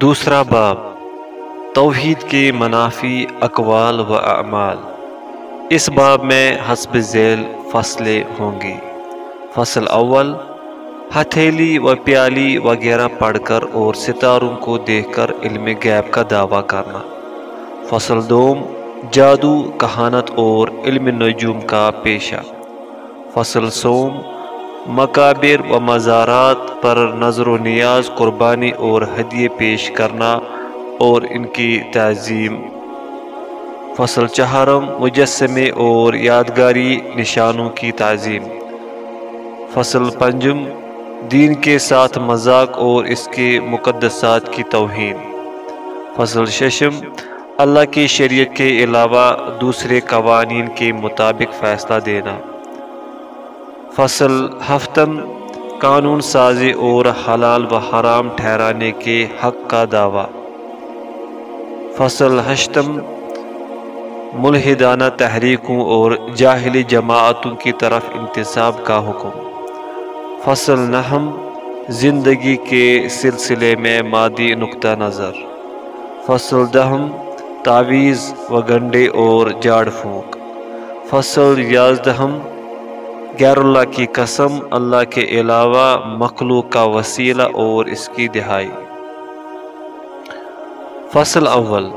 دوسرا باب، توحید کے منافی اقوال و اعمال۔ اس باب میں حسب ذیل فصلیں ہوں گی۔ فصل اول، ہتھیلی و پیالی وغیرہ پڑھ کر اور ستاروں کو دیکھ کر علم غیب کا دعویٰ کرنا۔ فصل دوم، جادو، کہانت اور علم نجوم کا پیشہ۔ فصل سوم مقابر و مزارات پر نظر و نیاز، قربانی اور ہدیے پیش کرنا اور ان کی تعظیم۔ فصل چہارم، مجسمے اور یادگاری نشانوں کی تعظیم۔ فصل پنجم، دین کے ساتھ مذاق اور اس کے مقدسات کی توہین۔ فصل ششم، اللہ کی شریعت کے علاوہ دوسرے قوانین کے مطابق فیصلہ دینا۔ فصل ہفتم، قانون سازی اور حلال و حرام ٹھہرانے کے حق کا دعویٰ۔ فصل ہشتم، ملحدانہ تحریکوں اور جاہلی جماعتوں کی طرف انتصاب کا حکم۔ فصل نہم، زندگی کے سلسلے میں مادی نقطہ نظر۔ فصل دہم تعویز و گنڈے اور جاڑ پھونک۔ فصل یازدہم غیر اللہ کی قسم، اللہ کے علاوہ مخلوق کا وسیلہ اور اس کی دہائی۔ فصل اول۔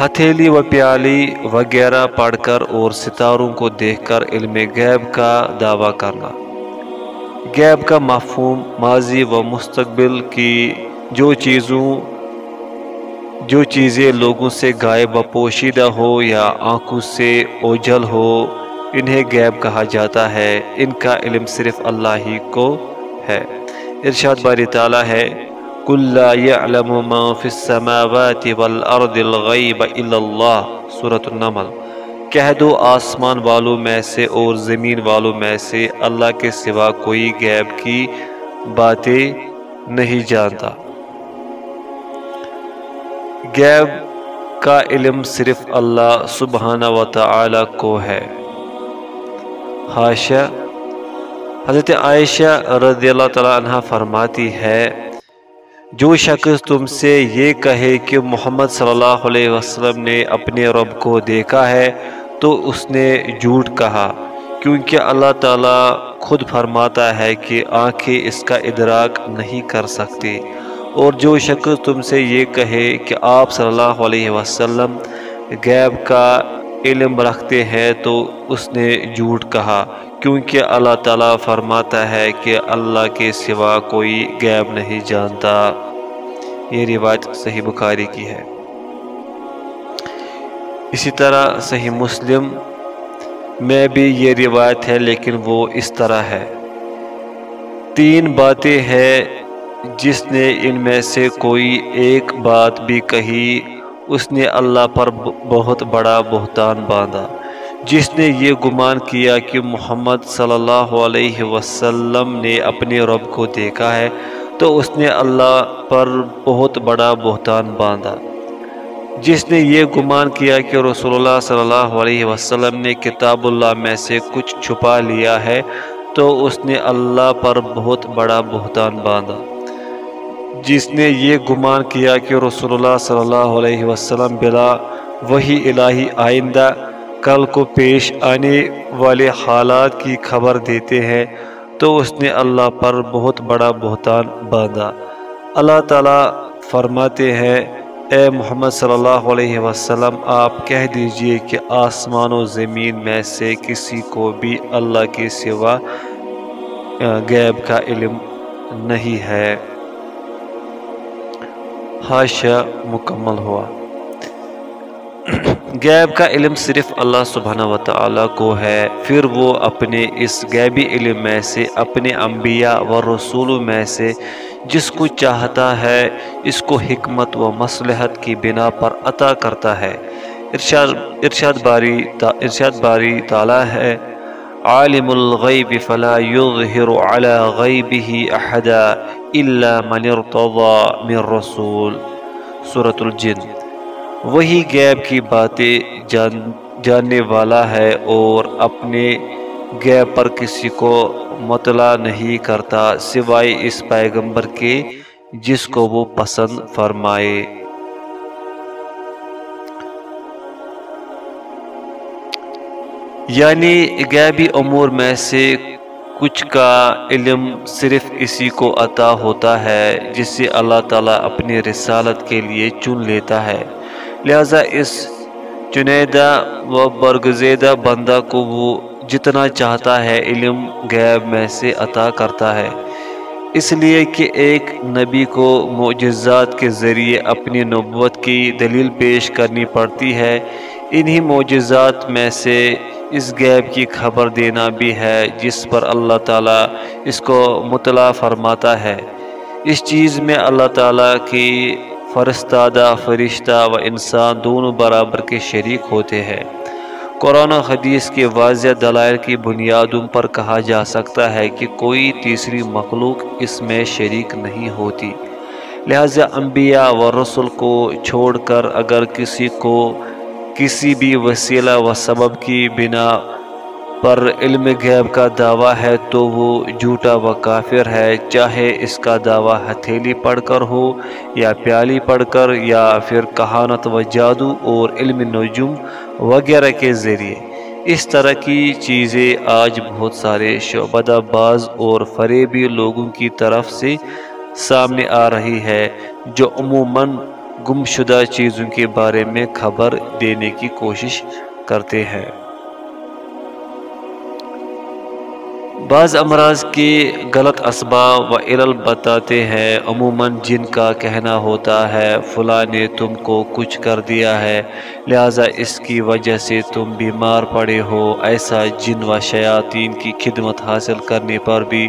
ہتھیلی و پیالی وغیرہ پڑھ کر اور ستاروں کو دیکھ کر علم غیب کا دعویٰ کرنا۔ غیب کا مفہوم ماضی و مستقبل کی جو چیزوں، جو چیزیں لوگوں سے غائب و پوشیدہ ہو یا آنکھوں سے اوجھل ہو انہیں غیب کہا جاتا ہے، ان کا علم صرف اللہ ہی کو ہے۔ ارشاد باری تعالیٰ ہے کل يعلم ما في السماوات والارض الغیب الا اللہ، سورة النمل۔ کہہ دو آسمان والوں میں سے اور زمین والوں میں سے اللہ کے سوا کوئی غیب کی باتیں نہیں جانتا۔ غیب کا علم صرف اللہ سبحانہ و تعالی کو ہے۔ حاشہ حضرت عائشہ رضی اللہ تعالیٰ عنہ فرماتی ہے، جو شخص تم سے یہ کہے کہ محمد صلی اللہ علیہ وسلم نے اپنے رب کو دیکھا ہے، تو اس نے جھوٹ کہا۔ کیونکہ اللہ تعالیٰ خود فرماتا ہے کہ آنکھیں اس کا ادراک نہیں کر سکتی۔ اور جو شخص تم سے یہ کہے کہ آپ صلی اللہ علیہ وسلم غیب کا علم رکھتے ہیں تو اس نے جھوٹ کہا، کیونکہ اللہ تعالیٰ فرماتا ہے کہ اللہ کے سوا کوئی غیب نہیں جانتا۔ یہ روایت صحیح بخاری کی ہے۔ اسی طرح صحیح مسلم میں بھی یہ روایت ہے، لیکن وہ اس طرح ہے۔ تین باتیں ہیں جس نے ان میں سے کوئی ایک بات بھی کہی اس نے اللہ پر بہت بڑا بہتان باندھا۔ جس نے یہ گمان کیا کہ محمد صلی اللہ علیہ وسلم نے اپنے رب کو دیکھا ہے، تو اس نے اللہ پر بہت بڑا بہتان باندھا۔ جس نے یہ گمان کیا کہ رسول اللہ صلی اللہ علیہ وسلم نے کتاب اللہ میں سے کچھ چھپا لیا ہے، تو اس نے اللہ پر بہت بڑا بہتان باندھا۔ جس نے یہ گمان کیا کہ رسول اللہ صلی اللہ علیہ وسلم بلا وہی الہی آئندہ کل کو پیش آنے والے حالات کی خبر دیتے ہیں، تو اس نے اللہ پر بہت بڑا بہتان باندھا۔ اللہ تعالیٰ فرماتے ہیں، اے محمد صلی اللہ علیہ وسلم، آپ کہہ دیجیے کہ آسمان و زمین میں سے کسی کو بھی اللہ کے سوا غیب کا علم نہیں ہے۔ حاشہ مکمل ہوا۔ غیب کا علم صرف اللہ سبحانہ و تعالیٰ کو ہے، پھر وہ اپنے اس غیبی علم میں سے، اپنے انبیاء و رسولوں میں سے جس کو چاہتا ہے، اس کو حکمت و مصلحت کی بنا پر عطا کرتا ہے۔ ارشاد ارشاد باری ارشاد باری تعالیٰ ہے۔ عالم الغیب فلا يظہر على غیبه احدا الا من ارتضى من رسول. سورة الجن. وہی غیب کی باتیں جان جاننے والا ہے اور اپنے غیب پر کسی کو مطلع نہیں کرتا سوائے اس پیغمبر کے جس کو وہ پسند فرمائے۔ یعنی غیبی امور میں سے کچھ کا علم صرف اسی کو عطا ہوتا ہے، جسے اللہ تعالیٰ اپنی رسالت کے لیے چن لیتا ہے۔ لہذا اس چنیدہ و برگزیدہ بندہ کو وہ جتنا چاہتا ہے علم غیب میں سے عطا کرتا ہے۔ اس لیے کہ ایک نبی کو معجزات کے ذریعے اپنی نبوت کی دلیل پیش کرنی پڑتی ہے۔ انہی معجزات میں سے اس غیب کی خبر دینا بھی ہے جس پر اللہ تعالیٰ اس کو مطلع فرماتا ہے۔ اس چیز میں اللہ تعالیٰ کی فرستادہ، فرشتہ و انسان دونوں برابر کے شریک ہوتے ہیں۔ قرآن و حدیث کے واضح دلائل کی بنیادوں پر کہا جا سکتا ہے کہ کوئی تیسری مخلوق اس میں شریک نہیں ہوتی۔ لہذا انبیاء و رسول کو چھوڑ کر اگر کسی کو کسی بھی وسیلہ و سبب کی بنا پر علم غیب کا دعویٰ ہے تو وہ جھوٹا و کافر ہے۔ چاہے اس کا دعویٰ ہتھیلی پڑھ کر ہو یا پیالی پڑھ کر یا پھر کہانت و جادو اور علم نجوم وغیرہ کے ذریعے۔ اس طرح کی چیزیں آج بہت سارے شعبدہ باز اور فریبی لوگوں کی طرف سے سامنے آ رہی ہے جو عموماً گم شدہ چیزوں کے بارے میں خبر دینے کی کوشش کرتے ہیں۔ بعض امراض کے غلط اسباب و علل بتاتے ہیں، عموماً جن کا کہنا ہوتا ہے، فلاں نے تم کو کچھ کر دیا ہے، لہٰذا اس کی وجہ سے تم بیمار پڑے ہو، ایسا جن و شیاطین کی خدمت حاصل کرنے پر بھی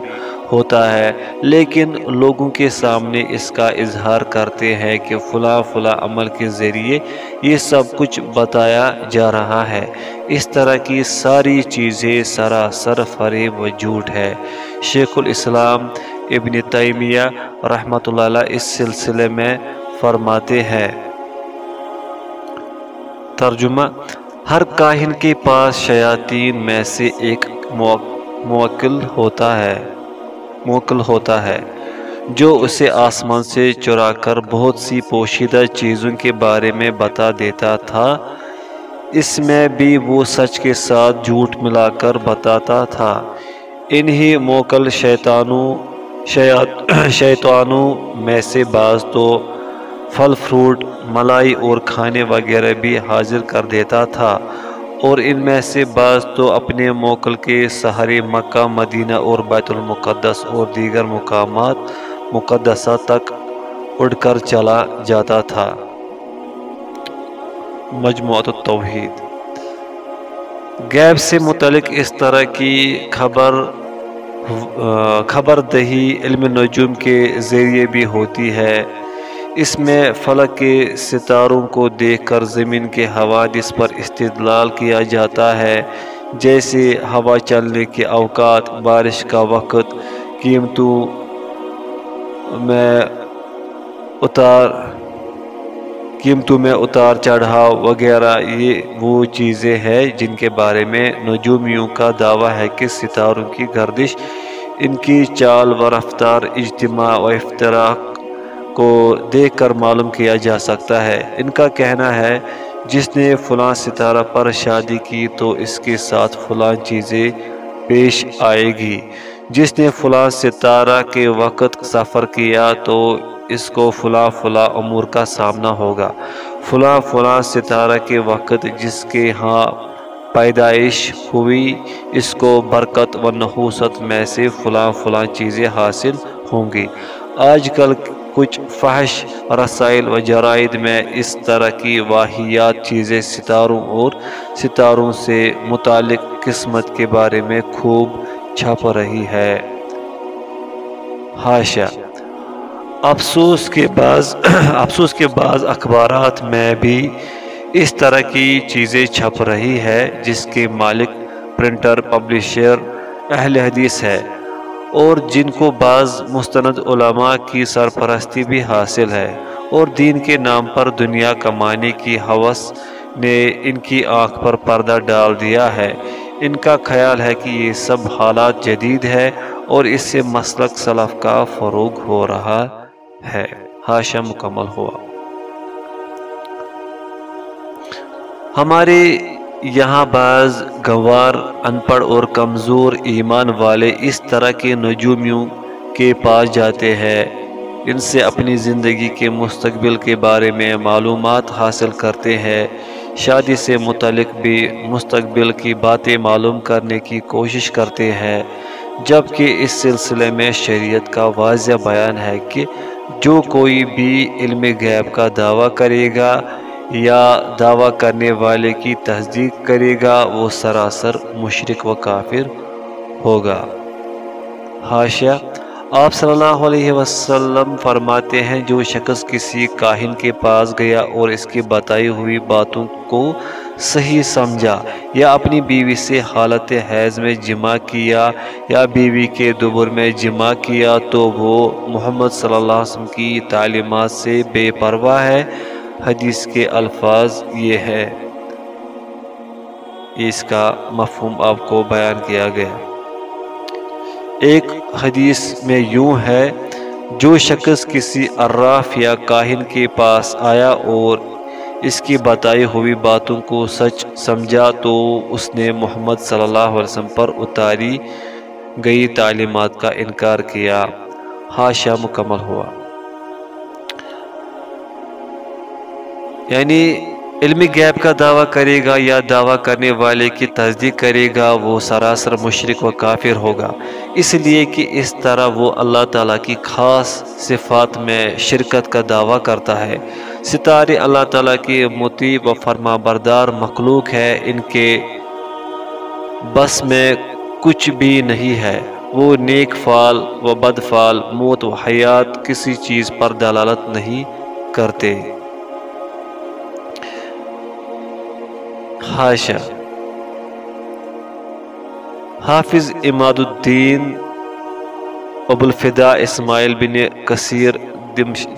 ہوتا ہے، لیکن لوگوں کے سامنے اس کا اظہار کرتے ہیں کہ فلاں فلاں عمل کے ذریعے یہ سب کچھ بتایا جا رہا ہے۔ اس طرح کی ساری چیزیں سراسر فریب و جھوٹ ہے۔ شیخ الاسلام ابن تیمیہ رحمۃ اللہ علیہ اس سلسلے میں فرماتے ہیں۔ ترجمہ ہر کاہن کے پاس شیاطین میں سے ایک موکل ہوتا ہے۔ موکل ہوتا ہے، جو اسے آسمان سے چرا کر بہت سی پوشیدہ چیزوں کے بارے میں بتا دیتا تھا۔ اس میں بھی وہ سچ کے ساتھ جھوٹ ملا کر بتاتا تھا۔ انہی موکل شیطانوں شیطانوں میں سے بعض تو پھل، فروٹ، ملائی اور کھانے وغیرہ بھی حاضر کر دیتا تھا۔ اور ان میں سے بعض تو اپنے موکل کے سہارے مکہ، مدینہ اور بیت المقدس اور دیگر مقامات مقدسہ تک اڑ کر چلا جاتا تھا۔ مجموعۃ التوحید۔ غیب سے متعلق اس طرح کی خبر خبر دہی علم نجوم کے ذریعے بھی ہوتی ہے۔ اس میں فلک کے ستاروں کو دیکھ کر زمین کے حوادث پر استدلال کیا جاتا ہے۔ جیسے ہوا چلنے کے اوقات، بارش کا وقت، قیمتوں میں اتار، قیمتوں میں اتار چڑھاؤ وغیرہ، یہ وہ چیزیں ہیں جن کے بارے میں نجومیوں کا دعویٰ ہے کہ ستاروں کی گردش، ان کی چال و رفتار، اجتماع و افطراک کو دیکھ کر معلوم کیا جا سکتا ہے۔ ان کا کہنا ہے، جس نے فلاں ستارہ پر شادی کی تو اس کے ساتھ فلاں چیزیں پیش آئے گی۔ جس نے فلاں ستارہ کے وقت سفر کیا تو اس کو فلاں فلاں امور کا سامنا ہوگا۔ فلاں فلاں ستارہ کے وقت جس کے ہاں پیدائش ہوئی، اس کو برکت و نحوست میں سے فلاں فلاں چیزیں حاصل ہوں گی۔ آج کل کچھ فحش، رسائل و جرائد میں اس طرح کی واحیات چیزیں ستاروں اور ستاروں سے متعلق قسمت کے بارے میں خوب چھپ رہی ہے۔ حاشا، افسوس کے بعض، افسوس کے بعض اخبارات میں بھی اس طرح کی چیزیں چھپ رہی ہے، جس کے مالک، پرنٹر پبلشر اہل حدیث ہے۔ اور جن کو بعض مستند علماء کی سرپرستی بھی حاصل ہے اور دین کے نام پر دنیا کمانے کی حوث نے ان کی آنکھ پر پردہ ڈال دیا ہے۔ ان کا خیال ہے کہ یہ سب حالات جدید ہے اور اس سے مسلک سلف کا فروغ ہو رہا ہے۔ ہاشا مکمل ہوا۔ ہمارے یہاں بعض گوار ان پڑھ اور کمزور ایمان والے اس طرح کے نجومیوں کے پاس جاتے ہیں۔ ان سے اپنی زندگی کے مستقبل کے بارے میں معلومات حاصل کرتے ہیں۔ شادی سے متعلق بھی مستقبل کی باتیں معلوم کرنے کی کوشش کرتے ہیں، جبکہ اس سلسلے میں شریعت کا واضح بیان ہے کہ جو کوئی بھی علم غیب کا دعویٰ کرے گا یا دعویٰ کرنے والے کی تصدیق کرے گا، وہ سراسر مشرق و کافر ہوگا۔ حاشیہ، آپ صلی اللہ علیہ وسلم فرماتے ہیں، جو شخص کسی کاہن کے پاس گیا اور اس کی بتائی ہوئی باتوں کو صحیح سمجھا یا اپنی بیوی سے حالت حیض میں جمع کیا یا بیوی کے دبر میں جمع کیا، تو وہ محمد صلی اللہ علیہ وسلم کی تعلیمات سے بے پرواہ ہے۔ حدیث کے الفاظ یہ ہے۔ اس کا مفہوم آپ کو بیان کیا گیا۔ ایک حدیث میں یوں ہے، جو شخص کسی عراف یا کاہن کے پاس آیا اور اس کی بتائی ہوئی باتوں کو سچ سمجھا تو اس نے محمد صلی اللہ علیہ وسلم پر اتاری گئی تعلیمات کا انکار کیا۔ ہاشا مکمل ہوا۔ یعنی علمی غیب کا دعویٰ کرے گا یا دعویٰ کرنے والے کی تصدیق کرے گا، وہ سراسر مشرق و کافر ہوگا۔ اس لیے کہ اس طرح وہ اللہ تعالیٰ کی خاص صفات میں شرکت کا دعویٰ کرتا ہے۔ ستارے اللہ تعالیٰ کی مطیب و فرما بردار مخلوق ہے، ان کے بس میں کچھ بھی نہیں ہے۔ وہ نیک فال و بد فال، موت و حیات کسی چیز پر دلالت نہیں کرتے۔ حاشا حافظ اماد الدین ابوالفدا اسماعیل بن کثیر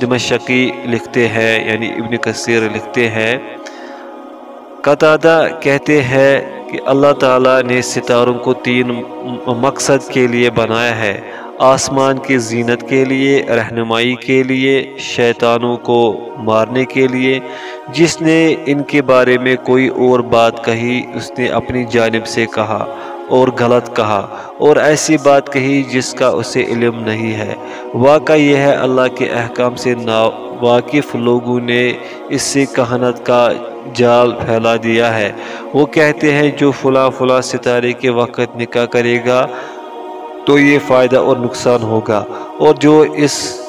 دمشقی لکھتے ہیں یعنی ابن کثیر لکھتے ہیں۔ قطادہ کہتے ہیں کہ اللہ تعالیٰ نے ستاروں کو تین مقصد کے لیے بنایا ہے۔ آسمان کی زینت کے لیے، رہنمائی کے لیے، شیطانوں کو مارنے کے لیے۔ جس نے ان کے بارے میں کوئی اور بات کہی، اس نے اپنی جانب سے کہا اور غلط کہا اور ایسی بات کہی جس کا اسے علم نہیں ہے۔ واقع یہ ہے، اللہ کے احکام سے نا واقف لوگوں نے اس سے کہانت کا جال پھیلا دیا ہے۔ وہ کہتے ہیں، جو فلاں فلاں ستارے کے وقت نکاح کرے گا تو یہ فائدہ اور نقصان ہوگا اور جو اس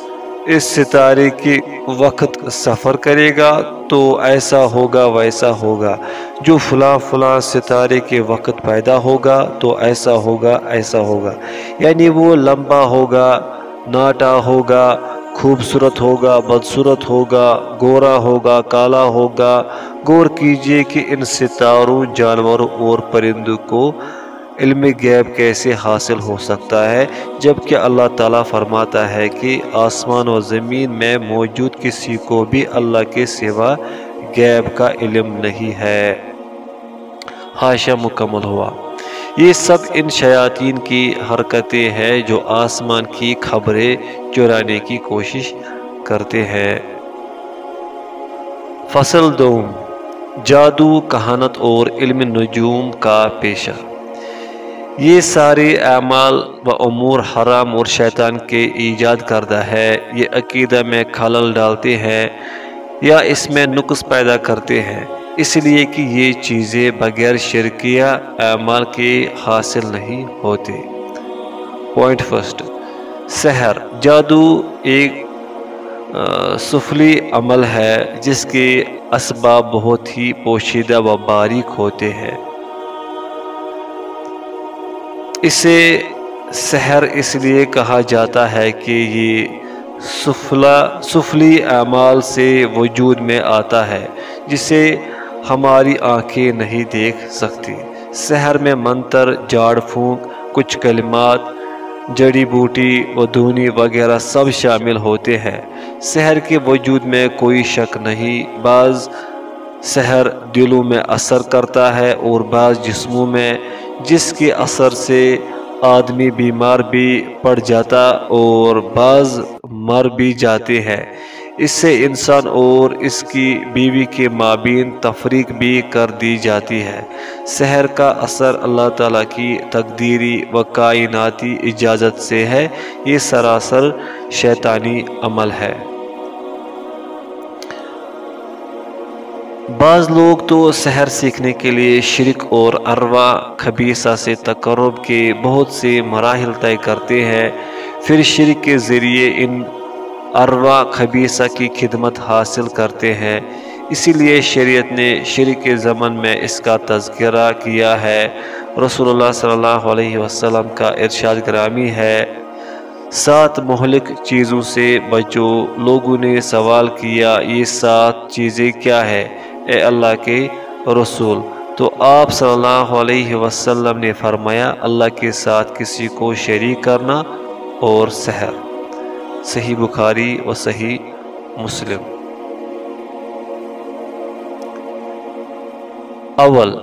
اس ستارے کے وقت سفر کرے گا تو ایسا ہوگا ویسا ہوگا۔ جو فلاں فلاں ستارے کے وقت پیدا ہوگا تو ایسا ہوگا ایسا ہوگا۔ یعنی وہ لمبا ہوگا، ناٹا ہوگا، خوبصورت ہوگا، بدصورت ہوگا، گورا ہوگا، کالا ہوگا۔ غور کیجیے کہ ان ستاروں، جانوروں اور پرندوں کو علم غیب کیسے حاصل ہو سکتا ہے؟ جبکہ اللہ تعالیٰ فرماتا ہے کہ آسمان و زمین میں موجود کسی کو بھی اللہ کے سوا غیب کا علم نہیں ہے۔ حاشہ مکمل ہوا۔ یہ سب ان شیاطین کی حرکتیں ہیں جو آسمان کی خبریں چرانے کی کوشش کرتے ہیں۔ فصل دوم، جادو، کہانت اور علم نجوم کا پیشہ۔ یہ سارے اعمال و امور حرام اور شیطان کے ایجاد کردہ ہے۔ یہ عقیدہ میں خلل ڈالتے ہیں یا اس میں نقص پیدا کرتے ہیں۔ اس لیے کہ یہ چیزیں بغیر شرکیہ اعمال کے حاصل نہیں ہوتے۔ پوائنٹ فرسٹ، سحر، جادو ایک سفلی عمل ہے جس کے اسباب بہت ہی پوشیدہ و باریک ہوتے ہیں۔ اسے سحر اس لیے کہا جاتا ہے کہ یہ سفلا سفلی اعمال سے وجود میں آتا ہے، جسے ہماری آنکھیں نہیں دیکھ سکتی۔ سحر میں منتر، جاڑ پھونک، کچھ کلمات، جڑی بوٹی و دھونی وغیرہ سب شامل ہوتے ہیں۔ سحر کے وجود میں کوئی شک نہیں، بعض سحر دلوں میں اثر کرتا ہے اور بعض جسموں میں جس کے اثر سے آدمی بیمار بھی پڑ جاتا اور بعض مر بھی جاتے ہیں۔ اس سے انسان اور اس کی بیوی کے مابین تفریق بھی کر دی جاتی ہے۔ سحر کا اثر اللہ تعالیٰ کی تقدیری و کائناتی اجازت سے ہے۔ یہ سراسر شیطانی عمل ہے۔ بعض لوگ تو سحر سیکھنے کے لیے شرک اور اروا خبیصہ سے تقرب کے بہت سے مراحل طے کرتے ہیں۔ پھر شرک کے ذریعے ان اروا خبیصہ کی خدمت حاصل کرتے ہیں۔ اسی لیے شریعت نے شرک کے زمن میں اس کا تذکرہ کیا ہے۔ رسول اللہ صلی اللہ علیہ وسلم کا ارشاد گرامی ہے۔ سات مہلک چیزوں سے بچو، لوگوں نے سوال کیا، یہ سات چیزیں کیا ہے اے اللہ کے رسول۔ تو آپ صلی اللہ علیہ وسلم نے فرمایا، اللہ کے ساتھ کسی کو شریک کرنا اور سحر۔ صحیح بخاری و صحیح مسلم۔ اول،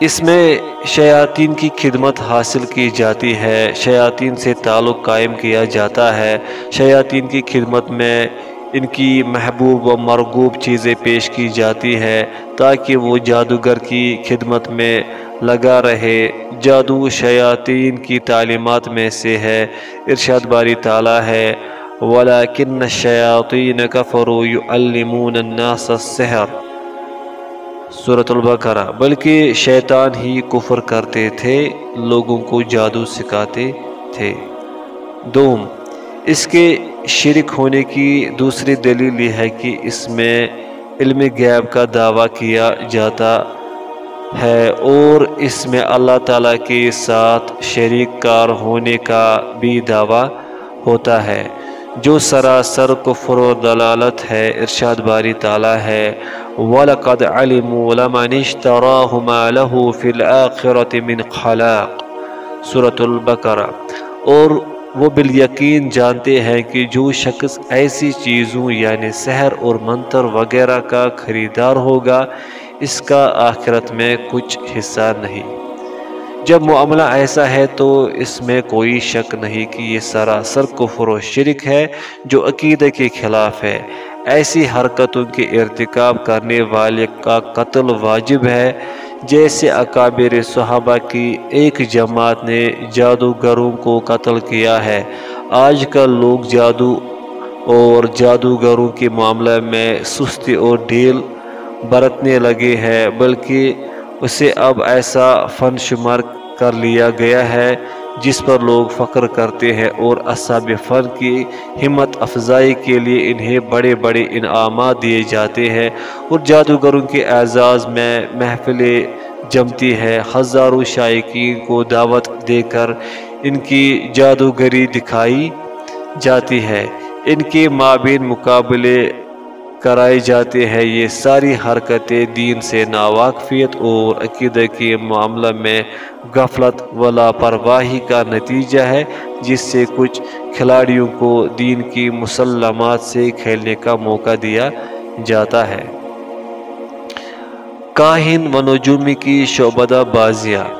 اس میں شیاطین کی خدمت حاصل کی جاتی ہے۔ شیاطین سے تعلق قائم کیا جاتا ہے۔ شیاطین کی خدمت میں ان کی محبوب و مرغوب چیزیں پیش کی جاتی ہے تاکہ وہ جادوگر کی خدمت میں لگا رہے۔ جادو شیاطین کی تعلیمات میں سے ہے۔ ارشاد باری تعالیٰ ہے۔ وَلَكِنَّ الشَّيَاطِينَ كَفَرُوا يُعَلِّمُونَ النَّاسَ السِّحْرَ۔ سورة البقرہ۔ بلکہ شیطان ہی کفر کرتے تھے، لوگوں کو جادو سکھاتے تھے۔ دوم، اس کے شرک ہونے کی دوسری دلیل یہ ہے کہ اس میں علم غیب کا دعویٰ کیا جاتا ہے اور اس میں اللہ تعالیٰ کے ساتھ شریک کار ہونے کا بھی دعویٰ ہوتا ہے۔ جو سراسر کفر و دلالت ہے، ارشاد باری تعالیٰ ہے، وَلَقَدْ عَلِمُوا لَمَنِ اشْتَرَاهُ مَا لَهُ فِي الْآخِرَةِ مِنْ خَلَاقٍ۔ سورة البقرہ۔ اور وہ بالیقین جانتے ہیں کہ جو شخص ایسی چیزوں یعنی سحر اور منتر وغیرہ کا خریدار ہوگا، اس کا آخرت میں کچھ حصہ نہیں۔ جب معاملہ ایسا ہے تو اس میں کوئی شک نہیں کہ یہ سراسر کفر و شرک ہے جو عقیدہ کے خلاف ہے۔ ایسی حرکتوں کے ارتکاب کرنے والے کا قتل واجب ہے۔ جیسے اکابر صحابہ کی ایک جماعت نے جادوگروں کو قتل کیا ہے۔ آج کل لوگ جادو اور جادوگروں کے معاملہ میں سستی اور ڈھیل برتنے لگے ہیں، بلکہ اسے اب ایسا فن شمار کر لیا گیا ہے جس پر لوگ فخر کرتے ہیں اور اصحاب فن کی ہمت افزائی کے لیے انہیں بڑے بڑے انعامات دیے جاتے ہیں اور جادوگروں کے اعزاز میں محفلیں جمتی ہے ہزاروں شائقین کو دعوت دے کر ان کی جادوگری دکھائی جاتی ہے۔ ان کے مابین مقابلے کرائے جاتے ہیں یہ ساری حرکتیں دین سے ناواقفیت اور عقیدہ کے معاملہ میں غفلت و لاپرواہی کا نتیجہ ہے، جس سے کچھ کھلاڑیوں کو دین کی مسلمات سے کھیلنے کا موقع دیا جاتا ہے۔ کاہن و نجومی کی شعبدہ بازیاں۔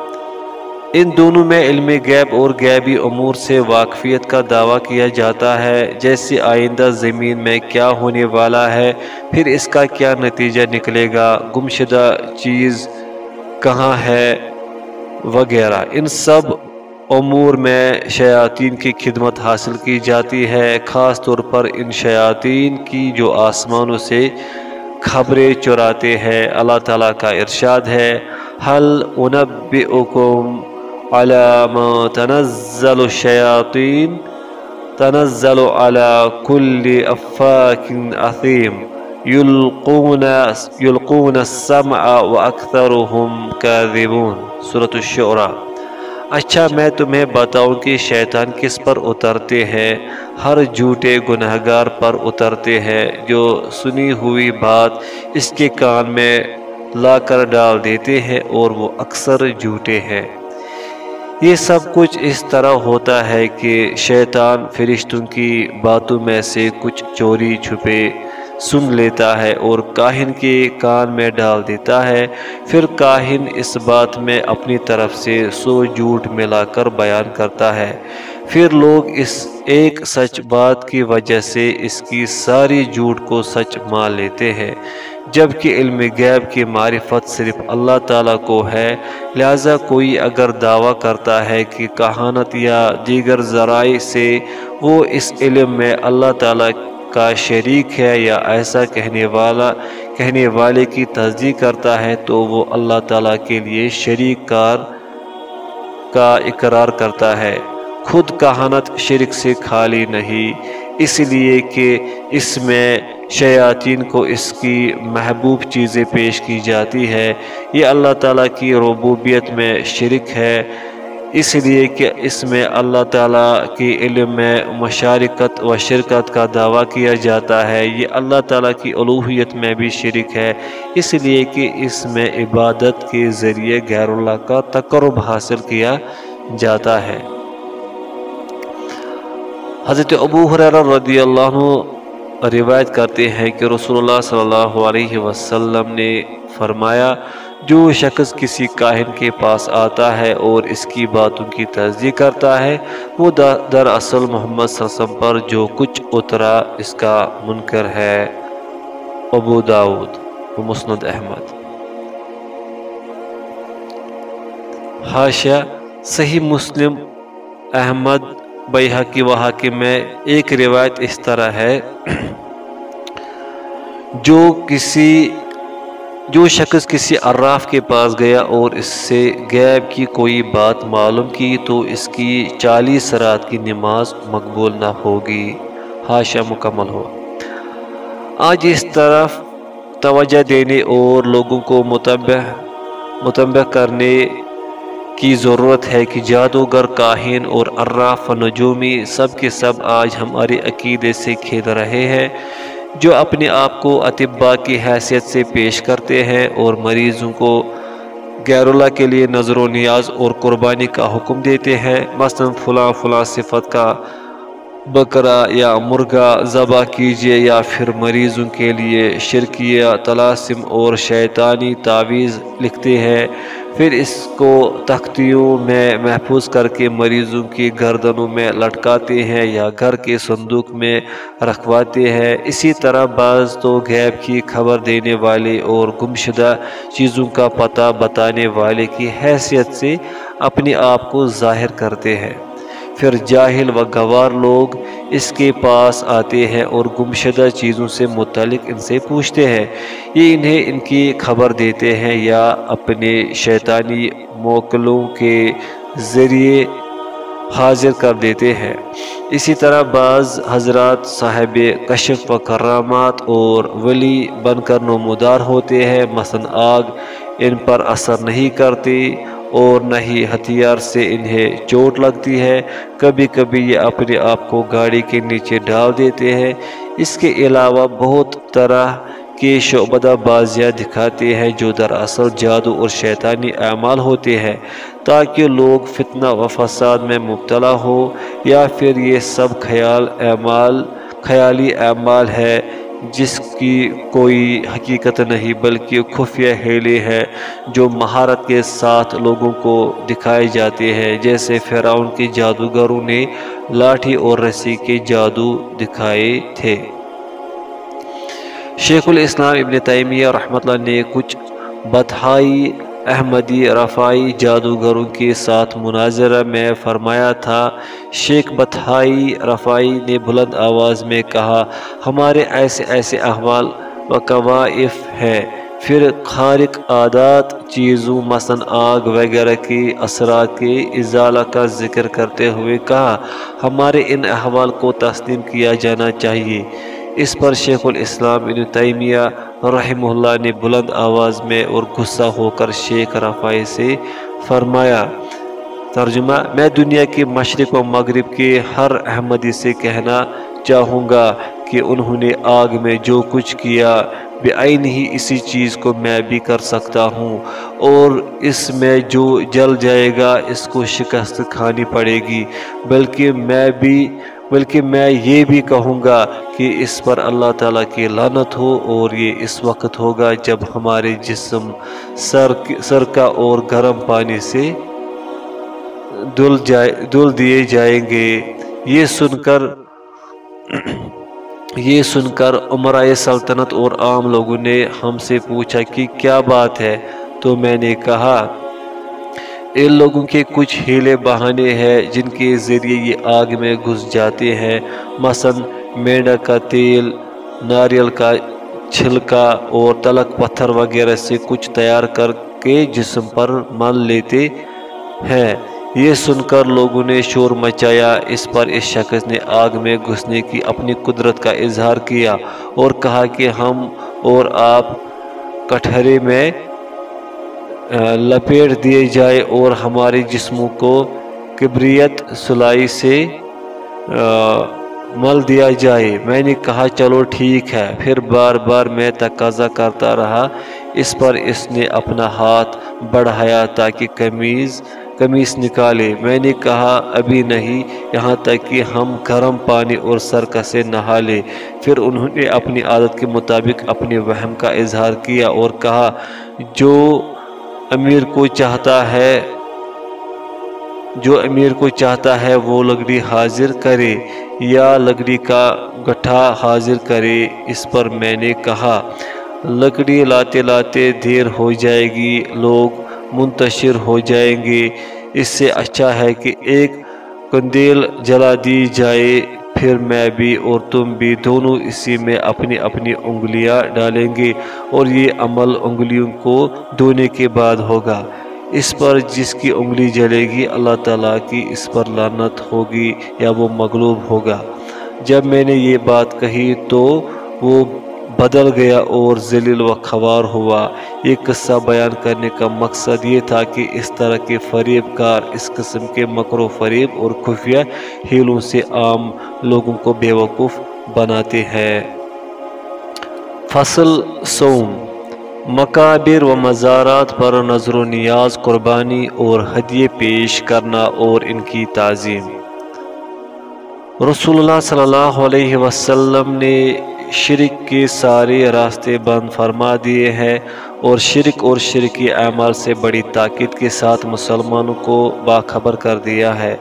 ان دونوں میں علم غیب اور غیبی امور سے واقفیت کا دعویٰ کیا جاتا ہے۔ جیسے آئندہ زمین میں کیا ہونے والا ہے، پھر اس کا کیا نتیجہ نکلے گا، گمشدہ چیز کہاں ہے، وغیرہ۔ ان سب امور میں شیاطین کی خدمت حاصل کی جاتی ہے، خاص طور پر ان شیاطین کی جو آسمانوں سے خبریں چراتے ہیں۔ اللہ تعالیٰ کا ارشاد ہے حل انبئکم على ما تنزل الشياطين تنزل على كل أفاك أثيم. يلقون, يلقون السمع وأكثرهم كاذبون. سورة الشعراء. اچھا میں تمہیں بتاؤں کہ شیطان کس پر اترتے ہیں؟ ہر جھوٹے گنہگار پر اترتے ہیں جو سنی ہوئی بات اس کے کان میں لا کر ڈال دیتے ہیں اور وہ اکثر جھوٹے ہیں۔ یہ سب کچھ اس طرح ہوتا ہے کہ شیطان فرشتوں کی باتوں میں سے کچھ چوری چھپے سن لیتا ہے اور کاہن کے کان میں ڈال دیتا ہے۔ پھر کاہن اس بات میں اپنی طرف سے سو جھوٹ ملا کر بیان کرتا ہے۔ پھر لوگ اس ایک سچ بات کی وجہ سے اس کی ساری جھوٹ کو سچ مان لیتے ہیں۔ جبکہ علم غیب کی معرفت صرف اللہ تعالیٰ کو ہے، لہذا کوئی اگر دعویٰ کرتا ہے کہ کہانت یا دیگر ذرائع سے وہ اس علم میں اللہ تعالیٰ کا شریک ہے یا ایسا کہنے والا، کہنے والے کی تصدیق کرتا ہے، تو وہ اللہ تعالیٰ کے لیے شریک کار کا اقرار کرتا ہے۔ خود کہانت شرک سے خالی نہیں، اس لیے کہ اس میں شیاطین کو اس کی محبوب چیزیں پیش کی جاتی ہے یہ اللہ تعالیٰ کی ربوبیت میں شرک ہے۔ اس لیے کہ اس میں اللہ تعالیٰ کی علم میں مشارکت و شرکت کا دعویٰ کیا جاتا ہے۔ یہ اللہ تعالیٰ کی الوحیت میں بھی شرک ہے۔ اس لیے کہ اس میں عبادت کے ذریعے غیر اللہ کا تقرب حاصل کیا جاتا ہے۔ حضرت ابو حریر رضی اللہ عنہ روایت کرتے ہیں کہ رسول اللہ صلی اللہ علیہ وسلم نے فرمایا، جو شخص کسی کاہن کے پاس آتا ہے اور اس کی باتوں کی تصدیق کرتا ہے، وہ دراصل محمد صلی اللہ علیہ وسلم پر جو کچھ اترا، اس کا منکر ہے۔ ابو داود و مسند احمد۔ حاشیہ، صحیح مسلم، احمد۔ بحقی و حاکم میں ایک روایت اس طرح ہے۔ جو کسی، جو شخص کسی عراف کے پاس گیا اور اس سے غیب کی کوئی بات معلوم کی تو اس کی چالیس رات کی نماز مقبول نہ ہوگی۔ حاشا مکمل ہو۔ آج اس طرف توجہ دینے اور لوگوں کو متبع متبع کرنے کی ضرورت ہے کہ جادوگر، کاہن اور عراف نجومی سب کے سب آج ہمارے عقیدے سے کھیل رہے ہیں، جو اپنے آپ کو اطباء کی حیثیت سے پیش کرتے ہیں اور مریضوں کو غیر اللہ کے لیے نظر و نیاز اور قربانی کا حکم دیتے ہیں۔ مثلا فلاں فلاں صفت کا بکرا یا مرغا، ذبح کیجیے یا پھر مریضوں کے لیے شرکیہ طلاسم اور شیطانی تعویذ لکھتے ہیں۔ پھر اس کو تختیوں میں محفوظ کر کے مریضوں کی گردنوں میں لٹکاتے ہیں یا گھر کے صندوق میں رکھواتے ہیں۔ اسی طرح بعض تو غیب کی خبر دینے والے اور گمشدہ چیزوں کا پتہ بتانے والے کی حیثیت سے اپنے آپ کو ظاہر کرتے ہیں۔ پھر جاہل و گوار لوگ اس کے پاس آتے ہیں اور گمشدہ چیزوں سے متعلق ان سے پوچھتے ہیں۔ یہ انہیں ان کی خبر دیتے ہیں یا اپنے شیطانی موکلوں کے ذریعے حاضر کر دیتے ہیں۔ اسی طرح بعض حضرات صاحب کشف و کرامات اور ولی بن کر نمودار ہوتے ہیں۔ مثلا آگ ان پر اثر نہیں کرتی اور نہ ہی ہتھیار سے انہیں چوٹ لگتی ہے۔ کبھی کبھی یہ اپنے آپ کو گاڑی کے نیچے ڈال دیتے ہیں۔ اس کے علاوہ بہت طرح کے شعبدہ بازیاں دکھاتے ہیں جو دراصل جادو اور شیطانی اعمال ہوتے ہیں، تاکہ لوگ فتنہ و فساد میں مبتلا ہو یا پھر یہ سب خیال اعمال، خیالی اعمال ہے۔ جس کی کوئی حقیقت نہیں، بلکہ خفیہ ہیلے ہے جو مہارت کے ساتھ لوگوں کو دکھائے جاتے ہیں۔ جیسے فیراؤن کے جادوگروں نے لاٹھی اور رسی کے جادو دکھائے تھے۔ شیخ الاسلام ابن تیمیہ رحمۃ اللہ نے کچھ بتائی احمدی رفائی جادوگروں کے ساتھ مناظرہ میں فرمایا تھا، شیخ بتھائی رفائی نے بلند آواز میں کہا، ہمارے ایسے ایسے احوال و قوائف ہیں۔ پھر خارق عادات، چیزوں، مثلا آگ وغیرہ کی اثرات کے ازالہ کا ذکر کرتے ہوئے کہا، ہمارے ان احوال کو تسلیم کیا جانا چاہیے۔ اس پر شیخ الاسلام ابن تیمیہ رحمہ اللہ نے بلند آواز میں اور غصہ ہو کر شیخ رفائی سے فرمایا، ترجمہ، میں دنیا کے مشرق و مغرب کے ہر احمدی سے کہنا چاہوں گا کہ انہوں نے آگ میں جو کچھ کیا، بے آئین ہی اسی چیز کو میں بھی کر سکتا ہوں اور اس میں جو جل جائے گا، اس کو شکست کھانی پڑے گی، بلکہ میں بھی بلکہ میں یہ بھی کہوں گا کہ اس پر اللہ تعالیٰ کی لانت ہو اور یہ اس وقت ہوگا جب ہمارے جسم سر سر کا اور گرم پانی سے دل جائے دل دیے جائیں گے۔ یہ سن کر یہ سن کر عمرۂ سلطنت اور عام لوگوں نے ہم سے پوچھا کہ کیا بات ہے؟ تو میں نے کہا ان لوگوں کے کچھ ہیلے بہانے ہیں جن کے ذریعے یہ آگ میں گھس جاتے ہیں۔ مثلا مینڈا کا تیل، ناریل کا چھلکا اور تلک پتھر وغیرہ سے کچھ تیار کر کے جسم پر مل لیتے ہیں۔ یہ سن کر لوگوں نے شور مچایا۔ اس پر اس شخص نے آگ میں گھسنے کی اپنی قدرت کا اظہار کیا اور کہا کہ ہم اور آپ کٹہرے میں لپیٹ دیے جائے اور ہمارے جسموں کو کبریت سلائی سے مل دیا جائے۔ میں نے کہا، چلو ٹھیک ہے۔ پھر بار بار میں تقاضا کرتا رہا۔ اس پر اس نے اپنا ہاتھ بڑھایا تاکہ قمیض، قمیص نکالے۔ میں نے کہا، ابھی نہیں، یہاں تک کہ ہم گرم پانی اور سرکہ سے نہا لے۔ پھر انہوں نے اپنی عادت کے مطابق اپنے وہم کا اظہار کیا اور کہا، جو امیر کو چاہتا ہے، جو امیر کو چاہتا ہے وہ لکڑی حاضر کرے یا لکڑی کا گٹھا حاضر کرے، اس پر میں نے کہا، لکڑی لاتے لاتے دیر ہو جائے گی، لوگ منتشر ہو جائیں گے۔ اس سے اچھا ہے کہ ایک کندیل جلا دی جائے۔ پھر میں بھی اور تم بھی دونوں اسی میں اپنی اپنی انگلیاں ڈالیں گے اور یہ عمل انگلیوں کو دھونے کے بعد ہوگا۔ اس پر جس کی انگلی جلے گی، اللہ تعالیٰ کی اس پر لانت ہوگی یا وہ مغلوب ہوگا۔ جب میں نے یہ بات کہی تو وہ بدل گیا اور ذلیل و خوار ہوا۔ یہ قصہ بیان کرنے کا مقصد یہ تھا کہ اس طرح کے فریب کار اس قسم کے مکر و فریب اور خفیہ ہیلوں سے عام لوگوں کو بیوقوف بناتے ہیں۔ فصل سوم مقابر و مزارات پر نظر و نیاز، قربانی اور ہدیے پیش کرنا اور ان کی تعظیم۔ رسول اللہ صلی اللہ علیہ وسلم نے شرک کے سارے راستے بند فرما دیے ہیں اور شرک اور شرکی اعمال سے بڑی طاقت کے ساتھ مسلمانوں کو باخبر کر دیا ہے۔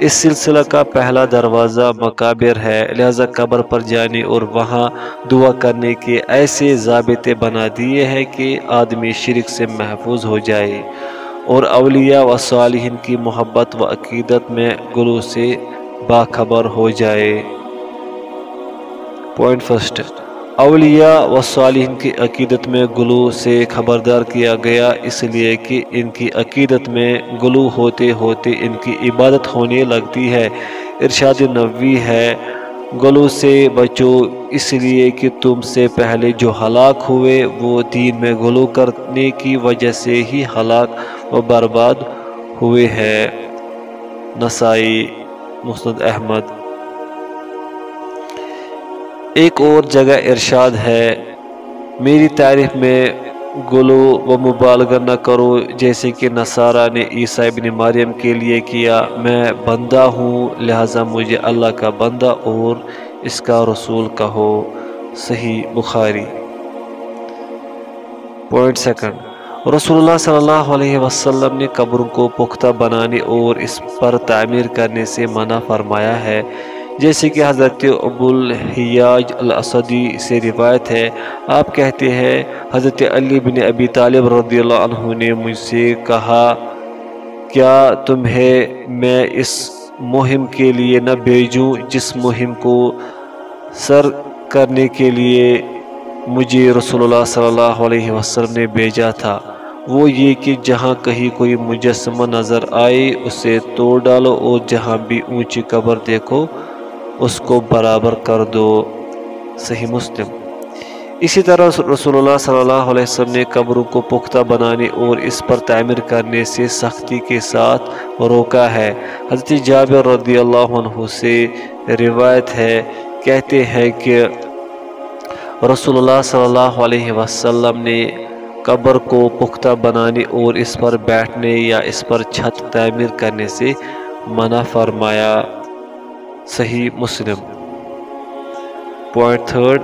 اس سلسلہ کا پہلا دروازہ مقابر ہے، لہذا قبر پر جانے اور وہاں دعا کرنے کے ایسے ضابطے بنا دیے ہیں کہ آدمی شرک سے محفوظ ہو جائے۔ اور اولیاء و صالحین کی محبت و عقیدت میں گلو سے باخبر ہو جائے۔ پوائنٹ فرسٹ اولیاء و صالحین کی عقیدت میں گلو سے خبردار کیا گیا، اس لیے کہ ان کی عقیدت میں گلو ہوتے ہوتے ان کی عبادت ہونے لگتی ہے۔ ارشاد نبوی ہے، گلو سے بچو، اس لیے کہ تم سے پہلے جو ہلاک ہوئے، وہ دین میں گلو کرنے کی وجہ سے ہی ہلاک و برباد ہوئے ہیں۔ نسائی، مسند احمد۔ ایک اور جگہ ارشاد ہے، میری تعریف میں گلو و مبالغہ نہ کرو، جیسے کہ نصارہ نے عیسیٰ ابن مریم کے لیے کیا۔ میں بندہ ہوں، لہٰذا مجھے اللہ کا بندہ اور اس کا رسول کہو۔ صحیح بخاری۔ پوائنٹ سیکنڈ رسول اللہ صلی اللہ علیہ وسلم نے قبروں کو پختہ بنانے اور اس پر تعمیر کرنے سے منع فرمایا ہے۔ جیسے کہ حضرت ابو الحیاج الاسدی سے روایت ہے، آپ کہتے ہیں، حضرت علی بن ابی طالب رضی اللہ عنہ نے مجھ سے کہا، کیا تمہیں میں اس مہم کے لیے نہ بھیجوں جس مہم کو سر کرنے کے لیے مجھے رسول اللہ صلی اللہ علیہ وسلم نے بھیجا تھا؟ وہ یہ کہ جہاں کہیں کوئی مجسمہ نظر آئے، اسے توڑ ڈالو اور جہاں بھی اونچی قبر دیکھو اس کو برابر کر دو۔ صحیح مسلم۔ اسی طرح رسول اللہ صلی اللہ علیہ وسلم نے قبروں کو پختہ بنانے اور اس پر تعمیر کرنے سے سختی کے ساتھ روکا ہے۔ حضرت جابر رضی اللہ عنہ سے روایت ہے، کہتے ہیں کہ رسول اللہ صلی اللہ علیہ وسلم نے قبر کو پختہ بنانے اور اس پر بیٹھنے یا اس پر چھت تعمیر کرنے سے منع فرمایا۔ صحیح مسلم۔ پوائنٹ تھرڈ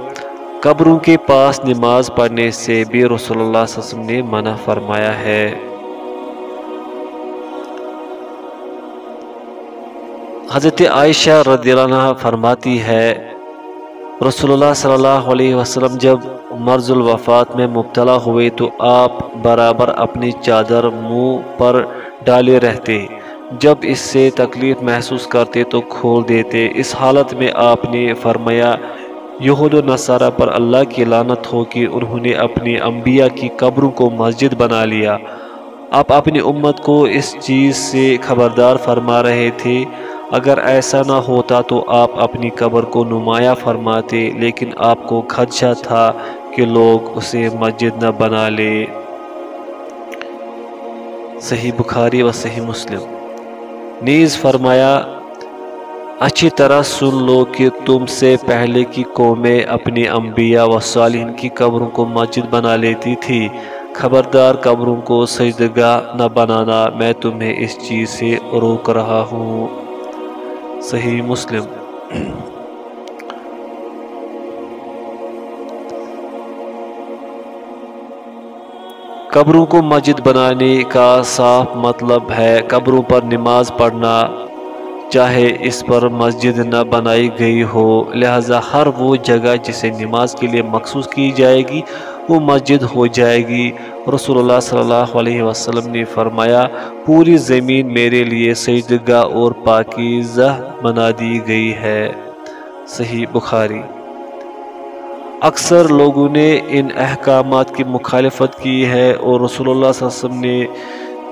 قبروں کے پاس نماز پڑھنے سے بھی رسول اللہ صلی اللہ علیہ وسلم نے منع فرمایا ہے۔ حضرت عائشہ رضی اللہ عنہ فرماتی ہے، رسول اللہ صلی اللہ علیہ وسلم جب مرض الوفات میں مبتلا ہوئے تو آپ برابر اپنی چادر منہ پر ڈالے رہتے۔ جب اس سے تکلیف محسوس کرتے تو کھول دیتے۔ اس حالت میں آپ نے فرمایا، یہود و نصارہ پر اللہ کی لانت ہو کہ انہوں نے اپنی انبیاء کی قبروں کو مسجد بنا لیا۔ آپ اپنی امت کو اس چیز سے خبردار فرما رہے تھے۔ اگر ایسا نہ ہوتا تو آپ اپنی قبر کو نمایاں فرماتے، لیکن آپ کو خدشہ تھا کہ لوگ اسے مسجد نہ بنا لے۔ صحیح بخاری و صحیح مسلم۔ نیز فرمایا، اچھی طرح سن لو کہ تم سے پہلے کی قومیں اپنی انبیاء و صالحین کی قبروں کو مسجد بنا لیتی تھی۔ خبردار قبروں کو سجدگاہ نہ بنانا میں تمہیں اس چیز سے روک رہا ہوں۔ صحیح مسلم۔ قبروں کو مسجد بنانے کا صاف مطلب ہے۔ قبروں پر نماز پڑھنا، چاہے اس پر مسجد نہ بنائی گئی ہو، لہذا ہر وہ جگہ جسے نماز کے لیے مخصوص کی جائے گی، وہ مسجد ہو جائے گی۔ رسول اللہ صلی اللہ علیہ وسلم نے فرمایا، پوری زمین میرے لیے سجدگاہ اور پاکیزہ بنا دی گئی ہے۔ صحیح بخاری۔ اکثر لوگوں نے ان احکامات کی مخالفت کی ہے اور رسول اللہ صلی اللہ علیہ وسلم نے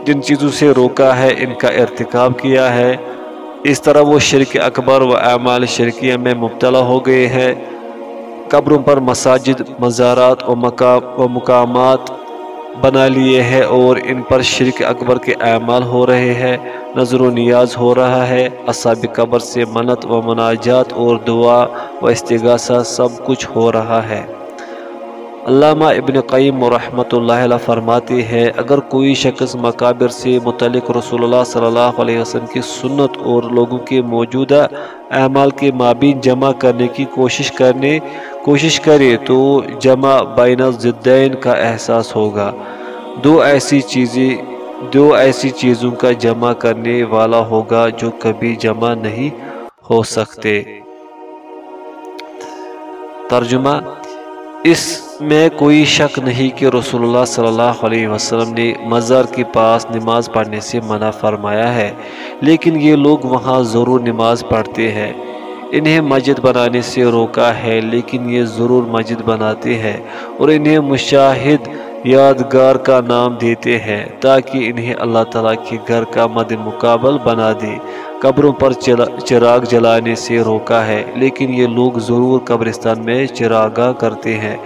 جن چیزوں سے روکا ہے، ان کا ارتکاب کیا ہے۔ اس طرح وہ شرک اکبر و اعمال شرکیہ میں مبتلا ہو گئے ہیں۔ قبروں پر مساجد، مزارات و مقامات بنا لیے ہیں اور ان پر شرک اکبر کے اعمال ہو رہے ہیں، نظر و نیاز ہو رہا ہے۔ اصاب قبر سے منت و مناجات اور دعا و استغاثہ سب کچھ ہو رہا ہے۔ علامہ ابن قیم و رحمۃ اللہ علیہ فرماتے ہیں، اگر کوئی شخص مقابر سے متعلق رسول اللہ صلی اللہ علیہ وسلم کی سنت اور لوگوں کے موجودہ اعمال کے مابین جمع کرنے کی کوشش کرنے کوشش کرے تو جمع بین الزدین کا احساس ہوگا۔ دو ایسی چیزیں، دو ایسی چیزوں کا جمع کرنے والا ہوگا جو کبھی جمع نہیں ہو سکتے۔ ترجمہ اس میں کوئی شک نہیں کہ رسول اللہ صلی اللہ علیہ وسلم نے مزار کے پاس نماز پڑھنے سے منع فرمایا ہے، لیکن یہ لوگ وہاں ضرور نماز پڑھتے ہیں۔ انہیں مسجد بنانے سے روکا ہے، لیکن یہ ضرور مسجد بناتے ہیں اور انہیں مشاہد، یادگار کا نام دیتے ہیں تاکہ انہیں اللہ تعالیٰ کے گھر کا مد مقابل بنا دے۔ قبروں پر چراغ جلانے سے روکا ہے، لیکن یہ لوگ ضرور قبرستان میں چراغا کرتے ہیں،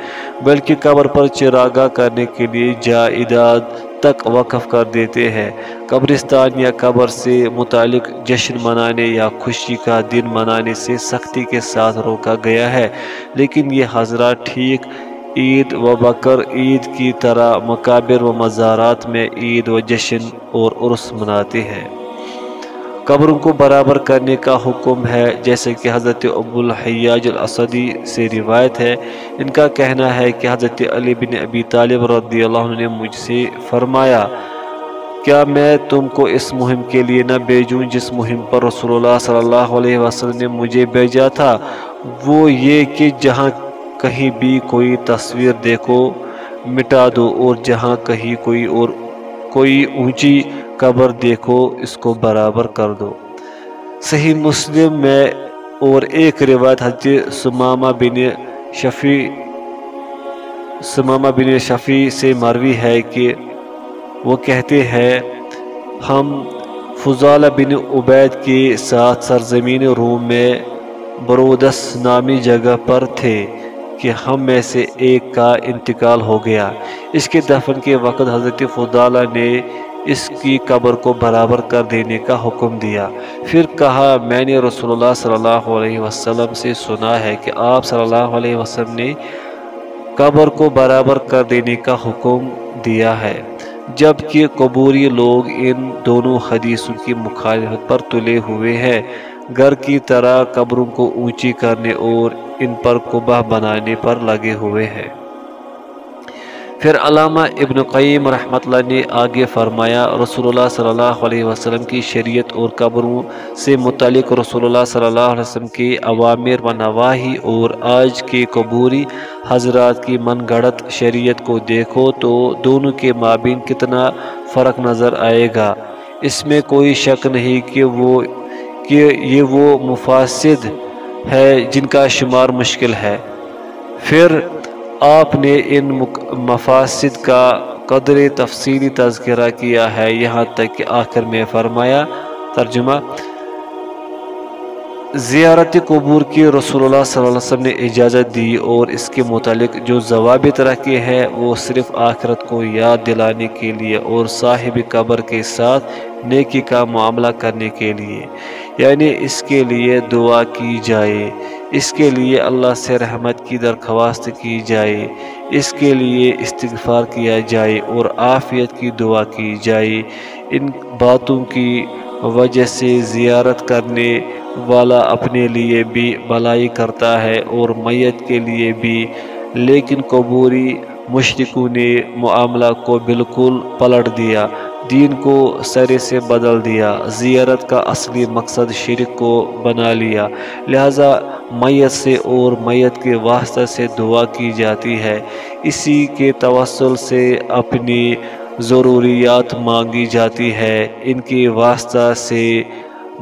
بلکہ قبر پر چراغا کرنے کے لیے جائیداد تک وقف کر دیتے ہیں۔ قبرستان یا قبر سے متعلق جشن منانے یا خوشی کا دن منانے سے سختی کے ساتھ روکا گیا ہے۔ لیکن یہ حضرات ٹھیک عید و بکر عید کی طرح مقابر و مزارات میں عید و جشن اور عرس مناتے ہیں۔ قبروں کو برابر کرنے کا حکم ہے، جیسے کہ حضرت ابو الحیاج الاسدی سے روایت ہے۔ ان کا کہنا ہے کہ حضرت علی بن ابی طالب رضی اللہ عنہ نے مجھ سے فرمایا، کیا میں تم کو اس مہم کے لیے نہ بھیجوں جس مہم پر رسول اللہ صلی اللہ علیہ وسلم نے مجھے بھیجا تھا؟ وہ یہ کہ جہاں کہیں بھی کوئی تصویر دیکھو، مٹا دو اور جہاں کہیں کوئی اور کوئی اونچی قبر دیکھو، اس کو برابر کر دو۔ صحیح مسلم میں اور ایک روایت حضرت سمامہ بن شفیع، سمامہ بن شفیع سے مروی ہے کہ وہ کہتے ہیں، ہم فضالہ بن عبید کے ساتھ سرزمین روم میں برودس نامی جگہ پر تھے کہ ہم میں سے ایک کا انتقال ہو گیا۔ اس کے دفن کے وقت حضرت فضالہ نے اس کی قبر کو برابر کر دینے کا حکم دیا۔ پھر کہا، میں نے رسول اللہ صلی اللہ علیہ وسلم سے سنا ہے کہ آپ صلی اللہ علیہ وسلم نے قبر کو برابر کر دینے کا حکم دیا ہے، جبکہ قبوری لوگ ان دونوں حدیثوں کی مخالفت پر تلے ہوئے ہیں۔ گھر کی طرح قبروں کو اونچی کرنے اور ان پر کبہ بنانے پر لگے ہوئے ہیں۔ پھر علامہ ابن قیم رحمۃ اللہ نے آگے فرمایا رسول اللہ صلی اللہ علیہ وسلم کی شریعت اور قبروں سے متعلق رسول اللہ صلی اللہ علیہ وسلم کے عوامر و نواحی اور آج کے قبوری حضرات کی من گڑت شریعت کو دیکھو تو دونوں کے مابین کتنا فرق نظر آئے گا۔ اس میں کوئی شک نہیں کہ وہ، کہ یہ وہ مفاسد ہے جن کا شمار مشکل ہے۔ پھر آپ نے ان مفاسد کا قدر تفصیلی تذکرہ کیا ہے۔ یہاں تک کہ آخر میں فرمایا، ترجمہ، زیارت قبور کی رسول اللہ صلی اللہ علیہ وسلم نے اجازت دی اور اس کے متعلق جو ضوابط رکھے ہیں، وہ صرف آخرت کو یاد دلانے کے لیے اور صاحب قبر کے ساتھ نیکی کا معاملہ کرنے کے لیے یعنی اس کے لیے دعا کی جائے۔ اس کے لیے اللہ سے رحمت کی درخواست کی جائے، اس کے لیے استغفار کیا جائے اور عافیت کی دعا کی جائے۔ ان باتوں کی وجہ سے زیارت کرنے والا اپنے لیے بھی بلائی کرتا ہے اور میت کے لیے بھی۔ لیکن قبوری مشرقوں نے معاملہ کو بالکل پلٹ دیا۔ دین کو سرے سے بدل دیا، زیارت کا اصلی مقصد شرک کو بنا لیا۔ لہذا میت سے اور میت کے واسطہ سے دعا کی جاتی ہے۔ اسی کے توسل سے اپنی ضروریات مانگی جاتی ہے۔ ان کے واسطہ سے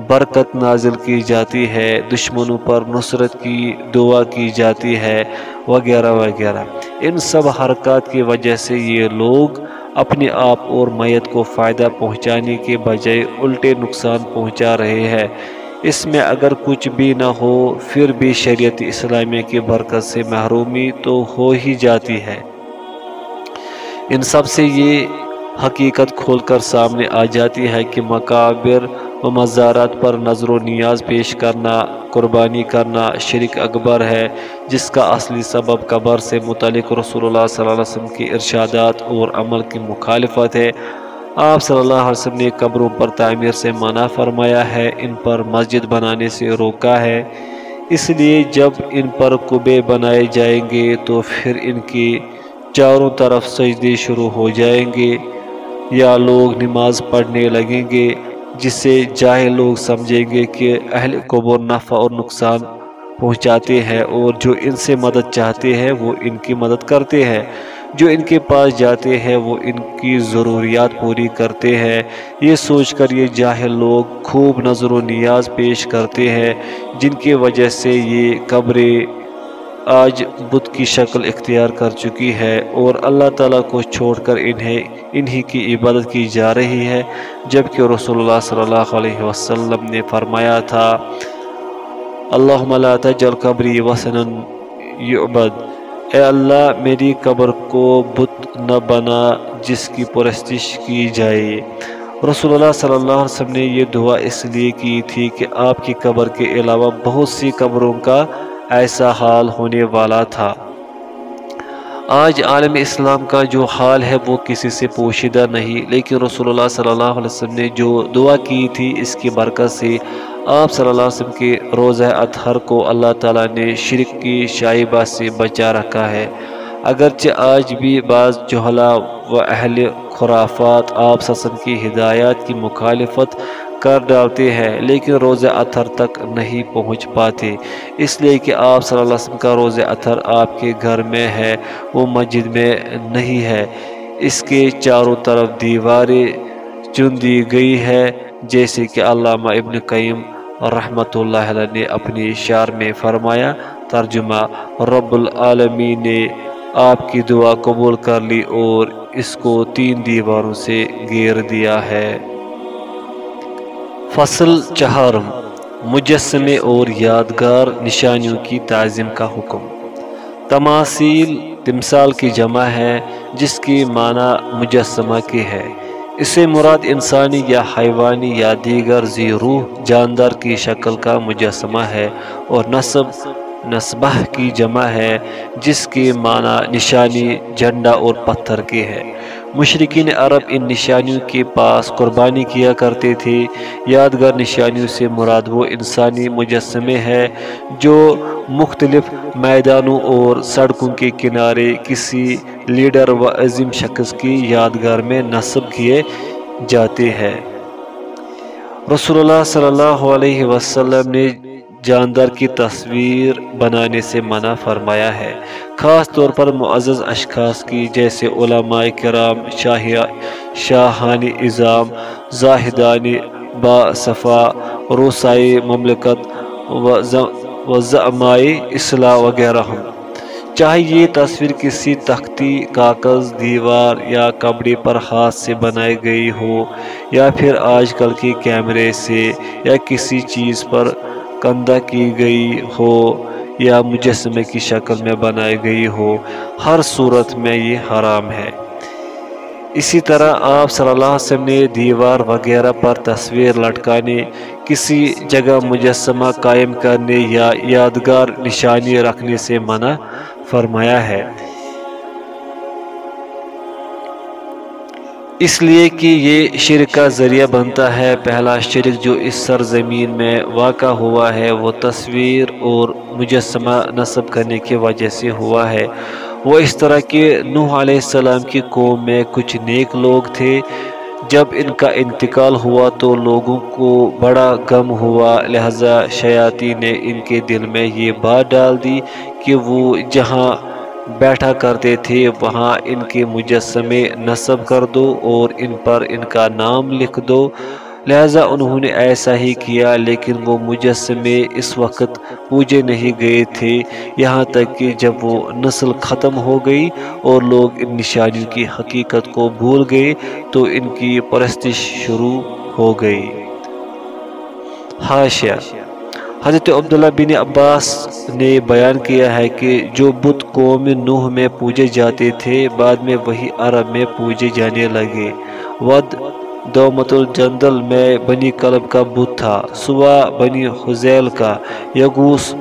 برکت نازل کی جاتی ہے۔ دشمنوں پر نصرت کی دعا کی جاتی ہے۔ وغیرہ وغیرہ۔ ان سب حرکات کی وجہ سے یہ لوگ اپنے آپ اور میت کو فائدہ پہنچانے کے بجائے الٹے نقصان پہنچا رہے ہیں۔ اس میں اگر کچھ بھی نہ ہو، پھر بھی شریعت اسلامیہ کی برکت سے محرومی تو ہو ہی جاتی ہے۔ ان سب سے یہ حقیقت کھول کر سامنے آ جاتی ہے کہ مقابر و مزارات پر نظر و نیاز پیش کرنا، قربانی کرنا شرک اکبر ہے، جس کا اصلی سبب قبر سے متعلق رسول اللہ صلی اللہ علیہ وسلم کی ارشادات اور عمل کی مخالفت ہے۔ آپ صلی اللہ علیہ وسلم نے قبروں پر تعمیر سے منع فرمایا ہے، ان پر مسجد بنانے سے روکا ہے۔ اس لیے جب ان پر کبے بنائے جائیں گے تو پھر ان کی چاروں طرف سجدے شروع ہو جائیں گے یا لوگ نماز پڑھنے لگیں گے۔ جس سے جاہے لوگ سمجھیں گے کہ اہل قبور نفع اور نقصان پہنچاتے ہیں اور جو ان سے مدد چاہتے ہیں وہ ان کی مدد کرتے ہیں۔ جو ان کے پاس جاتے ہیں وہ ان کی ضروریات پوری کرتے ہیں۔ یہ سوچ کر یہ جاہل لوگ خوب نظر و نیاز پیش کرتے ہیں، جن کی وجہ سے یہ قبریں آج بت کی شکل اختیار کر چکی ہے اور اللہ تعالیٰ کو چھوڑ کر انہیں، انہی کی عبادت کی جا رہی ہے۔ جبکہ رسول اللہ صلی اللہ علیہ وسلم نے فرمایا تھا، اللہم لا تجل قبری وسن یعبد۔ اے اللہ، میری قبر کو بت نہ بنا جس کی پرستش کی جائے۔ رسول اللہ صلی اللہ علیہ وسلم نے یہ دعا اس لیے کی تھی کہ آپ کی قبر کے علاوہ بہت سی قبروں کا ایسا حال ہونے والا تھا۔ آج عالم اسلام کا جو حال ہے وہ کسی سے پوشیدہ نہیں، لیکن رسول اللہ صلی اللہ علیہ وسلم نے جو دعا کی تھی، اس کی برکت سے آپ صلی اللہ علیہ وسلم کے روزہ اطہر کو اللہ تعالیٰ نے شرک کی شائبہ سے بچا رکھا ہے۔ اگرچہ آج بھی بعض جہلا و اہل خرافات آپ سسن کی ہدایات کی مخالفت کر ڈالتے ہیں لیکن روز اتھر تک نہیں پہنچ پاتے اس لیے کہ آپ صلی اللہ علیہ وسلم کا روز اتھر آپ کے گھر میں ہے، وہ مسجد میں نہیں ہے۔ اس کے چاروں طرف دیواریں چن دی گئی ہے، جیسے کہ علامہ ابن قیم رحمۃ اللہ علیہ نے اپنی اشار میں فرمایا۔ ترجمہ رب العالمین نے آپ کی دعا قبول کر لی اور اس کو تین دیواروں سے گیر دیا ہے۔ فصل چہارم، مجسمے اور یادگار نشانیوں کی تعظیم کا حکم۔ تماثیل تمثال کی جمع ہے، جس کی معنی مجسمہ کی ہے۔ اسے مراد انسانی یا حیوانی یا دیگر زی روح جاندار کی شکل کا مجسمہ ہے اور نصب، نصبہ کی جمع ہے، جس کی معنی نشانی، جھنڈا اور پتھر کی ہے۔ مشرقین عرب ان نشانیوں کے پاس قربانی کیا کرتے تھے۔ یادگار نشانیوں سے مراد وہ انسانی مجسمے ہے جو مختلف میدانوں اور سڑکوں کے کنارے کسی لیڈر و عظیم شخص کی یادگار میں نصب کیے جاتے ہیں۔ رسول اللہ صلی اللہ علیہ وسلم نے جاندار کی تصویر بنانے سے منع فرمایا ہے۔ خاص طور پر معزز اشخاص کی، جیسے علماء کرام شاہیہ شاہانی اظام زاہدانی با صفا روسائی مملکت و زعمائی اصلاح وغیرہ ہوں۔ چاہے یہ تصویر کسی تختی، کاغذ، دیوار یا کپڑے پر ہاتھ سے بنائی گئی ہو، یا پھر آج کل کے کیمرے سے یا کسی چیز پر کندہ کی گئی ہو یا مجسمے کی شکل میں بنائی گئی ہو، ہر صورت میں یہ حرام ہے۔ اسی طرح آپ صلی اللہ علیہ وسلم نے دیوار وغیرہ پر تصویر لٹکانے، کسی جگہ مجسمہ قائم کرنے یا یادگار نشانی رکھنے سے منع فرمایا ہے۔ اس لیے کہ یہ شرک کا ذریعہ بنتا ہے، پہلا شرک جو اس سرزمین میں واقع ہوا ہے، وہ تصویر اور مجسمہ نصب کرنے کی وجہ سے ہوا ہے۔ وہ اس طرح کہ نوح علیہ السلام کی قوم میں کچھ نیک لوگ تھے۔ جب ان کا انتقال ہوا تو لوگوں کو بڑا غم ہوا، لہذا شیاتی نے ان کے دل میں یہ بات ڈال دی کہ وہ جہاں بیٹھا کرتے تھے، وہاں ان کے مجسمے نصب کر دو اور ان پر ان کا نام لکھ دو۔ لہذا انہوں نے ایسا ہی کیا، لیکن وہ مجسمے اس وقت پوجے نہیں گئے تھے۔ یہاں تک کہ جب وہ نسل ختم ہو گئی اور لوگ ان نشانیوں کی حقیقت کو بھول گئے، تو ان کی پرستش شروع ہو گئی۔ حاشیہ حضرت عبداللہ بن عباس نے بیان کیا ہے کہ جو بت قوم نوح میں پوجے جاتے تھے، بعد میں وہی عرب میں پوجے جانے لگے۔ ود دومت الجندل میں بنی کلب کا بت تھا، سوا بنی حزیل کا، یگوس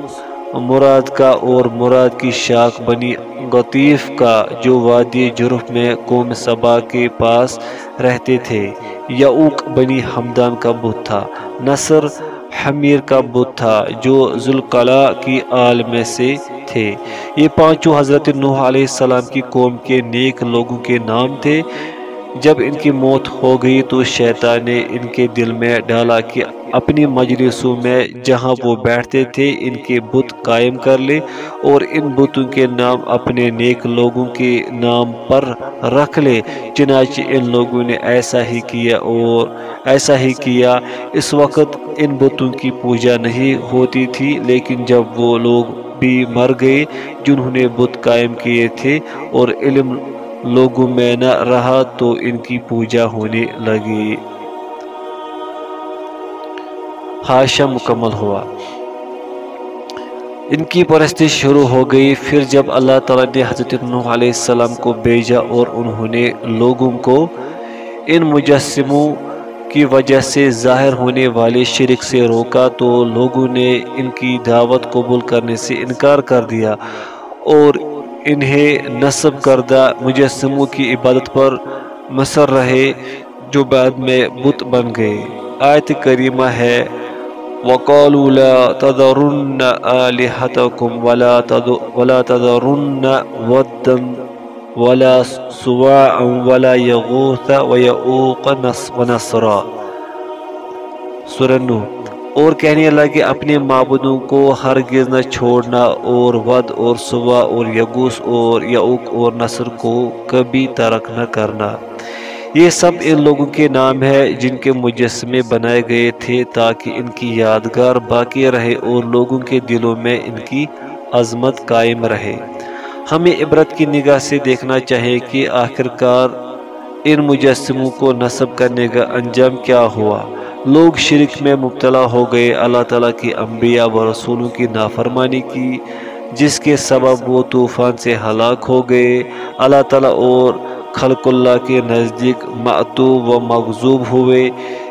مراد کا اور مراد کی شاخ بنی غطیف کا جو وادی جرف میں قوم صبا کے پاس رہتے تھے۔ یعوق بنی حمدان کا بت تھا۔ نصر حمیر کا بت تھا جو ذوالقلا کی آل میں سے تھے۔ یہ پانچوں حضرت نوح علیہ السلام کی قوم کے نیک لوگوں کے نام تھے۔ جب ان کی موت ہو گئی تو شیطان نے ان کے دل میں ڈالا کہ اپنی مجلسوں میں جہاں وہ بیٹھتے تھے، ان کے بت قائم کر لے اور ان بتوں کے نام اپنے نیک لوگوں کے نام پر رکھ لے۔ چنانچہ ان لوگوں نے ایسا ہی کیا اور ایسا ہی کیا۔ اس وقت ان بتوں کی پوجا نہیں ہوتی تھی، لیکن جب وہ لوگ بھی مر گئے جنہوں نے بت قائم کیے تھے اور علم لوگوں میں نہ رہا تو ان کی پوجا ہونے لگی۔ حاشا مکمل ہوا۔ ان کی پرستی شروع ہو گئی، پھر جب اللہ تعالیٰ نے حضرت نوح علیہ السلام کو بھیجا اور انہوں نے لوگوں کو ان مجسموں کی وجہ سے ظاہر ہونے والے شرک سے روکا، تو لوگوں نے ان کی دعوت قبول کرنے سے انکار کر دیا اور انہیں نصب کردہ مجسموں کی عبادت پر مصر رہے، جو بعد میں بت بن گئے۔ آیت کریمہ ہے وقالوا لا تذرن آلهتكم ولا ولا تذرن ودا ولا سواعا ولا يغوث ويعوق ونصرا۔ سورہ نو اور کہنے لگے اپنے معبودوں کو ہرگز نہ چھوڑنا اور ود اور سوا اور یگوس اور یعوق اور نصر کو کبھی ترک نہ کرنا۔ یہ سب ان لوگوں کے نام ہے جن کے مجسمے بنائے گئے تھے تاکہ ان کی یادگار باقی رہے اور لوگوں کے دلوں میں ان کی عظمت قائم رہے۔ ہمیں عبرت کی نگاہ سے دیکھنا چاہیے کہ آخرکار ان مجسموں کو نصب کرنے کا انجام کیا ہوا۔ لوگ شرک میں مبتلا ہو گئے۔ اللہ تعالیٰ کی انبیاء و رسولوں کی نافرمانی کی، جس کے سبب وہ طوفان سے ہلاک ہو گئے۔ اللہ تعالیٰ اور خلق اللہ کے نزدیک معتوب و مغزوب ہوئے۔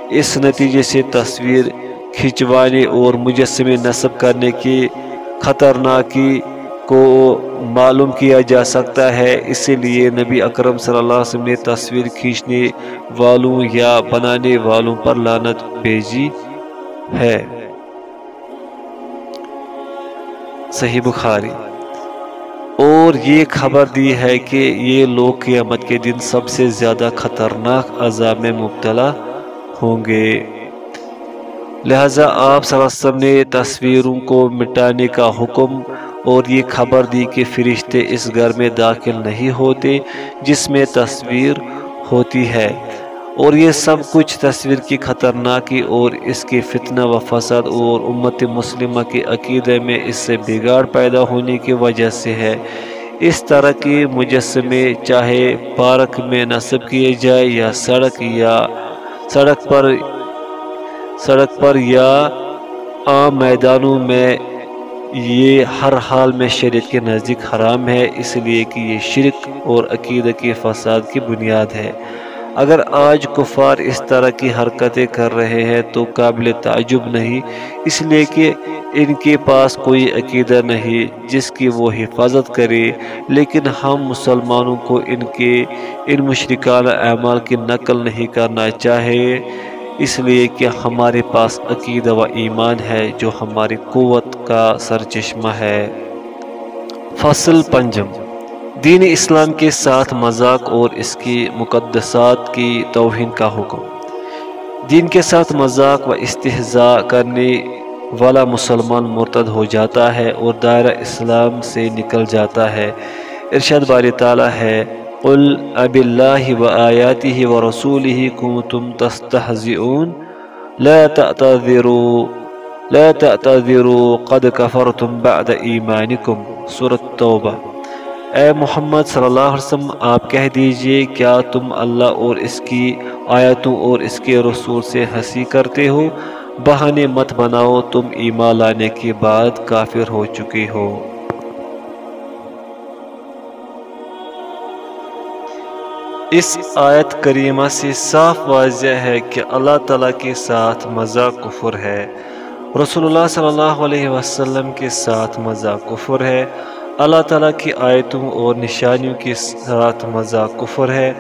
اس نتیجے سے تصویر کھنچوانے اور مجسمے نصب کرنے کی خطرناکی کو معلوم کیا جا سکتا ہے۔ اسی لیے نبی اکرم صلی اللہ علیہ وسلم نے تصویر کھینچنے والوں یا بنانے والوں پر لانت بھیجی ہے۔ صحیح بخاری۔ اور یہ خبر دی ہے کہ یہ لوگ قیامت کے دن سب سے زیادہ خطرناک عذاب میں مبتلا ہوں گے۔ لہذا آپ صلی اللہ علیہ وسلم نے تصویروں کو مٹانے کا حکم اور یہ خبر دی کہ فرشتے اس گھر میں داخل نہیں ہوتے جس میں تصویر ہوتی ہے۔ اور یہ سب کچھ تصویر کی خطرناکی اور اس کے فتنہ و فساد اور امت مسلمہ کے عقیدے میں اس سے بگاڑ پیدا ہونے کی وجہ سے ہے۔ اس طرح کے مجسمے چاہے پارک میں نصب کیے جائے یا سڑک یا سڑک پر سڑک پر یا عام میدانوں میں، یہ ہر حال میں شریعت کے نزدیک حرام ہے، اس لیے کہ یہ شرک اور عقیدہ کے فساد کی بنیاد ہے۔ اگر آج کفار اس طرح کی حرکتیں کر رہے ہیں تو قابل تعجب نہیں، اس لیے کہ ان کے پاس کوئی عقیدہ نہیں جس کی وہ حفاظت کرے۔ لیکن ہم مسلمانوں کو ان کے، ان مشرکانہ اعمال کی نقل نہیں کرنا چاہے، اس لیے کہ ہمارے پاس عقیدہ و ایمان ہے جو ہماری قوت کا سرچشمہ ہے۔ فصل پنجم۔ دین اسلام کے ساتھ مذاق اور اس کی مقدسات کی توہین کا حکم۔ دین کے ساتھ مذاق و استحضاء کرنے والا مسلمان مرتد ہو جاتا ہے اور دائرہ اسلام سے نکل جاتا ہے۔ ارشاد باری تعالیٰ ہے، قل اب اللہ و آیاتی و رسول کنتم تستہزئون، لا تعتذروا لا تعتذروا قد کفرتم بعد ایمانکم۔ سورة توبہ۔ اے محمد صلی اللہ علیہ وسلم، آپ کہہ دیجیے، کیا تم اللہ اور اس کی آیتوں اور اس کے رسول سے ہنسی کرتے ہو؟ بہانے مت بناؤ، تم ایمان لانے کے بعد کافر ہو چکے ہو۔ اس آیت کریمہ سے صاف واضح ہے کہ اللہ تعالیٰ کے ساتھ مزہ کفر ہے۔ رسول اللہ صلی اللہ علیہ وسلم کے ساتھ مزہ کفر ہے۔ اللہ تعالیٰ کی آیتوں اور نشانیوں کے ساتھ مزہ کفر ہے۔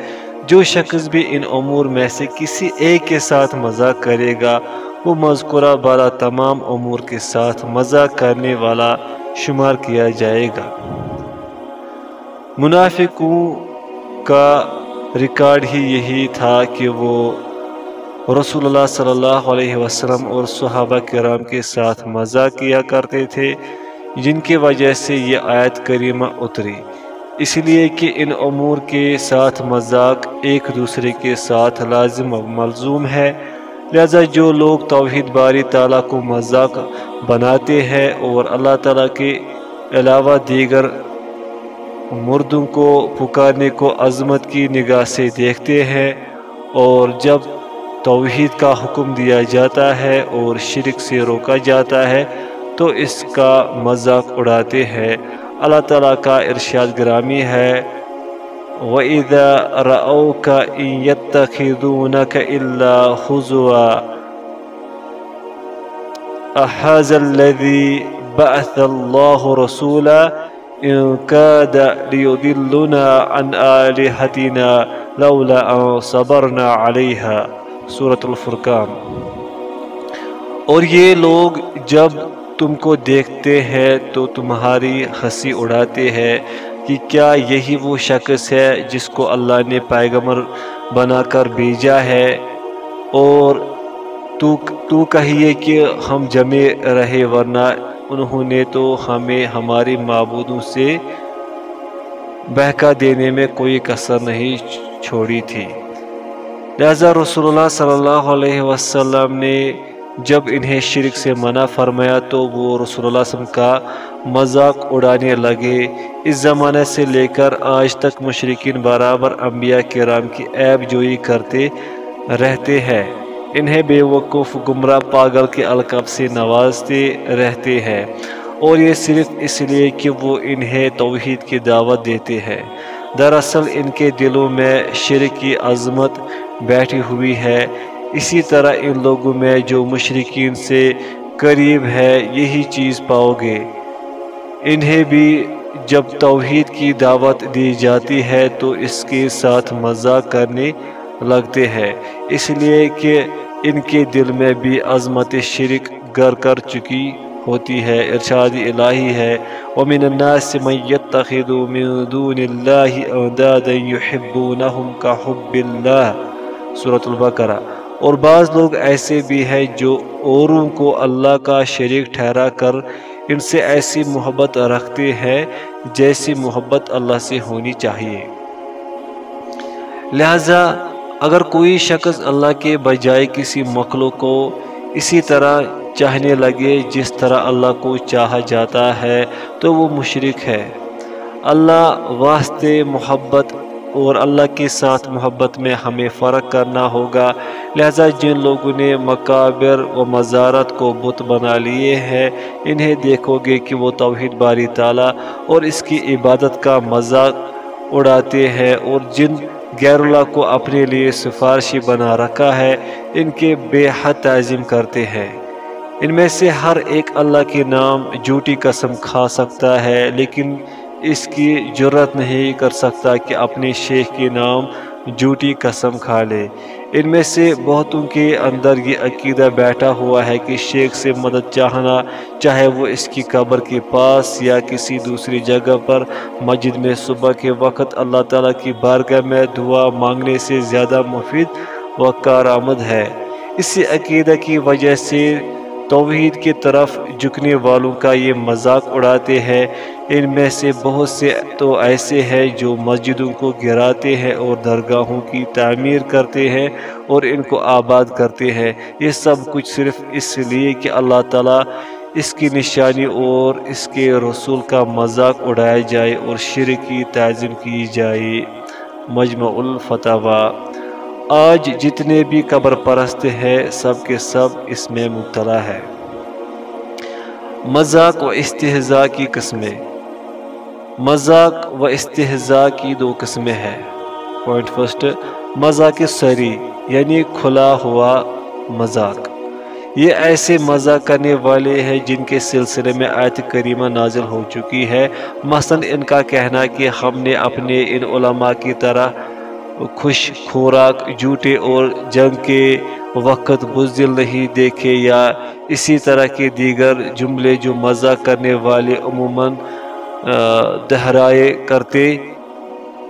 جو شخص بھی ان امور میں سے کسی ایک کے ساتھ مزہ کرے گا، وہ مذکورہ بالا تمام امور کے ساتھ مزہ کرنے والا شمار کیا جائے گا۔ منافقوں کا ریکارڈ ہی یہی تھا کہ وہ رسول اللہ صلی اللہ علیہ وسلم اور صحابہ کرام کے ساتھ مزہ کیا کرتے تھے۔ جن کی وجہ سے یہ آیت کریمہ اتری۔ اس لیے کہ ان امور کے ساتھ مذاق ایک دوسرے کے ساتھ لازم و ملزوم ہے۔ لہذا جو لوگ توحید باری تعالیٰ کو مذاق بناتے ہیں اور اللہ تعالیٰ کے علاوہ دیگر مردوں کو پکارنے کو عظمت کی نگاہ سے دیکھتے ہیں اور جب توحید کا حکم دیا جاتا ہے اور شرک سے روکا جاتا ہے تو اس کا مذاق اڑاتے ہیں۔ اللہ تعالیٰ کا ارشاد گرامی ہے۔ وَإِذَا رَأَوْكَ إِن يَتَّخِذُونَكَ إِلَّا خُزُوًا۔ أَحَازَ الَّذِي بَعْثَ اللَّهُ رَسُولًا إِن كَادَ لِيُضِلُّنَا عَنْ آلِهَتِنَا لَوْلَا أَن صَبَرْنَا عَلَيْهَا۔ سورة الفرقان۔ اور یہ لوگ جب تم کو دیکھتے ہیں تو تمہاری ہنسی اڑاتے ہیں کہ کیا یہی وہ شخص ہے جس کو اللہ نے پیغمبر بنا کر بھیجا ہے؟ اور تو تو کہیے کہ ہم جمے رہے ورنہ انہوں نے تو ہمیں ہماری معبودوں سے بہکا دینے میں کوئی کثر نہیں چھوڑی تھی۔ لہذا رسول اللہ صلی اللہ علیہ وسلم نے جب انہیں شرک سے منع فرمایا تو وہ رسول اللہ وسلم کا مذاق اڑانے لگے۔ اس زمانے سے لے کر آج تک مشرقین برابر انبیاء کرام کی عیب جوئی کرتے رہتے ہیں۔ انہیں بے وقوف گمراہ پاگل کے القاب سے نوازتے رہتے ہیں۔ اور یہ صرف اس لیے کہ وہ انہیں توحید کی دعوت دیتے ہیں۔ دراصل ان کے دلوں میں شرک کی عظمت بیٹھی ہوئی ہے۔ اسی طرح ان لوگوں میں جو مشرقین سے قریب ہے، یہی چیز پاؤ گے۔ انہیں بھی جب توحید کی دعوت دی جاتی ہے تو اس کے ساتھ مذاق کرنے لگتے ہیں۔ اس لیے کہ ان کے دل میں بھی عظمت شرک گر کر چکی ہوتی ہے۔ ارشاد الہی ہے، وَمِنَ النَّاسِ مَن يَتَّخِذُ مِن دُونِ اللَّهِ أَنْدَادًا يُحِبُّونَهُمْ كَحُبِّ اللَّهِ۔ سورة البقرہ۔ اور بعض لوگ ایسے بھی ہیں جو اوروں کو اللہ کا شریک ٹھہرا کر ان سے ایسی محبت رکھتے ہیں جیسی محبت اللہ سے ہونی چاہیے۔ لہذا اگر کوئی شخص اللہ کے بجائے کسی مخلوق کو اسی طرح چاہنے لگے جس طرح اللہ کو چاہا جاتا ہے تو وہ مشرک ہے۔ اللہ واسطے محبت اور اللہ کے ساتھ محبت میں ہمیں فرق کرنا ہوگا۔ لہذا جن لوگوں نے مقابر و مزارت کو بت بنا لیے ہیں، انہیں دیکھو گے کہ وہ توحید باری تعالیٰ اور اس کی عبادت کا مذاق اڑاتے ہیں اور جن غیر اللہ کو اپنے لیے سفارشی بنا رکھا ہے، ان کے بے حد تعظیم کرتے ہیں۔ ان میں سے ہر ایک اللہ کے نام جھوٹی قسم کھا سکتا ہے، لیکن اس کی جرت نہیں کر سکتا کہ اپنے شیخ کے نام جھوٹی قسم کھا لے۔ ان میں سے بہتوں کے اندر یہ عقیدہ بیٹھا ہوا ہے کہ شیخ سے مدد چاہنا، چاہے وہ اس کی قبر کے پاس یا کسی دوسری جگہ پر، مسجد میں صبح کے وقت اللہ تعالیٰ کی بارگاہ میں دعا مانگنے سے زیادہ مفید و کارآمد ہے۔ اسی عقیدہ کی وجہ سے توحید کی طرف جھکنے والوں کا یہ مذاق اڑاتے ہیں۔ ان میں سے بہت سے تو ایسے ہیں جو مسجدوں کو گراتے ہیں اور درگاہوں کی تعمیر کرتے ہیں اور ان کو آباد کرتے ہیں۔ یہ سب کچھ صرف اس لیے کہ اللہ تعالیٰ اس کی نشانی اور اس کے رسول کا مذاق اڑایا جائے اور شرک کی تعظیم کی جائے۔ مجمع الفتح آج جتنے بھی قبر پرست ہیں، سب کے سب اس میں مبتلا ہے۔ مذاق و استحضاء کی قسمیں۔ مذاق و استحضاء کی دو قسمیں ہیں۔ پوائنٹ فرسٹ مذاق سری یعنی کھلا ہوا مذاق۔ یہ ایسے مذاق کرنے والے ہیں جن کے سلسلے میں آیت کریمہ نازل ہو چکی ہے۔ مثلا ان کا کہنا کہ ہم نے اپنے ان علماء کی طرح خوش خوراک جھوٹے اور جنگ کے وقت بزدل نہیں دیکھے یا اسی طرح کے دیگر جملے جو مزہ کرنے والے عموماً دہرائے کرتے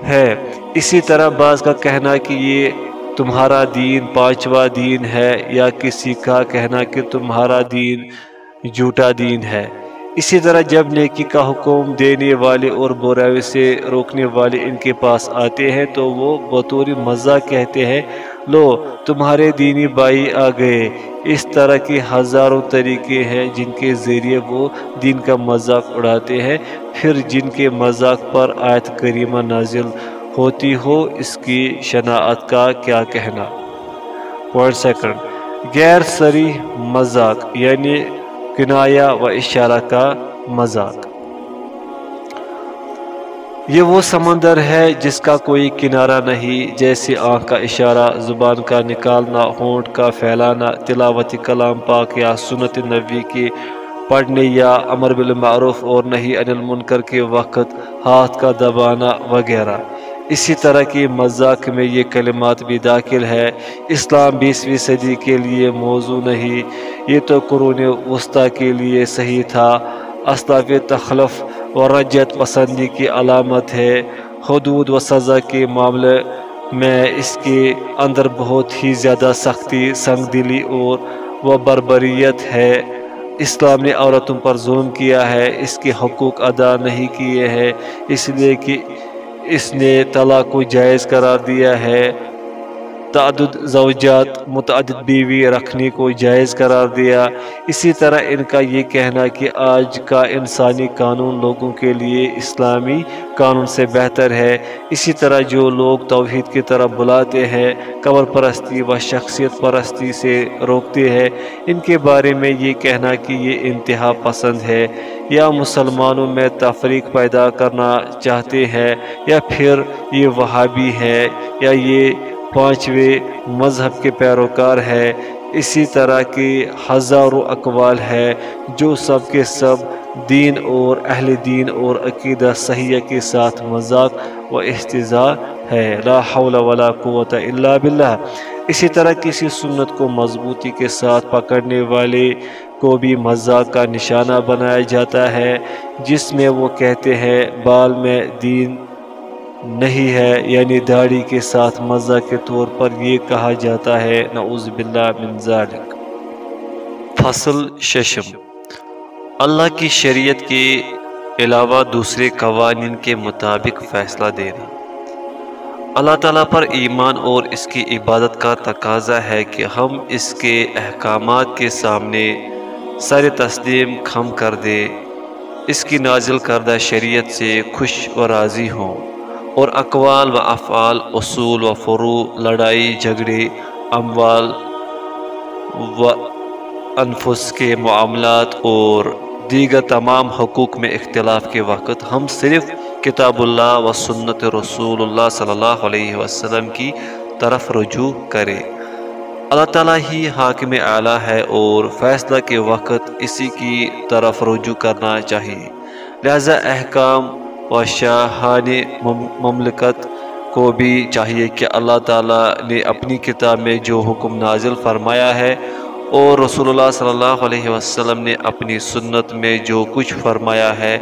ہیں۔ اسی طرح بعض کا کہنا کہ یہ تمہارا دین پانچواں دین ہے یا کسی کا کہنا کہ تمہارا دین جھوٹا دین ہے۔ اسی طرح جب نیکی کا حکم دینے والے اور برائی سے روکنے والے ان کے پاس آتے ہیں تو وہ بطور مزہ کہتے ہیں، لو، تمہارے دینی بائی آ گئے۔ اس طرح کے ہزاروں طریقے ہیں جن کے ذریعے وہ دین کا مذاق اڑاتے ہیں۔ پھر جن کے مذاق پر آیت کریمہ نازل ہوتی ہو، اس کی شناعت کا کیا کہنا۔ پوائنٹ سیکنڈ غیر سری مذاق یعنی کنایا و اشارہ کا مذاق۔ یہ وہ سمندر ہے جس کا کوئی کنارہ نہیں، جیسے آنکھ کا اشارہ، زبان کا نکالنا، ہونٹ کا پھیلانا تلاوت کلام پاک یا سنت نبی کی پڑھنے یا امر بالمعروف اور نہیں ان المنکر کے وقت ہاتھ کا دبانا وغیرہ۔ اسی طرح کی مذاق میں یہ کلمات بھی داخل ہے اسلام بیسویں صدی کے لیے موضوع نہیں، یہ تو قرون وسطی کے لیے صحیح تھا۔ اسلاف تخلف و رجت پسندی کی علامت ہے۔ حدود و سزا کے معاملے میں اس کے اندر بہت ہی زیادہ سختی سنگ دلی اور وہ بربریت ہے۔ اسلام نے عورتوں پر ظلم کیا ہے، اس کے حقوق ادا نہیں کیے ہیں، اس لیے کہ اس نے طلاق کو جائز قرار دیا ہے۔ تعدد زوجات متعدد بیوی رکھنے کو جائز قرار دیا۔ اسی طرح ان کا یہ کہنا کہ آج کا انسانی قانون لوگوں کے لیے اسلامی قانون سے بہتر ہے۔ اسی طرح جو لوگ توحید کی طرح بلاتے ہیں، قبر پرستی و شخصیت پرستی سے روکتے ہیں، ان کے بارے میں یہ کہنا کہ یہ انتہا پسند ہے۔ یا مسلمانوں میں تفریق پیدا کرنا چاہتے ہیں، یا پھر یہ وہابی ہے یا یہ پانچویں مذہب کے پیروکار ہے۔ اسی طرح کی ہزاروں اقوال ہے جو سب کے سب دین اور اہل دین اور عقیدہ صحیح کے ساتھ مذاق و احتضاء ہے۔ لا حول ولا قوت الا باللہ۔ اسی طرح کسی سنت کو مضبوطی کے ساتھ پکڑنے والے کو بھی مذاق کا نشانہ بنایا جاتا ہے، جس میں وہ کہتے ہیں، بال میں دین نہیں ہے یعنی داڑھی کے ساتھ مزہ کے طور پر یہ کہا جاتا ہے، نعوذ باللہ من ذالک۔ فصل ششم۔ اللہ کی شریعت کے علاوہ دوسرے قوانین کے مطابق فیصلہ دینا۔ اللہ تعالیٰ پر ایمان اور اس کی عبادت کا تقاضا ہے کہ ہم اس کے احکامات کے سامنے سر تسلیم کھم کر دے۔ اس کی نازل کردہ شریعت سے خوش و راضی ہوں۔ اور اقوال و افعال، اصول و فرو لڑائی، جھگڑے، اموال و انفس کے معاملات اور دیگر تمام حقوق میں اختلاف کے وقت ہم صرف کتاب اللہ و سنت رسول اللہ صلی اللہ علیہ وسلم کی طرف رجوع کرے اللہ تعالیٰ ہی حاکم اعلیٰ ہے اور فیصلہ کے وقت اسی کی طرف رجوع کرنا چاہیے۔ لہذا احکام و شاہان مملکت کو بھی چاہیے کہ اللہ تعالیٰ نے اپنی کتاب میں جو حکم نازل فرمایا ہے اور رسول اللہ صلی اللہ علیہ وسلم نے اپنی سنت میں جو کچھ فرمایا ہے،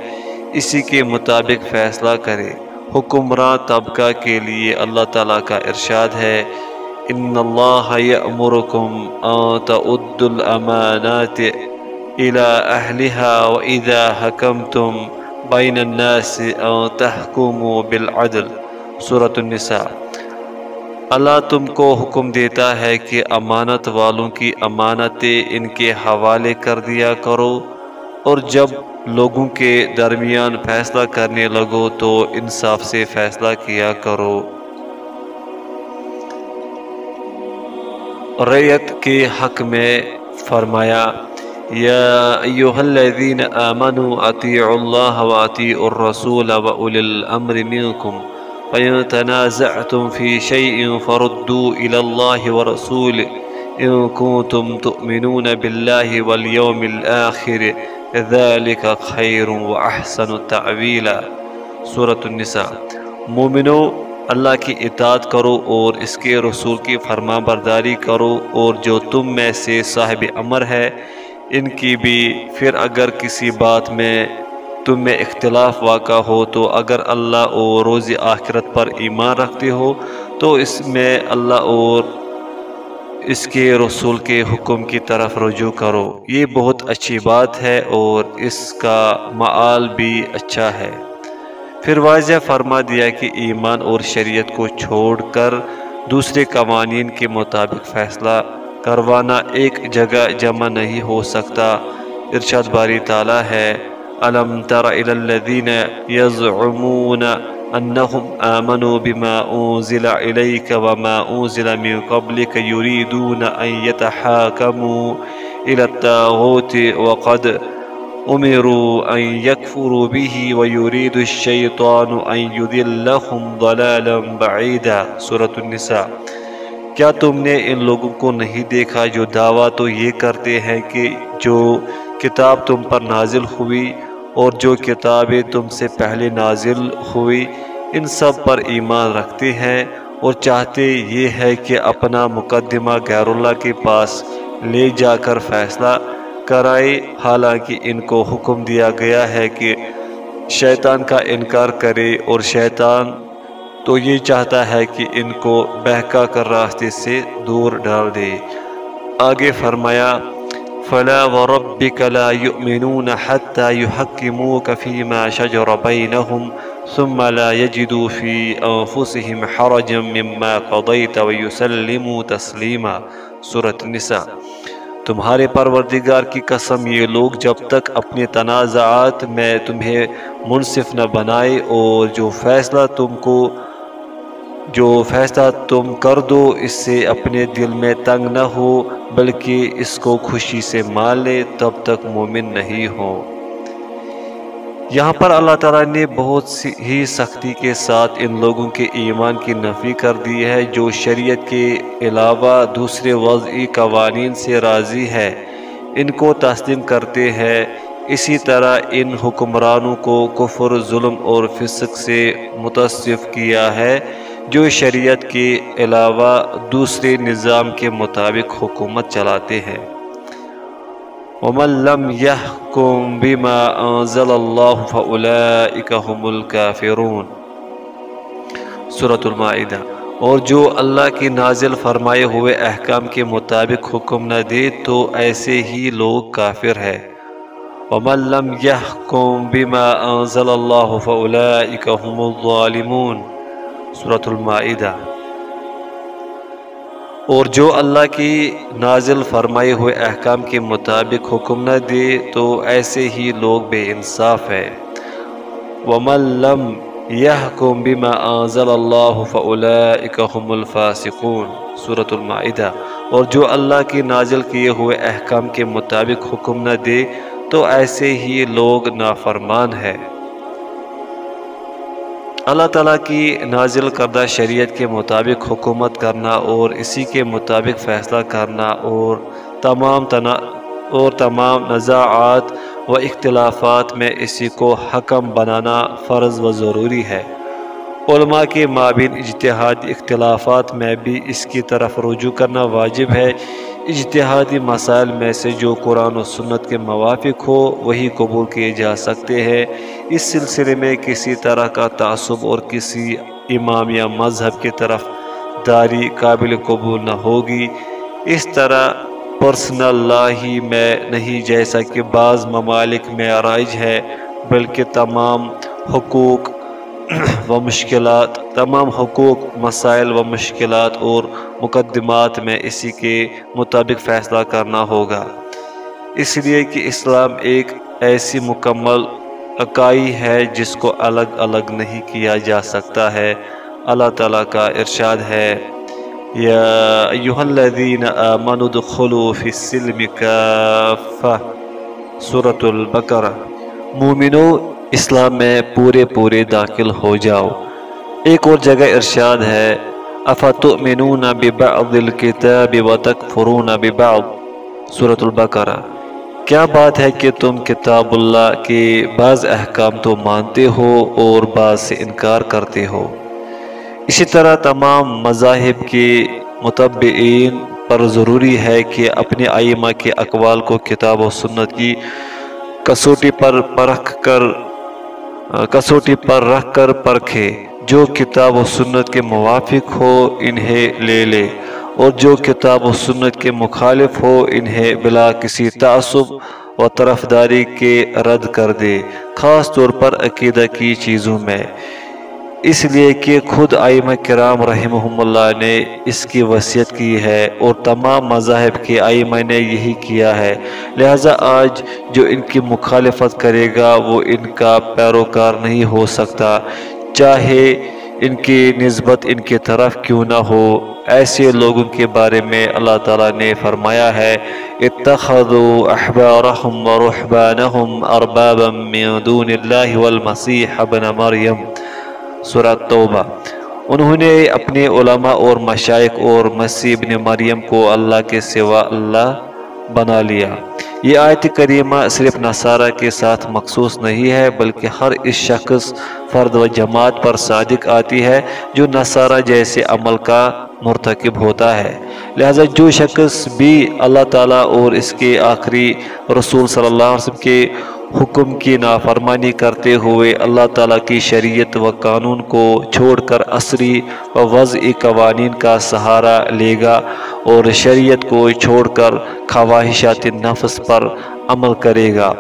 اسی کے مطابق فیصلہ کرے۔ حکمراں طبقہ کے لیے اللہ تعالیٰ کا ارشاد ہے، ان اللہ یأمرکم ان تعد الامانات الى اہلها واذا حکمتم بین الناس ان تحکموا بالعدل، سورة النساء۔ اللہ تم کو حکم دیتا ہے کہ امانت والوں کی امانتیں ان کے حوالے کر دیا کرو، اور جب لوگوں کے درمیان فیصلہ کرنے لگو تو انصاف سے فیصلہ کیا کرو۔ ریت کے حق میں فرمایا یا ایوہ الذین آمنوا اطیعوا اللہ و اطیعوا الرسول و اولی الامر منکم فإن تنازعتم في شيء فردوا إلى الله ورسوله. إن كنتم تؤمنون بالله واليوم الآخر، ذلك خير وأحسن تعويلا. سورة النساء. مومنو، اللہ کی اطاعت کرو اور اس کے رسول کی فرما برداری کرو اور جو تم میں سے صاحب امر ہے ان کی بھی، پھر اگر کسی بات میں تم میں اختلاف واقع ہو تو اگر اللہ اور روز آخرت پر ایمان رکھتے ہو، تو اس میں اللہ اور اس کے رسول کے حکم کی طرف رجوع کرو۔ یہ بہت اچھی بات ہے اور اس کا معال بھی اچھا ہے۔ پھر واضح فرما دیا کہ ایمان اور شریعت کو چھوڑ کر دوسرے قوانین کے مطابق فیصلہ کروانا ایک جگہ جمع نہیں ہو سکتا۔ ارشاد باری تعالیٰ ہے ألم تر إلى الذين يزعمون أنهم آمنوا بما أنزل إليك وما أنزل من قبلك يريدون أن يتحاكموا إلى التاغوت وقد أمروا أن يكفروا به ويريد الشيطان أن يذلهم ضلالا بعيدا سورة النساء کیا تم نے ان لوگوں کو نہیں دیکھا جو دعویٰ تو یہ کرتے ہیں کہ جو کتاب تم پر نازل ہوئی اور جو کتابیں تم سے پہلے نازل ہوئی، ان سب پر ایمان رکھتے ہیں اور چاہتے یہ ہے کہ اپنا مقدمہ غیر اللہ کے پاس لے جا کر فیصلہ کرائے۔ حالانکہ ان کو حکم دیا گیا ہے کہ شیطان کا انکار کرے اور شیطان تو یہ چاہتا ہے کہ ان کو بہکا کر راستے سے دور ڈال دے۔ آگے فرمایا، فلا وربك لا يؤمنون حتى يحكموك فيما شجر بينهم ثم لا يجدوا في أنفسهم حرجا مما قضيت ويسلموا تسليما سورة النساء۔ تمہارے پروردگار کی قسم، یہ لوگ جب تک اپنے تنازعات میں تمہیں منصف نہ بنائے اور جو فیصلہ تم کو جو فیصلہ تم کر دو، اس سے اپنے دل میں تنگ نہ ہو، بلکہ اس کو خوشی سے مان لے، تب تک مومن نہیں ہو۔ یہاں پر اللہ تعالیٰ نے بہت سی ہی سختی کے ساتھ ان لوگوں کے ایمان کی نفی کر دی ہے، جو شریعت کے علاوہ دوسرے وضعی قوانین سے راضی ہے ان کو تسلیم کرتے ہیں۔ اسی طرح ان حکمرانوں کو کفر، ظلم اور فسق سے متصف کیا ہے۔ جو شریعت کے علاوہ دوسرے نظام کے مطابق حکومت چلاتے ہیں۔ ومن لم يحكم بما انزل الله فاولئك هم الكافرون۔ سورة المائدہ۔ اور جو اللہ کی نازل فرمائے ہوئے احکام کے مطابق حکم نہ دے تو ایسے ہی لوگ کافر ہے ومن لم يحكم بما انزل الله فاولئك هم الظالمون۔ صورت المائدہ۔ اور جو اللہ کی نازل فرمائے ہوئے احکام کے مطابق حکم نہ دے تو ایسے ہی لوگ بے انصاف ہے ومن لم يحكم بما انزل الله فاولئك هم الفاسقون۔ سورة المائدہ۔ اور جو اللہ کی نازل کیے ہوئے احکام کے مطابق حکم نہ دے تو ایسے ہی لوگ نافرمان ہے اللہ تعالیٰ کی نازل کردہ شریعت کے مطابق حکومت کرنا اور اسی کے مطابق فیصلہ کرنا اور تمام تنا اور تمام نزاعات و اختلافات میں اسی کو حکم بنانا فرض و ضروری ہے۔ علماء کے مابین اجتہادی اختلافات میں بھی اس کی طرف رجوع کرنا واجب ہے۔ اجتہادی مسائل میں سے جو قرآن و سنت کے موافق ہو، وہی قبول کیے جا سکتے ہیں۔ اس سلسلے میں کسی طرح کا تعصب اور کسی امام یا مذہب کی طرف داری قابل قبول نہ ہوگی۔ اس طرح پرسنل لا ہی میں نہیں، جیسا کہ بعض ممالک میں رائج ہے، بلکہ تمام حقوق و مشکلات، تمام حقوق، مسائل و مشکلات اور مقدمات میں اسی کے مطابق فیصلہ کرنا ہوگا۔ اس لیے کہ اسلام ایک ایسی مکمل اکائی ہے جس کو الگ الگ نہیں کیا جا سکتا ہے۔ اللہ تعالیٰ کا ارشاد ہے، یا ایوہ الذین آمنوا دخلوا فی السلم کافہ، سورة البقرہ۔ مومنو اسلام میں پورے پورے داخل ہو جاؤ۔ ایک اور جگہ ارشاد ہے، افتؤمنون ببعض الكتاب وتکفرون ببعض۔ سورة البقرہ۔ کیا بات ہے کہ تم کتاب اللہ کے بعض احکام تو مانتے ہو اور بعض سے انکار کرتے ہو۔ اسی طرح تمام مذاہب کے متبعین پر ضروری ہے کہ اپنے آئمہ کے اقوال کو کتاب و سنت کی کسوٹی پر پرکھ کر کسوٹی پر رکھ کر پرکھے، جو کتاب و سنت کے موافق ہو انہیں لے لے، اور جو کتاب و سنت کے مخالف ہو انہیں بلا کسی تعصب و طرفداری کے رد کر دے، خاص طور پر عقیدہ کی چیزوں میں۔ اس لیے کہ خود آئمہ کرام رحمہم اللہ نے اس کی وصیت کی ہے اور تمام مذاہب کے آئمہ نے یہی کیا ہے۔ لہٰذا آج جو ان کی مخالفت کرے گا وہ ان کا پیروکار نہیں ہو سکتا۔ چاہے ان کی نسبت ان کی طرف کیوں نہ ہو، ایسے لوگوں کے بارے میں اللہ تعالیٰ نے فرمایا ہے، اتخذوا احبارهم ورحبانهم اربابا من دون اللہ والمسیح ابن مریم۔ سورہ توبہ۔ انہوں نے اپنے علماء اور مشائق اور مسیح ابن مریم کو اللہ کے سوا اللہ بنا لیا۔ یہ آیت کریمہ صرف نصارہ کے ساتھ مخصوص نہیں ہے، بلکہ ہر اس شخص، فرد و جماعت پر صادق آتی ہے، جو نصارہ جیسے عمل کا مرتکب ہوتا ہے۔ لہذا جو شخص بھی اللہ تعالیٰ اور اس کے آخری رسول صلی اللہ علیہ وسلم کے حکم کی نافرمانی کرتے ہوئے اللہ تعالیٰ کی شریعت و قانون کو چھوڑ کر عصری و وضعی قوانین کا سہارا لے گا اور شریعت کو چھوڑ کر خواہشات نفس پر عمل کرے گا۔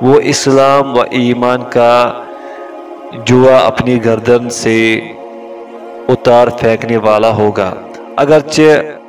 وہ اسلام و ایمان کا جوا اپنی گردن سے اتار پھینکنے والا ہوگا۔ اگرچہ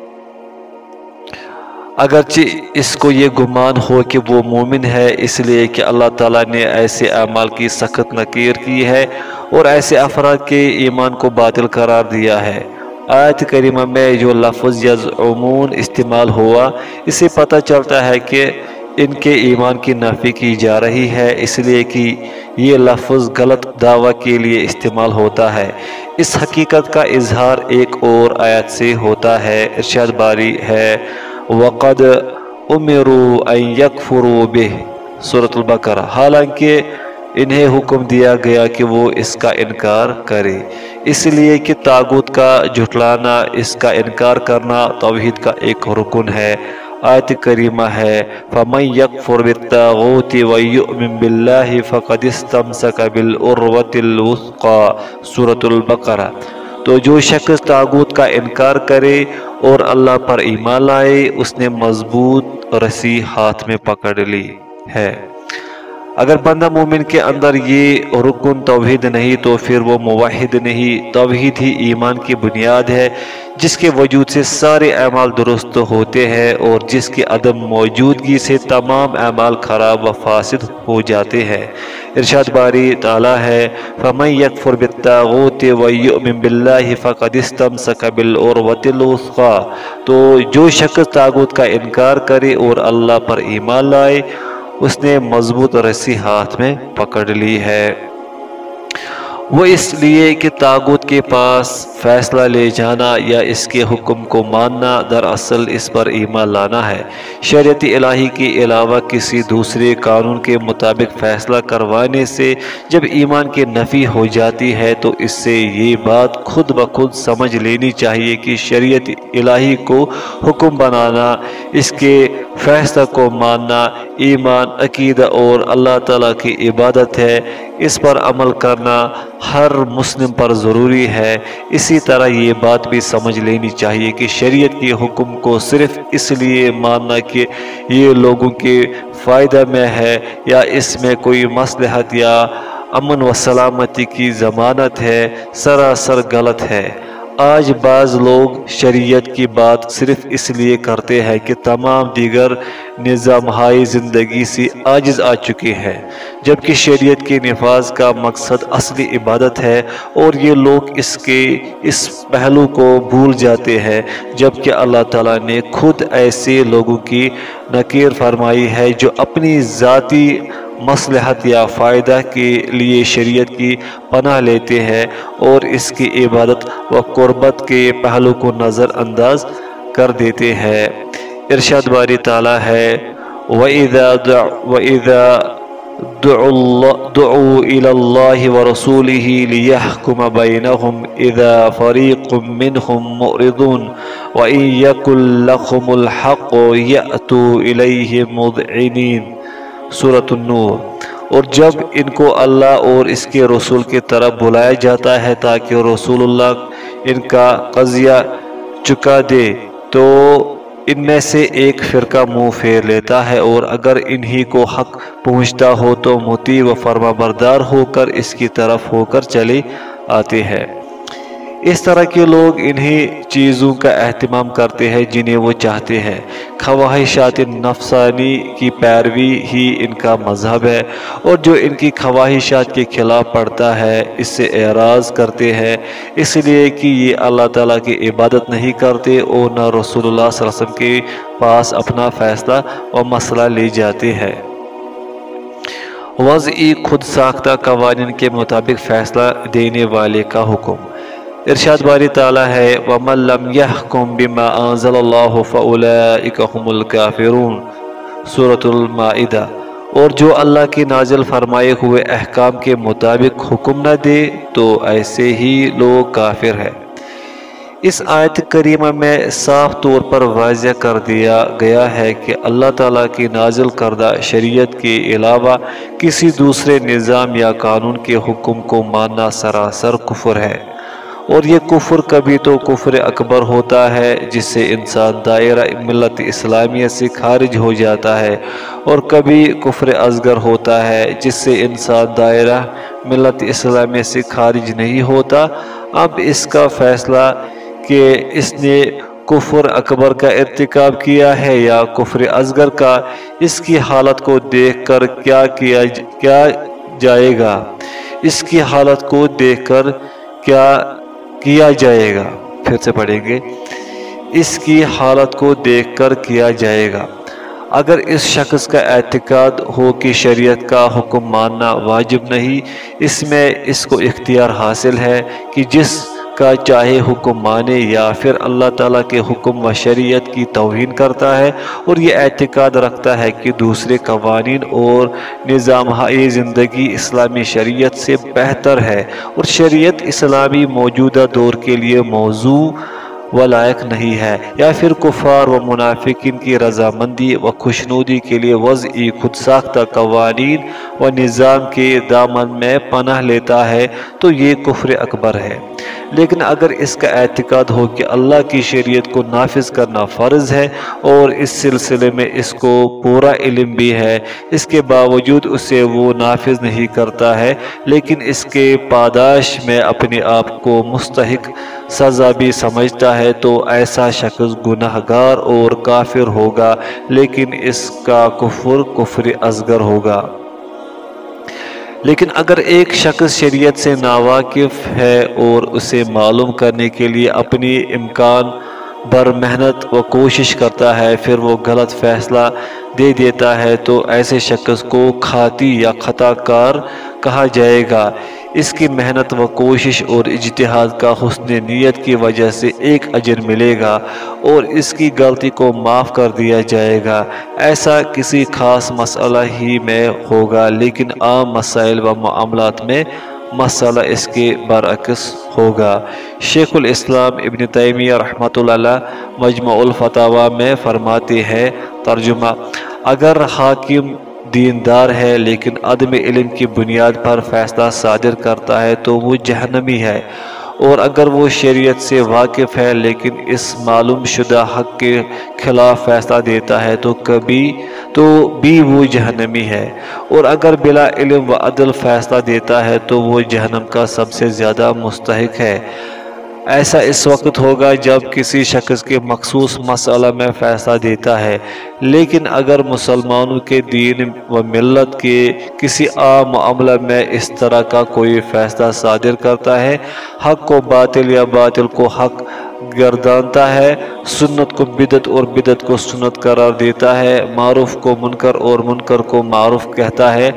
اگرچہ اس کو یہ گمان ہو کہ وہ مومن ہے، اس لیے کہ اللہ تعالیٰ نے ایسے اعمال کی سخت نکیر کی ہے اور ایسے افراد کے ایمان کو باطل قرار دیا ہے۔ آیت کریمہ میں جو لفظ یزعمون استعمال ہوا، اسے پتہ چلتا ہے کہ ان کے ایمان کی نفی کی جا رہی ہے، اس لیے کہ یہ لفظ غلط دعویٰ کے لیے استعمال ہوتا ہے۔ اس حقیقت کا اظہار ایک اور آیت سے ہوتا ہے۔ ارشاد باری ہے وقد امروا ان يكفروا به۔ صورت البقرہ۔ حالانکہ انہیں حکم دیا گیا کہ وہ اس کا انکار کرے اس لیے کہ تاغوت کا جھٹلانا، اس کا انکار کرنا توحید کا ایک رکن ہے۔ آیت کریمہ ہے۔ فَمَن يَكْفُرْ بِالتَّاغُوتِ وَيُؤْمِن بِاللَّهِ فَقَدْ اسْتَمْسَكَ بِالْأُرْوَةِ الْوُثْقَى۔ سورة البقرہ۔ تو جو شخص تاغوت کا انکار کرے اور اللہ پر ایمان لائے، اس نے مضبوط رسی ہاتھ میں پکڑ لی ہے۔ اگر بندہ مومن کے اندر یہ رکن توحید نہیں تو پھر وہ موحد نہیں۔ توحید ہی ایمان کی بنیاد ہے، جس کے وجود سے سارے اعمال درست ہوتے ہیں اور جس کی عدم موجودگی سے تمام اعمال خراب و فاسد ہو جاتے ہیں۔ ارشاد باری تعالیٰ ہے، فَمَن يَكْفُرْ بِالتَّاغُوتِ وَيُؤْمِن بِاللَّهِ فَقَدْ اسْتَمْسَكَ بِالْعُرْوَةِ الْوُثْقَى۔ تو جو شخص تاغوت کا انکار کرے اور اللہ پر ایمان لائے اس نے مضبوط رسی ہاتھ میں پکڑ لی ہے۔ وہ اس لیے کہ تاغت کے پاس فیصلہ لے جانا یا اس کے حکم کو ماننا دراصل اس پر ایمان لانا ہے۔ شریعت الہی کے علاوہ کسی دوسرے قانون کے مطابق فیصلہ کروانے سے جب ایمان کے نفی ہو جاتی ہے تو اس سے یہ بات خود بخود سمجھ لینی چاہیے کہ شریعت الہی کو حکم بنانا، اس کے فیصلہ کو ماننا ایمان، عقیدہ اور اللہ تعالیٰ کی عبادت ہے۔ اس پر عمل کرنا ہر مسلم پر ضروری ہے۔ اسی طرح یہ بات بھی سمجھ لینی چاہیے کہ شریعت کے حکم کو صرف اس لیے ماننا کہ یہ لوگوں کے فائدہ میں ہے یا اس میں کوئی مصلحت یا امن و سلامتی کی ضمانت ہے، سراسر غلط ہے۔ آج بعض لوگ شریعت کی بات صرف اس لیے کرتے ہیں کہ تمام دیگر نظام ہائی زندگی سے آجز آ چکے ہیں، جبکہ شریعت کے نفاذ کا مقصد اصلی عبادت ہے اور یہ لوگ اس کے، اس پہلو کو بھول جاتے ہیں، جبکہ اللہ تعالیٰ نے خود ایسے لوگوں کی نکیر فرمائی ہے جو اپنی ذاتی مصلحت یا فائدہ کے لیے شریعت کی پناہ لیتے ہیں اور اس کی عبادت و قربت کے پہلو کو نظر انداز کر دیتے ہیں۔ ارشاد باری تعالیٰ ہے، وَإِذَا وَإِذَا دعوا إلى الله ورسوله ليحكم بينهم إذا فريق منهم مؤرضون وإن يكن لهم الحق يأتوا إليه مذعنين۔ سورة النور۔ اور جب ان کو اللہ اور اس کے رسول کی طرف بلایا جاتا ہے تاکہ رسول اللہ ان کا قضیہ چکا دے، تو ان میں سے ایک فرقہ منہ پھیر لیتا ہے۔ اور اگر انہی کو حق پہنچتا ہو تو متی و فرما بردار ہو کر اس کی طرف ہو کر چلے آتے ہیں۔ اس طرح کے لوگ انہی چیزوں کا اہتمام کرتے ہیں جنہیں وہ چاہتے ہیں۔ خواہشات نفسانی کی پیروی ہی ان کا مذہب ہے اور جو ان کی خواہشات کے خلاف پڑتا ہے، اس سے اعراض کرتے ہیں۔ اس لیے کہ یہ اللہ تعالیٰ کی عبادت نہیں کرتے اور نہ رسول اللہ صلی اللہ علیہ وسلم کے پاس اپنا فیصلہ و مسئلہ لے جاتے ہیں۔ وضعی خود ساختہ قوانین کے مطابق فیصلہ دینے والے کا حکم۔ ارشاد باری تعالیٰ ہے، وَمَن لَمْ يَحْكُمْ بِمَا أَنزَلَ اللَّهُ فَأُولَئِكَ هُمُ الْكَافِرُونَ۔ سورة المائدہ۔ اور جو اللہ کی نازل فرمائے ہوئے احکام کے مطابق حکم نہ دے، تو ایسے ہی لوگ کافر ہیں۔ اس آیت کریمہ میں صاف طور پر واضح کر دیا گیا ہے کہ اللہ تعالیٰ کی نازل کردہ شریعت کے علاوہ کسی دوسرے نظام یا قانون کے حکم کو ماننا سراسر کفر ہے۔ اور یہ کفر کبھی تو کفر اکبر ہوتا ہے، جس سے انسان دائرہ ملت اسلامیہ سے خارج ہو جاتا ہے، اور کبھی کفر ازگر ہوتا ہے، جس سے انسان دائرہ ملت اسلامیہ سے خارج نہیں ہوتا۔ اب اس کا فیصلہ کہ اس نے کفر اکبر کا ارتکاب کیا ہے یا کفر ازگر کا، اس کی حالت کو دیکھ کر کیا کیا جائے گا؟ اس کی حالت کو دیکھ کر کیا کیا جائے گا؟ پھر سے پڑھیں گے۔ اس کی حالت کو دیکھ کر کیا جائے گا۔ اگر اس شخص کا اعتقاد ہو کہ شریعت کا حکم ماننا واجب نہیں، اس میں اس کو اختیار حاصل ہے کہ جس کا چاہے حکم مانے یا پھر اللہ تعالیٰ کے حکم و شریعت کی توہین کرتا ہے اور یہ اعتقاد رکھتا ہے کہ دوسرے قوانین اور نظام زندگی اسلامی شریعت سے بہتر ہے اور شریعت اسلامی موجودہ دور کے لیے موضوع و لائق نہیں ہے، یا پھر کفار و منافقین کی رضامندی و خوشنودی کے لیے وضعی خود ساختہ قوانین و نظام کے دامن میں پناہ لیتا ہے، تو یہ کفر اکبر ہے۔ لیکن اگر اس کا اعتقاد ہو کہ اللہ کی شریعت کو نافذ کرنا فرض ہے اور اس سلسلے میں اس کو پورا علم بھی ہے، اس کے باوجود اسے وہ نافذ نہیں کرتا ہے، لیکن اس کے پاداش میں اپنے آپ کو مستحق سزا بھی سمجھتا ہے تو ایسا شخص گناہ گار اور کافر ہوگا، لیکن اس کا کفر کفر ازگر ہوگا۔ لیکن اگر ایک شخص شریعت سے ناواقف ہے اور اسے معلوم کرنے کے لیے اپنی امکان بر محنت و کوشش کرتا ہے، پھر وہ غلط فیصلہ دے دیتا ہے تو ایسے شخص کو کھاتی یا خطا کار کہا جائے گا۔ اس کی محنت و کوشش اور اجتہاد کا حسن نیت کی وجہ سے ایک اجر ملے گا اور اس کی غلطی کو معاف کر دیا جائے گا۔ ایسا کسی خاص مسئلہ ہی میں ہوگا، لیکن عام مسائل و معاملات میں مسئلہ اس کے برعکس ہوگا شیخ الاسلام ابن تیمیہ رحمۃ اللہ مجمع الفتاوہ میں فرماتے ہیں ترجمہ اگر حاکم دیندار ہے لیکن عدم علم کی بنیاد پر فیصلہ صادر کرتا ہے تو وہ جہنمی ہے اور اگر وہ شریعت سے واقف ہے لیکن اس معلوم شدہ حق کے خلاف فیصلہ دیتا ہے تو کبھی تو بھی وہ جہنمی ہے۔ اور اگر بلا علم و عدل فیصلہ دیتا ہے تو وہ جہنم کا سب سے زیادہ مستحق ہے۔ ایسا اس وقت ہوگا جب کسی شخص کے مخصوص مسئلہ میں فیصلہ دیتا ہے۔ لیکن اگر مسلمانوں کے دین و ملت کے کسی عام معاملہ میں اس طرح کا کوئی فیصلہ صادر کرتا ہے، حق کو باطل یا باطل کو حق گردانتا ہے، سنت کو بدت اور بدت کو سنت قرار دیتا ہے، معروف کو منکر اور منکر کو معروف کہتا ہے۔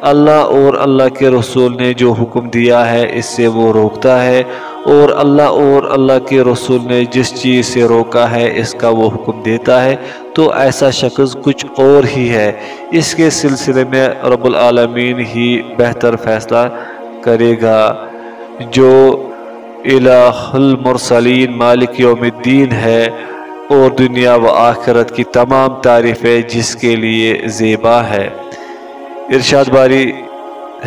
اللہ اور اللہ کے رسول نے جو حکم دیا ہے، اس سے وہ روکتا ہے۔ اور اللہ اور اللہ کے رسول نے جس چیز سے روکا ہے، اس کا وہ حکم دیتا ہے۔ تو ایسا شخص کچھ اور ہی ہے۔ اس کے سلسلے میں رب العالمین ہی بہتر فیصلہ کرے گا۔ جو الہ المرسلین مالک یوم الدین ہے اور دنیا و آخرت کی تمام تعریفیں جس کے لیے زیبا ہے۔ ارشاد باری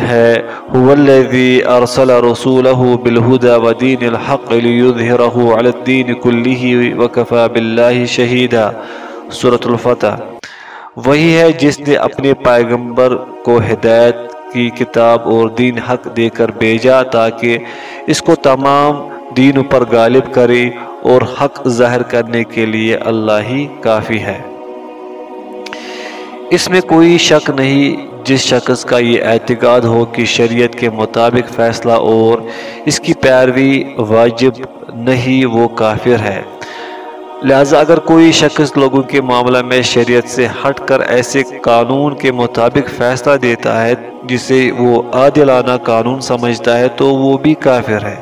ہے، هو الذي ارسل رسوله بالهدى ودين الحق ليظهره على الدين كله وكفى بالله شهيدا سورة الفتح۔ وہی ہے جس نے اپنے پیغمبر کو ہدایت کی کتاب اور دین حق دے کر بھیجا تاکہ اس کو تمام دینوں پر غالب کرے اور حق ظاہر کرنے کے لیے اللہ ہی کافی ہے۔ اس میں کوئی شک نہیں جس شخص کا یہ اعتقاد ہو کہ شریعت کے مطابق فیصلہ اور اس کی پیروی واجب نہیں، وہ کافر ہے۔ لہٰذا اگر کوئی شخص لوگوں کے معاملہ میں شریعت سے ہٹ کر ایسے قانون کے مطابق فیصلہ دیتا ہے جسے وہ عادلانہ قانون سمجھتا ہے، تو وہ بھی کافر ہے۔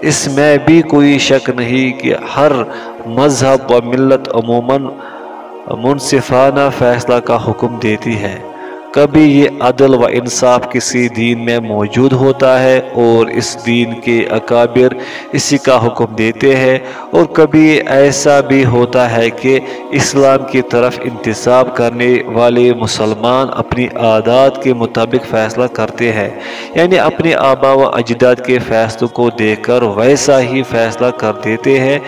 اس میں بھی کوئی شک نہیں کہ ہر مذہب و ملت عموماً منصفانہ فیصلہ کا حکم دیتی ہے۔ کبھی یہ عدل و انصاف کسی دین میں موجود ہوتا ہے اور اس دین کے اکابر اسی کا حکم دیتے ہیں اور کبھی ایسا بھی ہوتا ہے کہ اسلام کی طرف انتصاب کرنے والے مسلمان اپنی عادات کے مطابق فیصلہ کرتے ہیں یعنی اپنے آبا و اجداد کے فیصلوں کو دیکھ کر ویسا ہی فیصلہ کر دیتے ہیں۔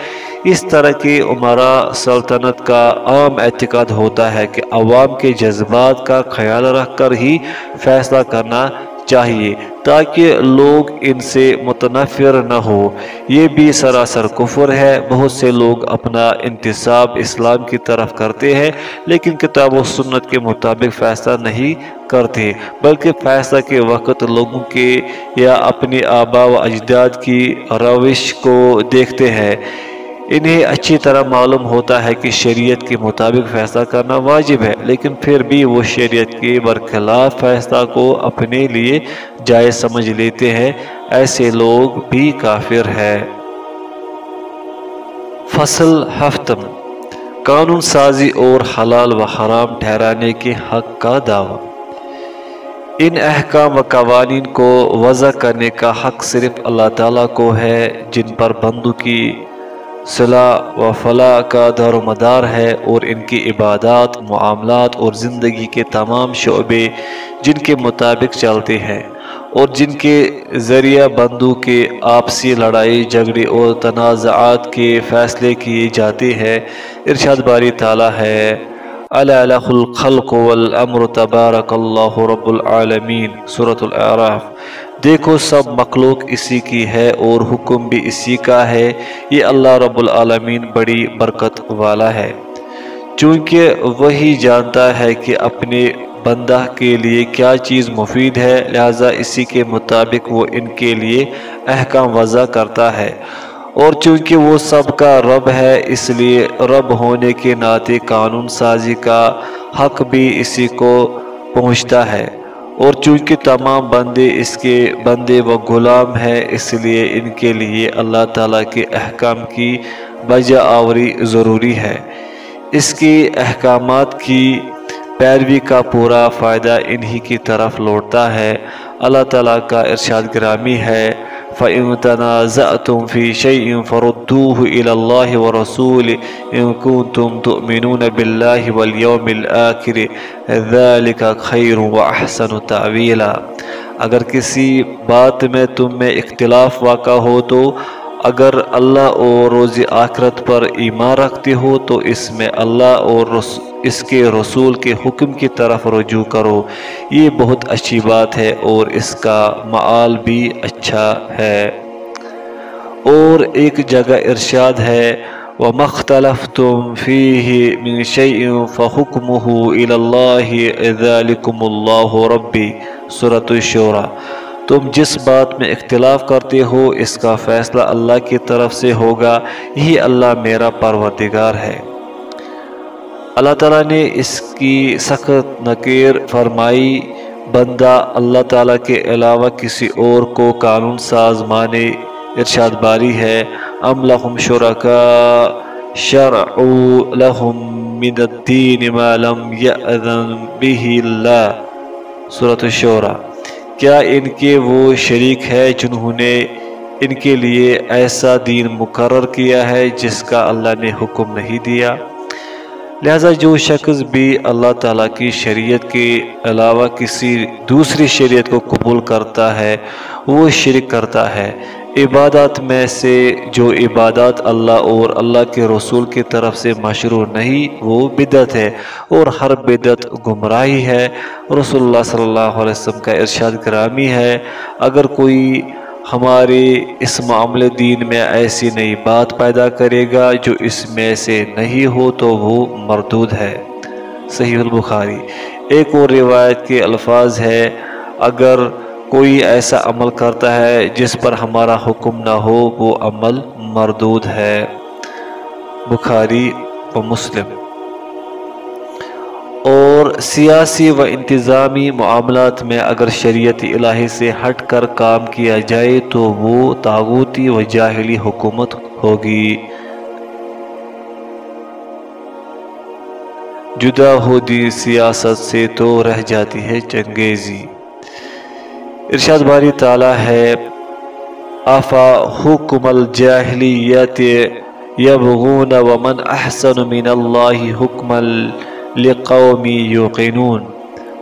اس طرح کی عمرہ سلطنت کا عام اعتقاد ہوتا ہے کہ عوام کے جذبات کا خیال رکھ کر ہی فیصلہ کرنا چاہیے تاکہ لوگ ان سے متنفر نہ ہو یہ بھی سراسر کفر ہے۔ بہت سے لوگ اپنا انتصاب اسلام کی طرف کرتے ہیں، لیکن کتاب و سنت کے مطابق فیصلہ نہیں کرتے، بلکہ فیصلہ کے وقت لوگوں کے یا اپنی آبا و اجداد کی روش کو دیکھتے ہیں۔ انہیں اچھی طرح معلوم ہوتا ہے کہ شریعت کے مطابق فیصلہ کرنا واجب ہے، لیکن پھر بھی وہ شریعت کے برخلاف فیصلہ کو اپنے لیے جائز سمجھ لیتے ہیں۔ ایسے لوگ بھی کافر ہے فصل ہفتم قانون سازی اور حلال و حرام ٹھہرانے کے حق کا دعویٰ۔ ان احکام و قوانین کو وضع کرنے کا حق صرف اللہ تعالیٰ کو ہے، جن پر بندو کی صلاح و فلاح کا دار و مدار ہے اور ان کی عبادات، معاملات اور زندگی کے تمام شعبے جن کے مطابق چلتے ہیں اور جن کے ذریعہ بندو کے آپسی لڑائی، جھگڑے اور تنازعات کے فیصلے کیے جاتے ہیں۔ ارشاد باری تعالیٰ ہے الخ الخلق والامر تبارک اللہ رب العالمین صورت الاعراف دیکھو سب مخلوق اسی کی ہے اور حکم بھی اسی کا ہے، یہ اللہ رب العالمین بڑی برکت والا ہے۔ چونکہ وہی جانتا ہے کہ اپنے بندہ کے لیے کیا چیز مفید ہے، لہذا اسی کے مطابق وہ ان کے لیے احکام وضع کرتا ہے۔ اور چونکہ وہ سب کا رب ہے، اس لیے رب ہونے کے ناطے قانون سازی کا حق بھی اسی کو پہنچتا ہے۔ اور چونکہ تمام بندے اس کے بندے و غلام ہیں، اس لیے ان کے لیے اللہ تعالیٰ کے احکام کی بجا آوری ضروری ہے۔ اس کے احکامات کی پیروی کا پورا فائدہ انہی کی طرف لوٹتا ہے۔ اللہ تعالیٰ کا ارشاد گرامی ہے فَإِن تَنَازَعْتُمْ فِي شَيْءٍ فَرُدُّوهُ إِلَى اللَّهِ وَرَسُولِ إِن كُنتُمْ تُؤْمِنُونَ بِاللَّهِ وَالْيَوْمِ الْآخِرِ ذَلِكَ خَيْرٌ وَأَحْسَنُ تَعْوِيلًا۔ اگر کسی بات میں تم میں اختلاف واقع ہو تو اگر اللہ اور روز آخرت پر ایمان رکھتے ہو تو اس میں اللہ اور اس کے رسول کے حکم کی طرف رجوع کرو۔ یہ بہت اچھی بات ہے اور اس کا معال بھی اچھا ہے۔ اور ایک جگہ ارشاد ہے وَمَخْتَلَفْتُمْ فِيهِ مِنْ شَيْءٍ فَحُكْمُهُ إِلَى اللَّهِ ذَلِكُمُ اللَّهُ رَبِّي۔ سورة الشورى تم جس بات میں اختلاف کرتے ہو، اس کا فیصلہ اللہ کی طرف سے ہوگا۔ یہی اللہ میرا پروردگار ہے۔ اللہ تعالیٰ نے اس کی سخت نکیر فرمائی، بندہ اللہ تعالیٰ کے علاوہ کسی اور کو قانون ساز مانے، ارشاد باری ہے، ام لہم شرکا شرعو لہم من الدین ما لم یأذن به اللہ۔ سورة الشورہ کیا ان کے وہ شریک ہے جنہوں نے ان کے لیے ایسا دین مقرر کیا ہے جس کا اللہ نے حکم نہیں دیا؟ لہذا جو شخص بھی اللہ تعالیٰ کی شریعت کے علاوہ کسی دوسری شریعت کو قبول کرتا ہے، وہ شرک کرتا ہے۔ عبادات میں سے جو عبادات اللہ اور اللہ کے رسول کی طرف سے مشروع نہیں، وہ بدت ہے۔ اور ہر بدت گمراہی ہے۔ رسول اللہ صلی اللہ علیہ وسلم کا ارشاد کرامی ہے، اگر کوئی ہمارے اس معاملے دین میں ایسی نئی بات پیدا کرے گا جو اس میں سے نہیں ہو تو وہ مردود ہے۔ صحیح البخاری۔ ایک اور روایت کے الفاظ ہے اگر کوئی ایسا عمل کرتا ہے جس پر ہمارا حکم نہ ہو، وہ عمل مردود ہے۔ بخاری و مسلم۔ اور سیاسی و انتظامی معاملات میں اگر شریعت الہی سے ہٹ کر کام کیا جائے تو وہ تاغوتی و جاہلی حکومت ہوگی۔ جدا ہو دی سیاست سے تو رہ جاتی ہے چنگیزی۔ ارشاد باری تعالیٰ ہے، آفا حکم الجاہلیت یبغون ومن احسن من اللہ حکم لقومی یوقینون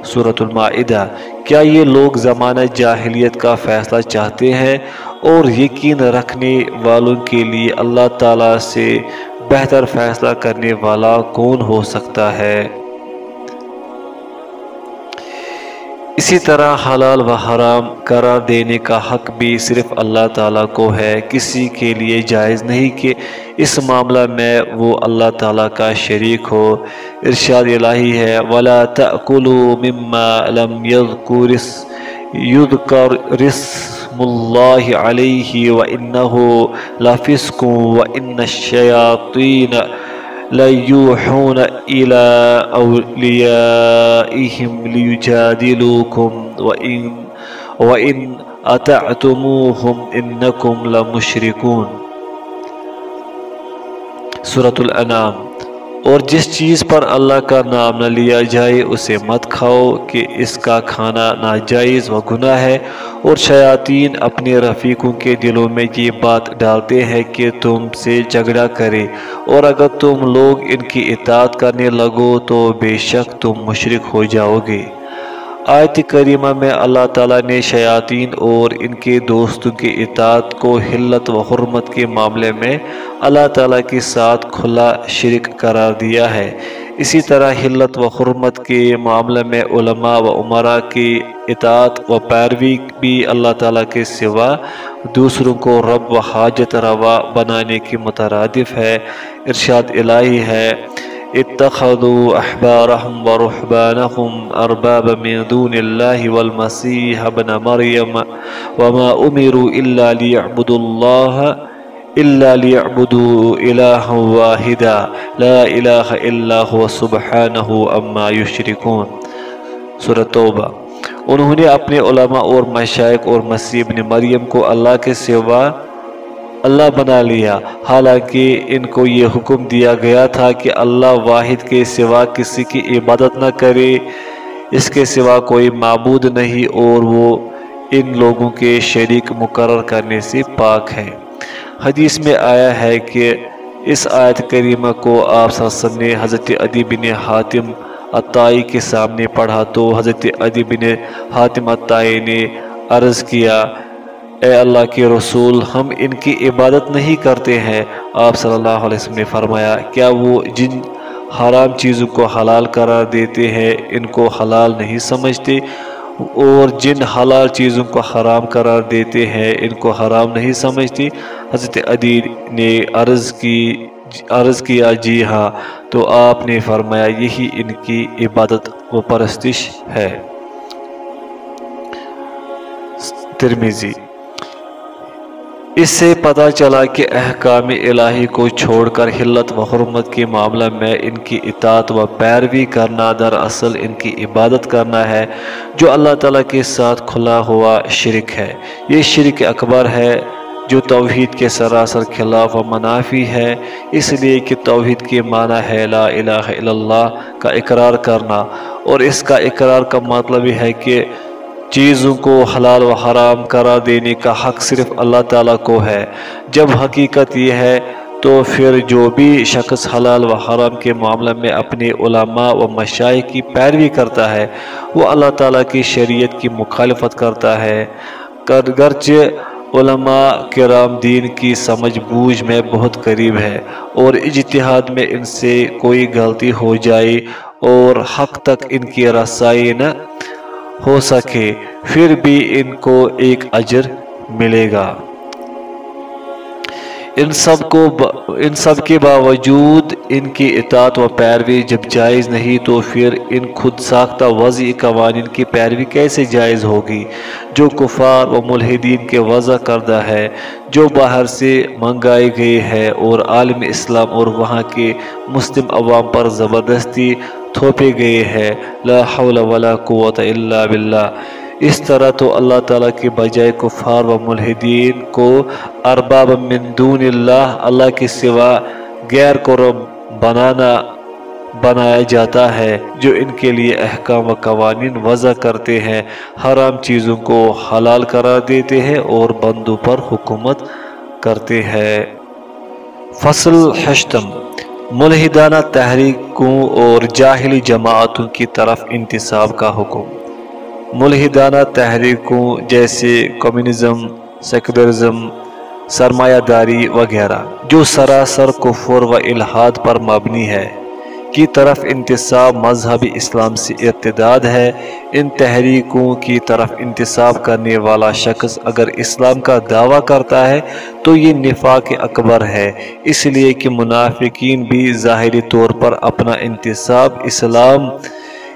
صورت المائدہ۔ کیا یہ لوگ زمانہ جاہلیت کا فیصلہ چاہتے ہیں اور یقین رکھنے والوں کے لیے اللہ تعالیٰ سے بہتر فیصلہ کرنے والا کون ہو سکتا ہے؟ اسی طرح حلال و حرام قرار دینے کا حق بھی صرف اللہ تعالیٰ کو ہے۔ کسی کے لیے جائز نہیں کہ اس معاملہ میں وہ اللہ تعالیٰ کا شریک ہو۔ ارشاد الہی ہے، وَلَا تَأْكُلُوا مِمَّا لَمْ يُذْكَرْ رِسْمُ اللَّهِ عَلَيْهِ وَإِنَّهُ لَفِسْكُمْ وَإِنَّ الشَّيَاطِينَ ليوحون إلى أوليائهم ليجادلوكم وإن, وإن أتعتموهم إنكم لمشركون. صورت الانام اور جس چیز پر اللہ کا نام نہ لیا جائے، اسے مت کھاؤ کہ اس کا کھانا ناجائز و گناہ ہے۔ اور شیاطین اپنے رفیقوں کے دلوں میں یہ بات ڈالتے ہیں کہ تم سے جھگڑا کرے۔ اور اگر تم لوگ ان کی اطاعت کرنے لگو تو بے شک تم مشرک ہو جاؤ گے۔ آیت کریمہ میں اللہ تعالیٰ نے شیاطین اور ان کے دوستوں کی اطاعت کو حلت و حرمت کے معاملے میں اللہ تعالیٰ کے ساتھ کھلا شرک قرار دیا ہے۔ اسی طرح حلت و حرمت کے معاملے میں علماء و عمرہ کی اطاعت و پیروی بھی اللہ تعالیٰ کے سوا دوسروں کو رب و حاجت روا بنانے کی مترادف ہے۔ ارشاد الہی ہے۔ اتخذوا احبارهم ورحبانهم اربابا من دون الله والمسيح ابن مريم وما امروا الا ليعبدوا الله الا ليعبدوا الها واحدا، لا اله الا هو سبحانه اما يشركون۔ سورة توبہ۔ انہوں نے اپنے علماء اور مشائق اور مسیح ابن مریم کو اللہ کے سوا اللہ بنا لیا۔ حالانکہ ان کو یہ حکم دیا گیا تھا کہ اللہ واحد کے سوا کسی کی عبادت نہ کرے۔ اس کے سوا کوئی معبود نہیں اور وہ ان لوگوں کے شریک مقرر کرنے سے پاک ہے۔ حدیث میں آیا ہے کہ اس آیت کریمہ کو آپ وسلم نے حضرت عدی بن حاتم عطائی کے سامنے پڑھا تو حضرت عدی بن حاتم عطائی نے عرض کیا اے اللہ کے رسول، ہم ان کی عبادت نہیں کرتے ہیں۔ آپ صلی اللہ علیہ وسلم نے فرمایا، کیا وہ جن حرام چیزوں کو حلال قرار دیتے ہیں، ان کو حلال نہیں سمجھتے؟ اور جن حلال چیزوں کو حرام قرار دیتے ہیں، ان کو حرام نہیں سمجھتے؟ حضرت عدیر نے عرض کی، عرض کیا جی ہاں۔ تو آپ نے فرمایا، یہی ان کی عبادت و پرستش ہے۔ ترمیزی اس سے پتہ چلا کہ احکام الہی کو چھوڑ کر حلت و حرمت کے معاملہ میں ان کی اطاعت و پیروی کرنا دراصل ان کی عبادت کرنا ہے، جو اللہ تعالیٰ کے ساتھ کھلا ہوا شرک ہے۔ یہ شرک اکبر ہے جو توحید کے سراسر خلاف و منافی ہے، اس لیے کہ توحید کے معنی ہے لا الہ الا اللہ کا اقرار کرنا۔ اور اس کا اقرار کا مطلب ہے کہ چیزوں کو حلال و حرام قرار دینے کا حق صرف اللہ تعالیٰ کو ہے۔ جب حقیقت یہ ہے، تو پھر جو بھی شخص حلال و حرام کے معاملہ میں اپنے علماء و مشاہی کی پیروی کرتا ہے، وہ اللہ تعالیٰ کی شریعت کی مخالفت کرتا ہے۔ گرچہ علماء کرام دین کی سمجھ بوجھ میں بہت قریب ہے اور اجتہاد میں ان سے کوئی غلطی ہو جائے اور حق تک ان کی رسائی نہ ہو سکے پھر بھی ان کو ایک اجر ملے گا۔ ان سب کو ان سب کے باوجود ان کی اطاعت و پیروی جب جائز نہیں تو پھر ان خود ساختہ وضع قوانین کی پیروی کیسے جائز ہوگی؟ جو کفار و ملحدین کے وضع کردہ ہے، جو باہر سے منگائی گئی ہے اور عالم اسلام اور وہاں کے مسلم عوام پر زبردستی تھوپے گئے ہے لا حول ولا قوت الا باللہ۔ اس طرح تو اللہ تعالیٰ کے بجائے کفار و ملحدین کو ارباب من دون اللہ اللہ کے سوا غیر کو رب بنانا، بنایا جاتا ہے، جو ان کے لیے احکام و قوانین وضع کرتے ہیں، حرام چیزوں کو حلال قرار دیتے ہیں اور بندوں پر حکومت کرتے ہیں۔ فصل حشتم ملحدانہ تحریکوں اور جاہلی جماعتوں کی طرف انتصاب کا حکم۔ ملحدانہ تحریکوں جیسے کمیونزم، سیکولرزم سرمایہ داری وغیرہ، جو سراسر کفر و الہاد پر مبنی ہے، کی طرف انتصاب مذہبی اسلام سے ارتداد ہے۔ ان تحریکوں کی طرف انتصاب کرنے والا شخص اگر اسلام کا دعویٰ کرتا ہے، تو یہ نفاق اکبر ہے۔ اس لیے کہ منافقین بھی ظاہری طور پر اپنا انتصاب اسلام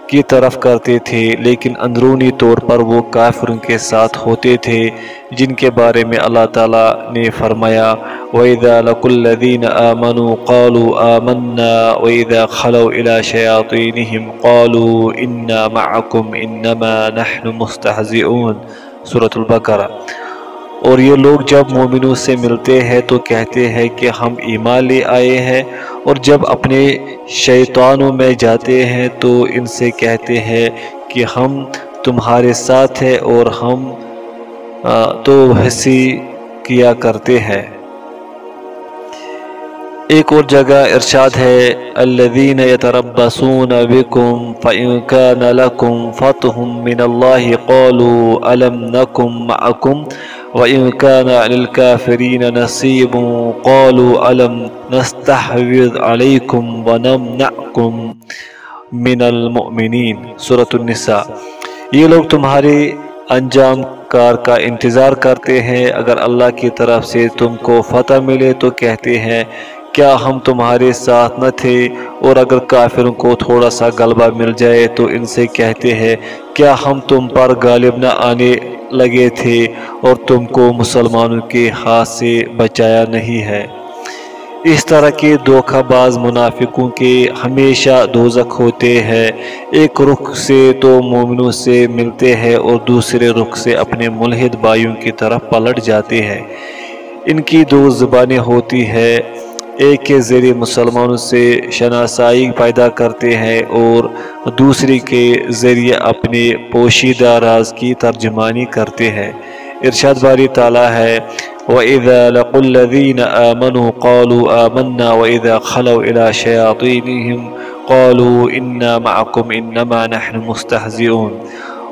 کی طرف کرتے تھے، لیکن اندرونی طور پر وہ کافروں کے ساتھ ہوتے تھے، جن کے بارے میں اللہ تعالیٰ نے فرمایا، وَإِذَا لَقُوا الَّذِينَ آمَنُوا قَالُوا آمَنَّا وَإِذَا خَلَوْا إِلَى شَيَاطِينِهِمْ قَالُوا إِنَّا مَعَكُمْ إِنَّمَا نَحْنُ مُسْتَحْزِئُونَ سورة البقرہ۔ اور یہ لوگ جب مومنوں سے ملتے ہیں تو کہتے ہیں کہ ہم ایمان لے آئے ہیں اور جب اپنے شیطانوں میں جاتے ہیں تو ان سے کہتے ہیں کہ ہم تمہارے ساتھ ہیں اور ہم تو ہنسی کیا کرتے ہیں۔ ایک اور جگہ ارشاد ہے، الذین یتربصون بكم فإن كان لكم فتح من الله قالوا ألم نكن معكم وإن كان للكافرين نصيب قالوا ألم نستحوذ عليكم ونمنعكم من المؤمنين سورة النساء۔ یہ لوگ تمہارے انجام کار کا انتظار کرتے ہیں۔ اگر اللہ کی طرف سے تم کو فتح ملے تو کہتے ہیں، کیا ہم تمہارے ساتھ نہ تھے؟ اور اگر کافروں کو تھوڑا سا غلبہ مل جائے تو ان سے کہتے ہیں، کیا ہم تم پر غالب نہ آنے لگے تھے اور تم کو مسلمانوں کے ہاتھ سے بچایا نہیں ہے۔ اس طرح کے دھوکہ باز منافقوں کے ہمیشہ دوزک ہوتے ہیں۔ ایک رخ سے تو مومنوں سے ملتے ہیں اور دوسرے رخ سے اپنے ملحد بائیوں کی طرف پلٹ جاتے ہیں۔ ان کی دو زبانیں ہوتی ہیں۔ ایک کے ذریعے مسلمانوں سے شناسائی پیدا کرتے ہیں اور دوسری کے ذریعے اپنے پوشیدہ راز کی ترجمانی کرتے ہیں۔ ارشاد باری تعالیٰ ہے، وَإِذَا لَقُوا الَّذِينَ آمَنُوا قَالُوا آمَنَّا وَإِذَا خَلَوْا إِلَى شَيَاطِينِهِمْ قَالُوا إِنَّا مَعَكُمْ إِنَّمَا نَحْنُ مُسْتَحْزِئُونَ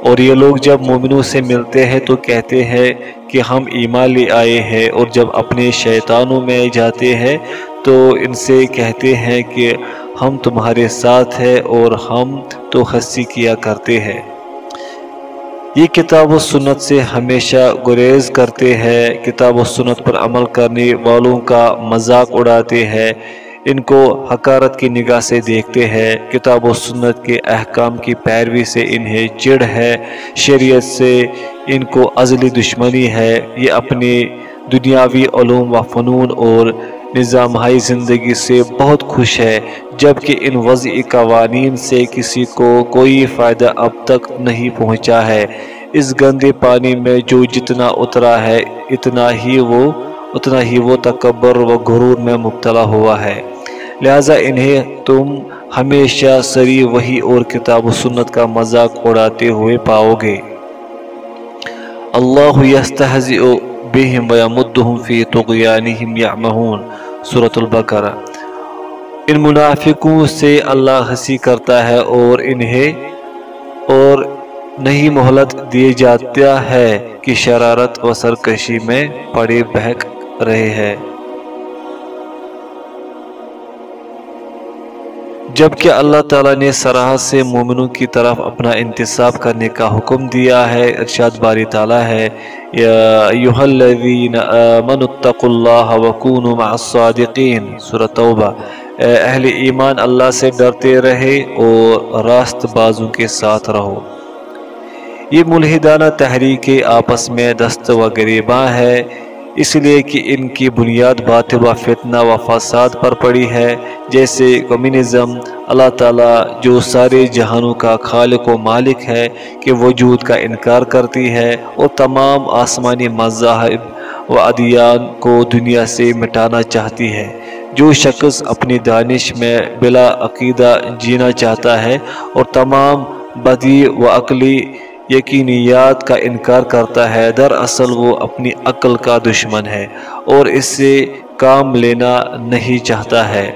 اور یہ لوگ جب مومنوں سے ملتے ہیں تو کہتے ہیں کہ ہم ایمان لے آئے ہیں اور جب اپنے شیطانوں میں جاتے ہیں تو ان سے کہتے ہیں کہ ہم تمہارے ساتھ ہیں اور ہم تو ہنسی کیا کرتے ہیں۔ یہ کتاب و سنت سے ہمیشہ گریز کرتے ہیں، کتاب و سنت پر عمل کرنے والوں کا مذاق اڑاتے ہیں، ان کو حکارت کی نگاہ سے دیکھتے ہیں۔ کتاب و سنت کے احکام کی پیروی سے انہیں چڑ ہے، شریعت سے ان کو ازلی دشمنی ہے۔ یہ اپنی دنیاوی علوم و فنون اور نظامہائی زندگی سے بہت خوش ہے، جبکہ ان وضعی قوانین سے کسی کو کوئی فائدہ اب تک نہیں پہنچا ہے۔ اس گندے پانی میں جو جتنا اترا ہے، اتنا ہی وہ، اتنا ہی وہ تکبر و غرور میں مبتلا ہوا ہے۔ لہٰذا انہیں تم ہمیشہ سری وہی اور کتاب و سنت کا مذاق اڑاتے ہوئے پاؤ گے۔ اللہ یستہزئ بہم ویمدہم فی طغیانہم یعمہون سورة البقرہ۔ ان منافقوں سے اللہ ہنسی کرتا ہے اور انہیں اور نہیں مہلت دیے جاتا ہے کہ شرارت و سرکشی میں پڑے بہک رہے ہیں۔ جبکہ اللہ تعالیٰ نے سراحت سے مومنوں کی طرف اپنا انتصاب کرنے کا حکم دیا ہے، ارشاد باری تعالیٰ ہے، یا الذین آمنوا اتقوا اللہ وکونوا مع الصادقین سورة توبہ۔ اہل ایمان، اللہ سے ڈرتے رہے اور راست بازوں کے ساتھ رہو۔ یہ ملحدانہ تحریک آپس میں دست و گریباں ہے۔ اس لیے کہ ان کی بنیاد باطل و فتنہ و فساد پر پڑی ہے۔ جیسے کمیونزم، اللہ تعالیٰ جو سارے جہانوں کا خالق و مالک ہے کہ وجود کا انکار کرتی ہے اور تمام آسمانی مذاہب و ادیان کو دنیا سے مٹانا چاہتی ہے۔ جو شخص اپنی دانش میں بلا عقیدہ جینا چاہتا ہے اور تمام بدی و عقلی یقینیات کا انکار کرتا ہے۔ دراصل وہ اپنی عقل کا دشمن ہے اور اس سے کام لینا نہیں چاہتا ہے۔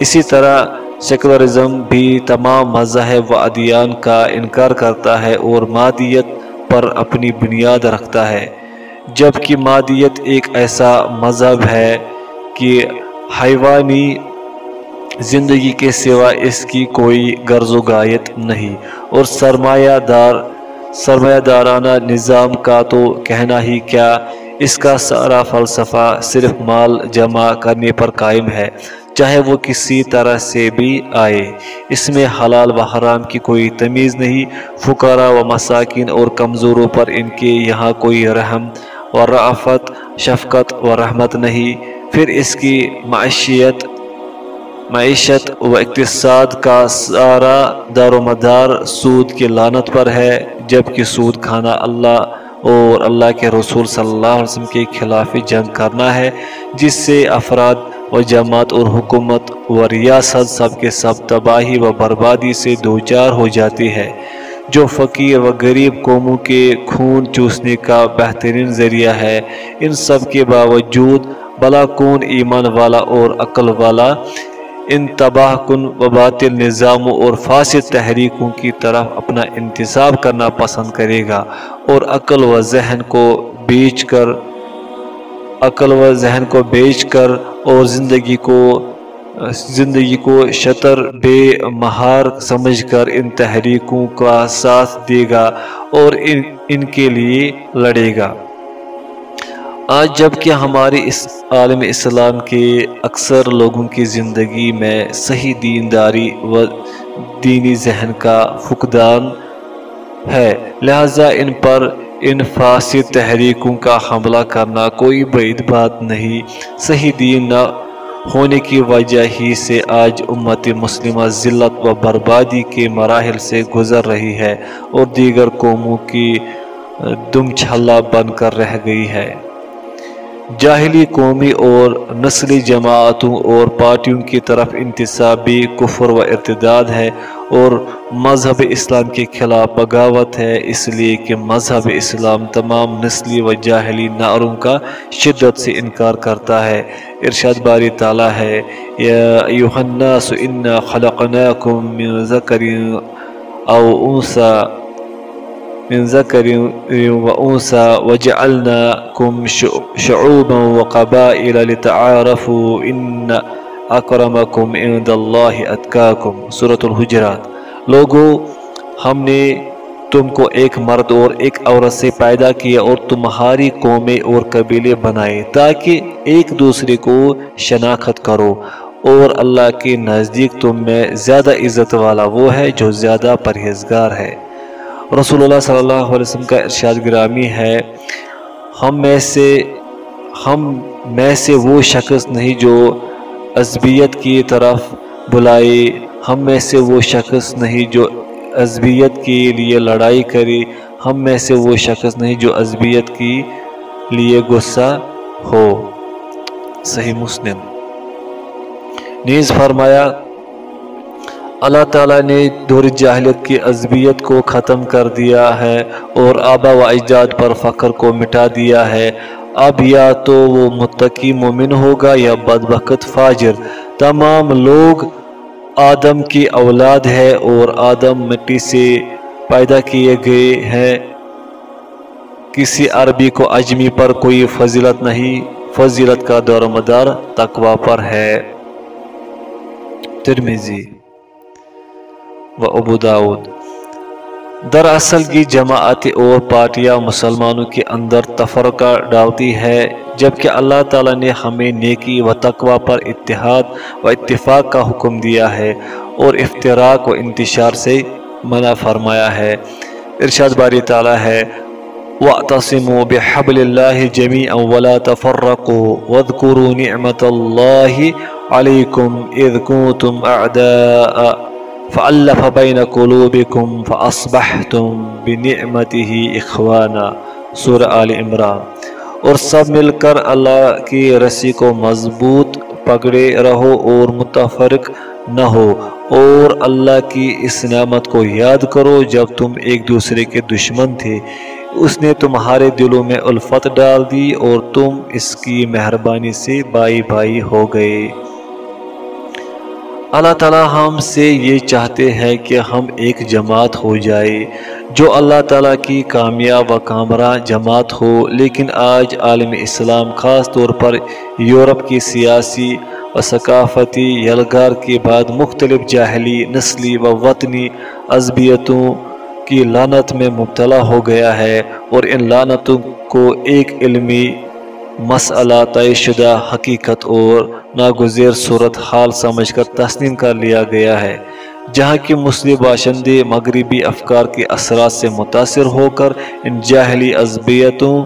اسی طرح سیکولرزم بھی تمام مذاہب و ادیان کا انکار کرتا ہے اور مادیت پر اپنی بنیاد رکھتا ہے۔ جبکہ مادیت ایک ایسا مذہب ہے کہ حیوانی زندگی کے سوا اس کی کوئی غرض و گایت نہیں اور سرمایہ دار سرمایہ دارانہ نظام کا تو کہنا ہی کیا، اس کا سارا فلسفہ صرف مال جمع کرنے پر قائم ہے، چاہے وہ کسی طرح سے بھی آئے۔ اس میں حلال و حرام کی کوئی تمیز نہیں، فقراء و مساکین اور کمزوروں پر ان کے یہاں کوئی رحم و رعفت، شفقت و رحمت نہیں۔ پھر اس کی معیشیت معیشت و اقتصاد کا سارا دار و مدار سود کی لانت پر ہے۔ جبکہ سود کھانا اللہ اور اللہ کے رسول صلی اللہ علیہ وسلم کے خلاف جنگ کرنا ہے، جس سے افراد و جماعت اور حکومت و ریاست سب کے سب تباہی و بربادی سے دوچار ہو جاتی ہے۔ جو فقیر و غریب قوموں کے خون چوسنے کا بہترین ذریعہ ہے، ان سب کے باوجود بلا کون ایمان والا اور عقل والا ان تباہ کن و باطل نظاموں اور فاسد تحریکوں کی طرف اپنا انتصاب کرنا پسند کرے گا اور عقل و ذہن کو بیچ کر عقل و ذہن کو بیچ کر اور زندگی کو زندگی کو شطر بے مہار سمجھ کر ان تحریکوں کا ساتھ دے گا اور ان ان کے لیے لڑے گا۔ آج جبکہ ہماری اس عالم اسلام کے اکثر لوگوں کی زندگی میں صحیح دینداری و دینی ذہن کا فقدان ہے، لہذا ان پر ان فاسد تحریکوں کا حملہ کرنا کوئی بعید بات نہیں۔ صحیح دین نہ ہونے کی وجہ ہی سے آج امت مسلمہ ذلت و بربادی کے مراحل سے گزر رہی ہے اور دیگر قوموں کی دم چھلا بن کر رہ گئی ہے۔ جاہلی قومی اور نسلی جماعتوں اور پارٹیوں کی طرف انتصابی کفر و ارتداد ہے اور مذہب اسلام کے خلاف بغاوت ہے، اس لیے کہ مذہب اسلام تمام نسلی و جاہلی نعروں کا شدت سے انکار کرتا ہے۔ ارشاد باری تعالیٰ ہے، یا ایوہ الناس انا خلقناکم من ذکر او انسا من ذكر وأنثى وجعلناكم شعوبا وقبائل لتعارفوا إن أكرمكم عند الله أتقاكم. سورة الحجرات. لوگو، ہم نے تم کو ایک مرد اور ایک عورت سے پیدا کیا اور تمہاری قومیں اور قبیلے بنائے تاکہ ایک دوسرے کو شناخت کرو اور اللہ کے نزدیک تم میں زیادہ عزت والا وہ ہے جو زیادہ پرہیزگار ہے۔ رسول اللہ صلی اللہ علیہ وسلم کا ارشاد گرامی ہے، ہم میں سے، ہم میں سے وہ شخص نہیں جو عزبیت کی طرف بلائے، ہم میں سے وہ شخص نہیں جو عزبیت کے لیے لڑائی کرے، ہم میں سے وہ شخص نہیں جو عزبیت کی لیے غصہ ہو۔ صحیح مسلم۔ نیز فرمایا اللہ تعالیٰ نے دور جاہلیت کی عذبیت کو ختم کر دیا ہے اور آبا و اجداد پر فخر کو مٹا دیا ہے۔ اب یا تو وہ متقی مومن ہوگا یا بدبخت فاجر۔ تمام لوگ آدم کی اولاد ہے اور آدم مٹی سے پیدا کیے گئے ہیں۔ کسی عربی کو اجمی پر کوئی فضیلت نہیں، فضیلت کا دور مدار تقوی پر ہے۔ ترمیزی و ابو داود۔ دراصل کی جماعت اور پارٹیاں مسلمانوں کے اندر تفرقہ ڈالتی ہے، جبکہ اللہ تعالیٰ نے ہمیں نیکی و تقوی پر اتحاد و اتفاق کا حکم دیا ہے اور افتراق و انتشار سے منع فرمایا ہے۔ ارشاد باری تعالیٰ ہے، وَاعْتَصِمُوا بِحَبْلِ اللَّهِ جَمِيعًا وَلَا تَفَرَّقُوا وَاذْكُرُوا نِعْمَةَ اللَّهِ عَلَيْكُمْ إِذْ كُنْتُمْ أَعْدَاءً فَأَلَّفَ بَيْنَ قُلُوبِكُمْ فَأَصْبَحْتُمْ بِنِعْمَتِهِ اِخْوَانًا سورہ آل عمران. اور سب مل کر اللہ کی رسی کو مضبوط پکڑے رہو اور متفرق نہ ہو اور اللہ کی اس نعمت کو یاد کرو جب تم ایک دوسرے کے دشمن تھے۔ اس نے تمہارے دلوں میں الفت ڈال دی اور تم اس کی مہربانی سے بائی بائی ہو گئے۔ اللہ تعالیٰ ہم سے یہ چاہتے ہیں کہ ہم ایک جماعت ہو جائے، جو اللہ تعالیٰ کی کامیاب و کامرہ جماعت ہو۔ لیکن آج عالم اسلام خاص طور پر یورپ کی سیاسی و ثقافتی یلگار کے بعد مختلف جاہلی، نسلی و وطنی عذبیتوں کی لانت میں مبتلا ہو گیا ہے۔ اور ان لانتوں کو ایک علمی مسئلہ طے شدہ حقیقت اور ناگزیر صورت حال سمجھ کر تسلیم کر لیا گیا ہے، جہاں کی مسلم باشندے مغربی افکار کے اثرات سے متاثر ہو کر ان جاہلی عذبیتوں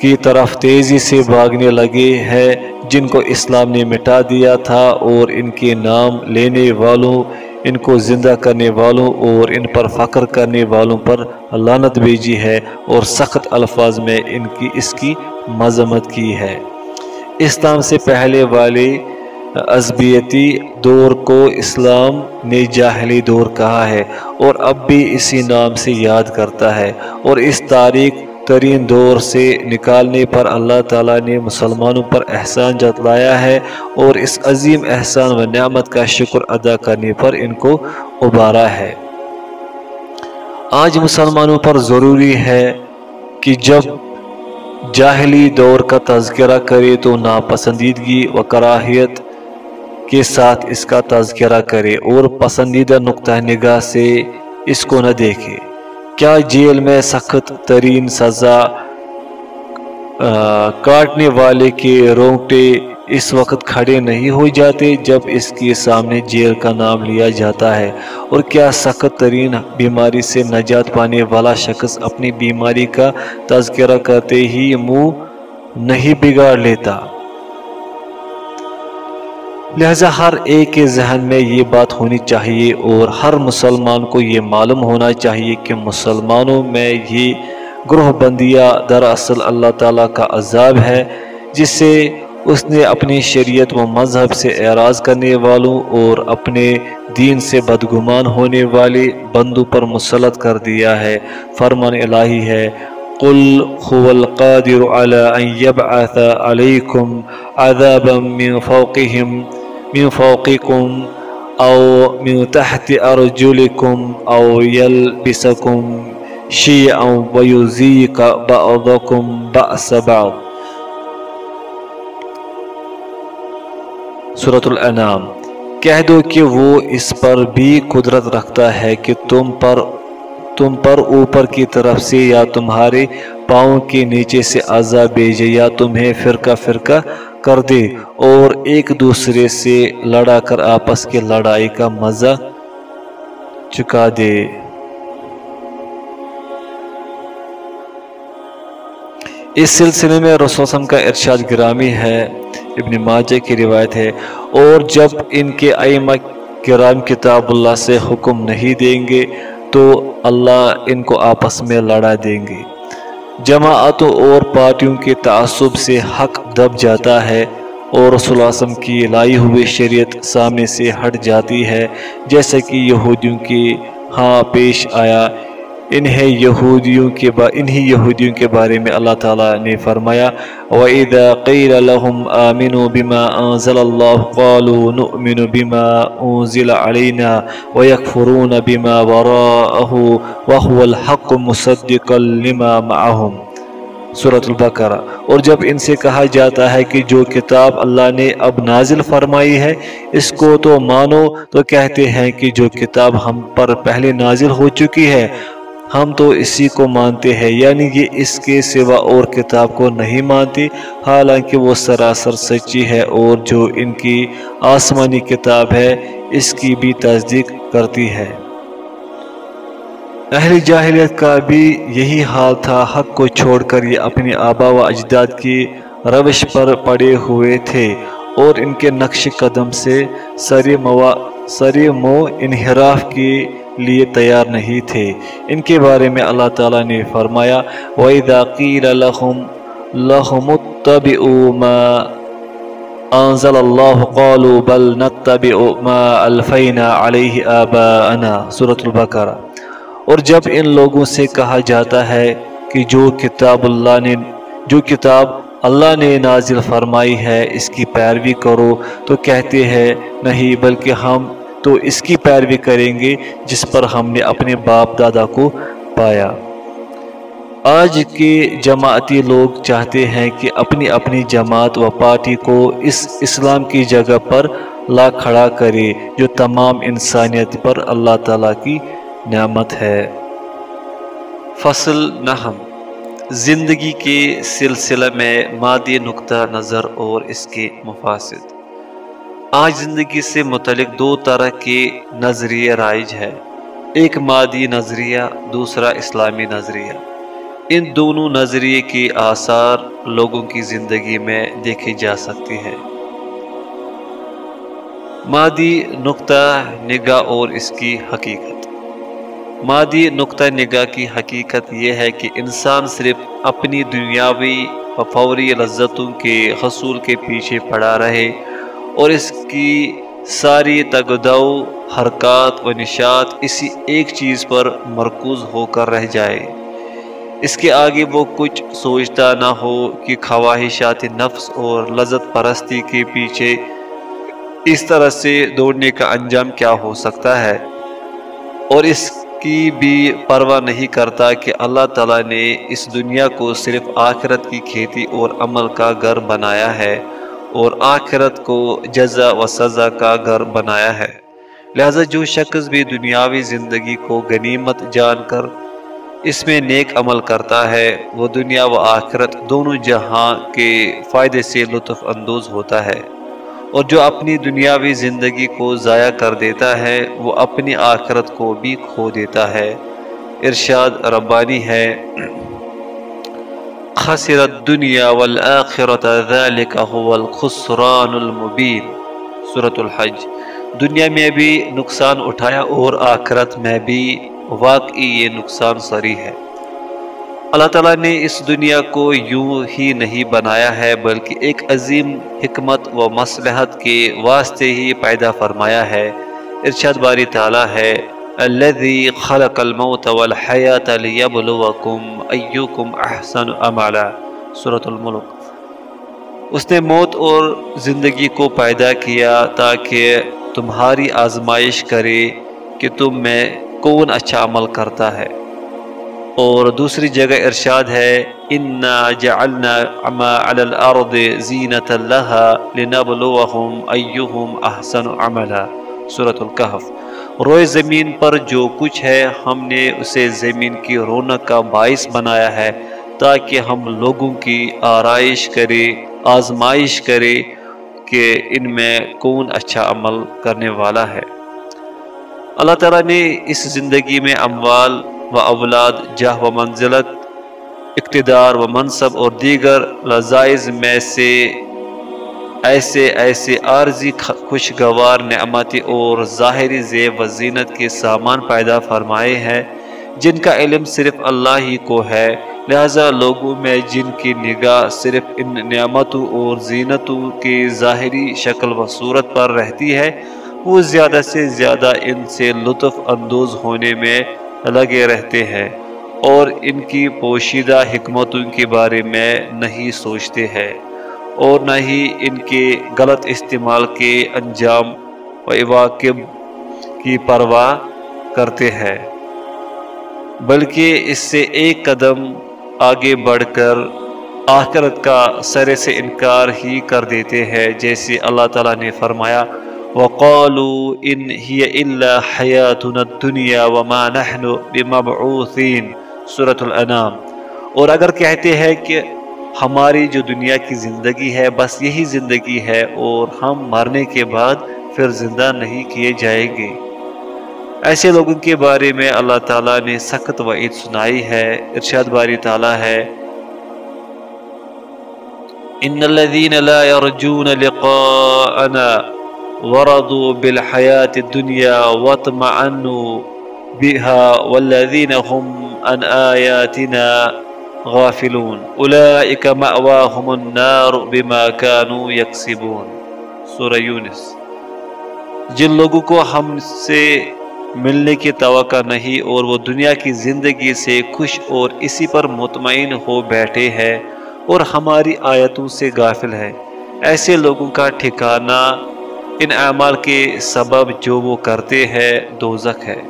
کی طرف تیزی سے بھاگنے لگے ہیں، جن کو اسلام نے مٹا دیا تھا اور ان کے نام لینے والوں ان کو زندہ کرنے والوں اور ان پر فخر کرنے والوں پر لانت بھیجی ہے اور سخت الفاظ میں ان کی اس کی مذمت کی ہے۔ اسلام سے پہلے والے ازبیتی دور کو اسلام نے جاہلی دور کہا ہے اور اب بھی اسی نام سے یاد کرتا ہے اور اس تاریخ ترین دور سے نکالنے پر اللہ تعالیٰ نے مسلمانوں پر احسان جتلایا ہے اور اس عظیم احسان و نعمت کا شکر ادا کرنے پر ان کو ابارا ہے۔ آج مسلمانوں پر ضروری ہے کہ جب جاہلی دور کا تذکرہ کرے تو ناپسندیدگی و کراہیت کے ساتھ اس کا تذکرہ کرے اور پسندیدہ نقطہ نگاہ سے اس کو نہ دیکھے۔ کیا جیل میں سخت ترین سزا کاٹنے والے کے رونگٹے اس وقت کھڑے نہیں ہو جاتے جب اس کے سامنے جیل کا نام لیا جاتا ہے۔ اور کیا سخت ترین بیماری سے نجات پانے والا شخص اپنی بیماری کا تذکرہ کرتے ہی منہ نہیں بگاڑ لیتا؟ لہذا ہر ایک کے ذہن میں یہ بات ہونی چاہیے اور ہر مسلمان کو یہ معلوم ہونا چاہیے کہ مسلمانوں میں یہ گروہ بندیاں دراصل اللہ تعالیٰ کا عذاب ہے جس سے اس نے اپنی شریعت و مذہب سے اعراض کرنے والوں اور اپنے دین سے بدگمان ہونے والے بندوں پر مسلط کر دیا ہے۔ فرمان الہی ہے، قل هو القادر على ان يبعث عليكم عذابا من فوقهم من فوقكم أو من تحت أرجلكم أو يلبسكم شيئا ويزيق بعضكم بأس بعض. سورة الانام کہہ دو کہ وہ اس پر بھی قدرت رکھتا ہے کہ تم پر تم پر اوپر کی طرف سے یا تمہارے پاؤں کے نیچے سے عذاب بھیجے یا تمہیں فرقہ فرقہ کر دے اور ایک دوسرے سے لڑا کر آپس کے لڑائی کا مزہ چکا دے۔ اس سلسلے میں رسوسم کا ارشاد گرامی ہے، ابن ماجہ کی روایت ہے۔ اور جب ان کے ائمہ کرام کتاب اللہ سے حکم نہیں دیں گے تو اللہ ان کو آپس میں لڑا دیں گے۔ جماعتوں اور پارٹیوں کے تعصب سے حق دب جاتا ہے اور رسول اعظم کی لائی ہوئی شریعت سامنے سے ہٹ جاتی ہے جیسا کہ یہودیوں کی ہاں پیش آیا انہیں یہودیوں کے با، انہی یہودیوں کے بارے میں اللہ تعالیٰ نے فرمایا، وَإِذَا قِيلَ لَهُمْ آمِنُوا بِمَا أَنزَلَ اللَّهُ قَالُوا نُؤْمِنُ بِمَا أُنزِلَ عَلَيْنَا وَيَكْفُرُونَ بِمَا وَرَاءَهُ وَهُوَ الْحَقُّ مُصَدِّقًا لِمَا مَعَهُمْ۔ سورة البقرہ۔ اور جب ان سے کہا جاتا ہے کہ جو کتاب اللہ نے اب نازل فرمائی ہے، اس کو تو مانو، تو کہتے ہیں کہ جو کتاب ہم پر پہلے نازل ہو چکی ہے ہم تو اسی کو مانتے ہیں یعنی یہ اس کے سوا اور کتاب کو نہیں مانتے۔ حالانکہ وہ سراسر سچی ہے اور جو ان کی آسمانی کتاب ہے، اس کی بھی تصدیق کرتی ہے۔ اہل جاہلیت کا بھی یہی حال تھا۔ حق کو چھوڑ کر یہ اپنی آبا و اجداد کی روش پر پڑے ہوئے تھے اور ان کے نقش قدم سے سری موا سری مو انحراف کی لیے تیار نہیں تھے۔ ان کے بارے میں اللہ تعالیٰ نے فرمایا، وَإِذَا قِيلَ لَهُمْ، لَهُمُ اتَّبِعُوا مَا أَنزَلَ اللَّهُ قَالُوا بَلْ نَتَّبِعُ مَا أَلْفَيْنَا عَلَيْهِ آبَاءَنَا۔ سورة البقرہ۔ اور جب ان لوگوں سے کہا جاتا ہے کہ جو کتاب اللہ نے، جو کتاب اللہ نے نازل فرمائی ہے، اس کی پیروی کرو، تو کہتے ہیں، نہیں، بلکہ ہم تو اس کی پیروی کریں گے جس پر ہم نے اپنے باپ دادا کو پایا۔ آج کے جماعتی لوگ چاہتے ہیں کہ اپنی اپنی جماعت و پارٹی کو اس اسلام کی جگہ پر لا کھڑا کرے، جو تمام انسانیت پر اللہ تعالیٰ کی نعمت ہے۔ فصل نحم۔ زندگی کے سلسلہ میں مادی نقطہ نظر اور اس کے مفاسد آج زندگی سے متعلق دو طرح کے نظریہ رائج ہے ایک مادی نظریہ، دوسرا اسلامی نظریہ۔ ان دونوں نظریے کے آثار لوگوں کی زندگی میں دیکھی جا سکتی ہے مادی نقطہ نگاہ اور اس کی حقیقت۔ مادی نقطہ نگاہ کی حقیقت یہ ہے کہ انسان صرف اپنی دنیاوی و فوری لذتوں کے حصول کے پیچھے پڑا رہے اور اس کی ساری تگدو حرکات و نشات اسی ایک چیز پر مرکوز ہو کر رہ جائے۔ اس کے آگے وہ کچھ سوچتا نہ ہو کہ خواہشات نفس اور لذت پرستی کے پیچھے اس طرح سے دوڑنے کا انجام کیا ہو سکتا ہے۔ اور اس کی بھی پرواہ نہیں کرتا کہ اللہ تعالیٰ نے اس دنیا کو صرف آخرت کی کھیتی اور عمل کا گھر بنایا ہے۔ اور آخرت کو جزا و سزا کا گھر بنایا ہے۔ لہذا جو شخص بھی دنیاوی زندگی کو غنیمت جان کر اس میں نیک عمل کرتا ہے، وہ دنیا و آخرت دونوں جہاں کے فائدے سے لطف اندوز ہوتا ہے۔ اور جو اپنی دنیاوی زندگی کو ضائع کر دیتا ہے، وہ اپنی آخرت کو بھی کھو دیتا ہے۔ ارشاد ربانی ہے۔ خسرت دنیا والآخرت ذالک هو الخسران المبین سورة الحج. دنیا میں بھی نقصان اٹھایا اور آخرت میں بھی واقعی یہ نقصان سری ہے۔ اللہ تعالیٰ نے اس دنیا کو یوں ہی نہیں بنایا ہے، بلکہ ایک عظیم حکمت و مصلحت کے واسطے ہی پیدا فرمایا ہے۔ ارشاد باری تعالیٰ ہے الذي خلق الموت والحیات لیبلوکم ایوکم احسن عمالا سورة الملک. اس نے موت اور زندگی کو پیدا کیا تاکہ تمہاری آزمائش کرے کہ تم میں کون اچھا عمل کرتا ہے۔ اور دوسری جگہ ارشاد ہے انا جعلنا عما على الارض زینة لها لنبلوهم ایہم احسن عملا. سورة الكهف. روئے زمین پر جو کچھ ہے، ہم نے اسے زمین کی رونق کا باعث بنایا ہے تاکہ ہم لوگوں کی آرائش کرے، آزمائش کرے کہ ان میں کون اچھا عمل کرنے والا ہے۔ اللہ تعالیٰ نے اس زندگی میں اموال و اولاد جہ و منزلت، اقتدار و منصب اور دیگر لذائز میں سے ایسے ایسے عارضی خوشگوار نعمتی اور ظاہری زیب و زینت کے سامان پیدا فرمائے ہیں، جن کا علم صرف اللہ ہی کو ہے۔ لہذا لوگوں میں جن کی نگاہ صرف ان نعمتوں اور زینتوں کی ظاہری شکل و صورت پر رہتی ہے، وہ زیادہ سے زیادہ ان سے لطف اندوز ہونے میں لگے رہتے ہیں اور ان کی پوشیدہ حکمتوں کے بارے میں نہیں سوچتے ہیں۔ اور نہ ہی ان کے غلط استعمال کے انجام و واقب کی پرواہ کرتے ہیں، بلکہ اس سے ایک قدم آگے بڑھ کر آخرت کا سرے سے انکار ہی کر دیتے ہیں، جیسے اللہ تعالیٰ نے فرمایا، وقالوا ان هي الا حياتنا الدنيا وما نحن بمبعوثين سورة الانام اور اگر کہتے ہیں کہ ہماری جو دنیا کی زندگی ہے، بس یہی زندگی ہے اور ہم مرنے کے بعد پھر زندہ نہیں کیے جائیں گے۔ ایسے لوگوں کے بارے میں اللہ تعالیٰ نے سخت وعید سنائی ہے، ارشاد باری تعالیٰ ہے۔ ان الذين لا يرجون لقاءنا ورضوا بالحياة الدنيا واطمعنوا بها والذين هم عن آياتنا غافلون. أولئك مأواهم النار بما كانوا يكسبون سورہ یونس. جن لوگوں کو ہم سے ملنے کی توقع نہیں اور وہ دنیا کی زندگی سے خوش اور اسی پر مطمئن ہو بیٹھے ہیں اور ہماری آیتوں سے غافل ہے ایسے لوگوں کا ٹھکانہ ان اعمال کے سبب جو وہ کرتے ہیں دوزخ ہے۔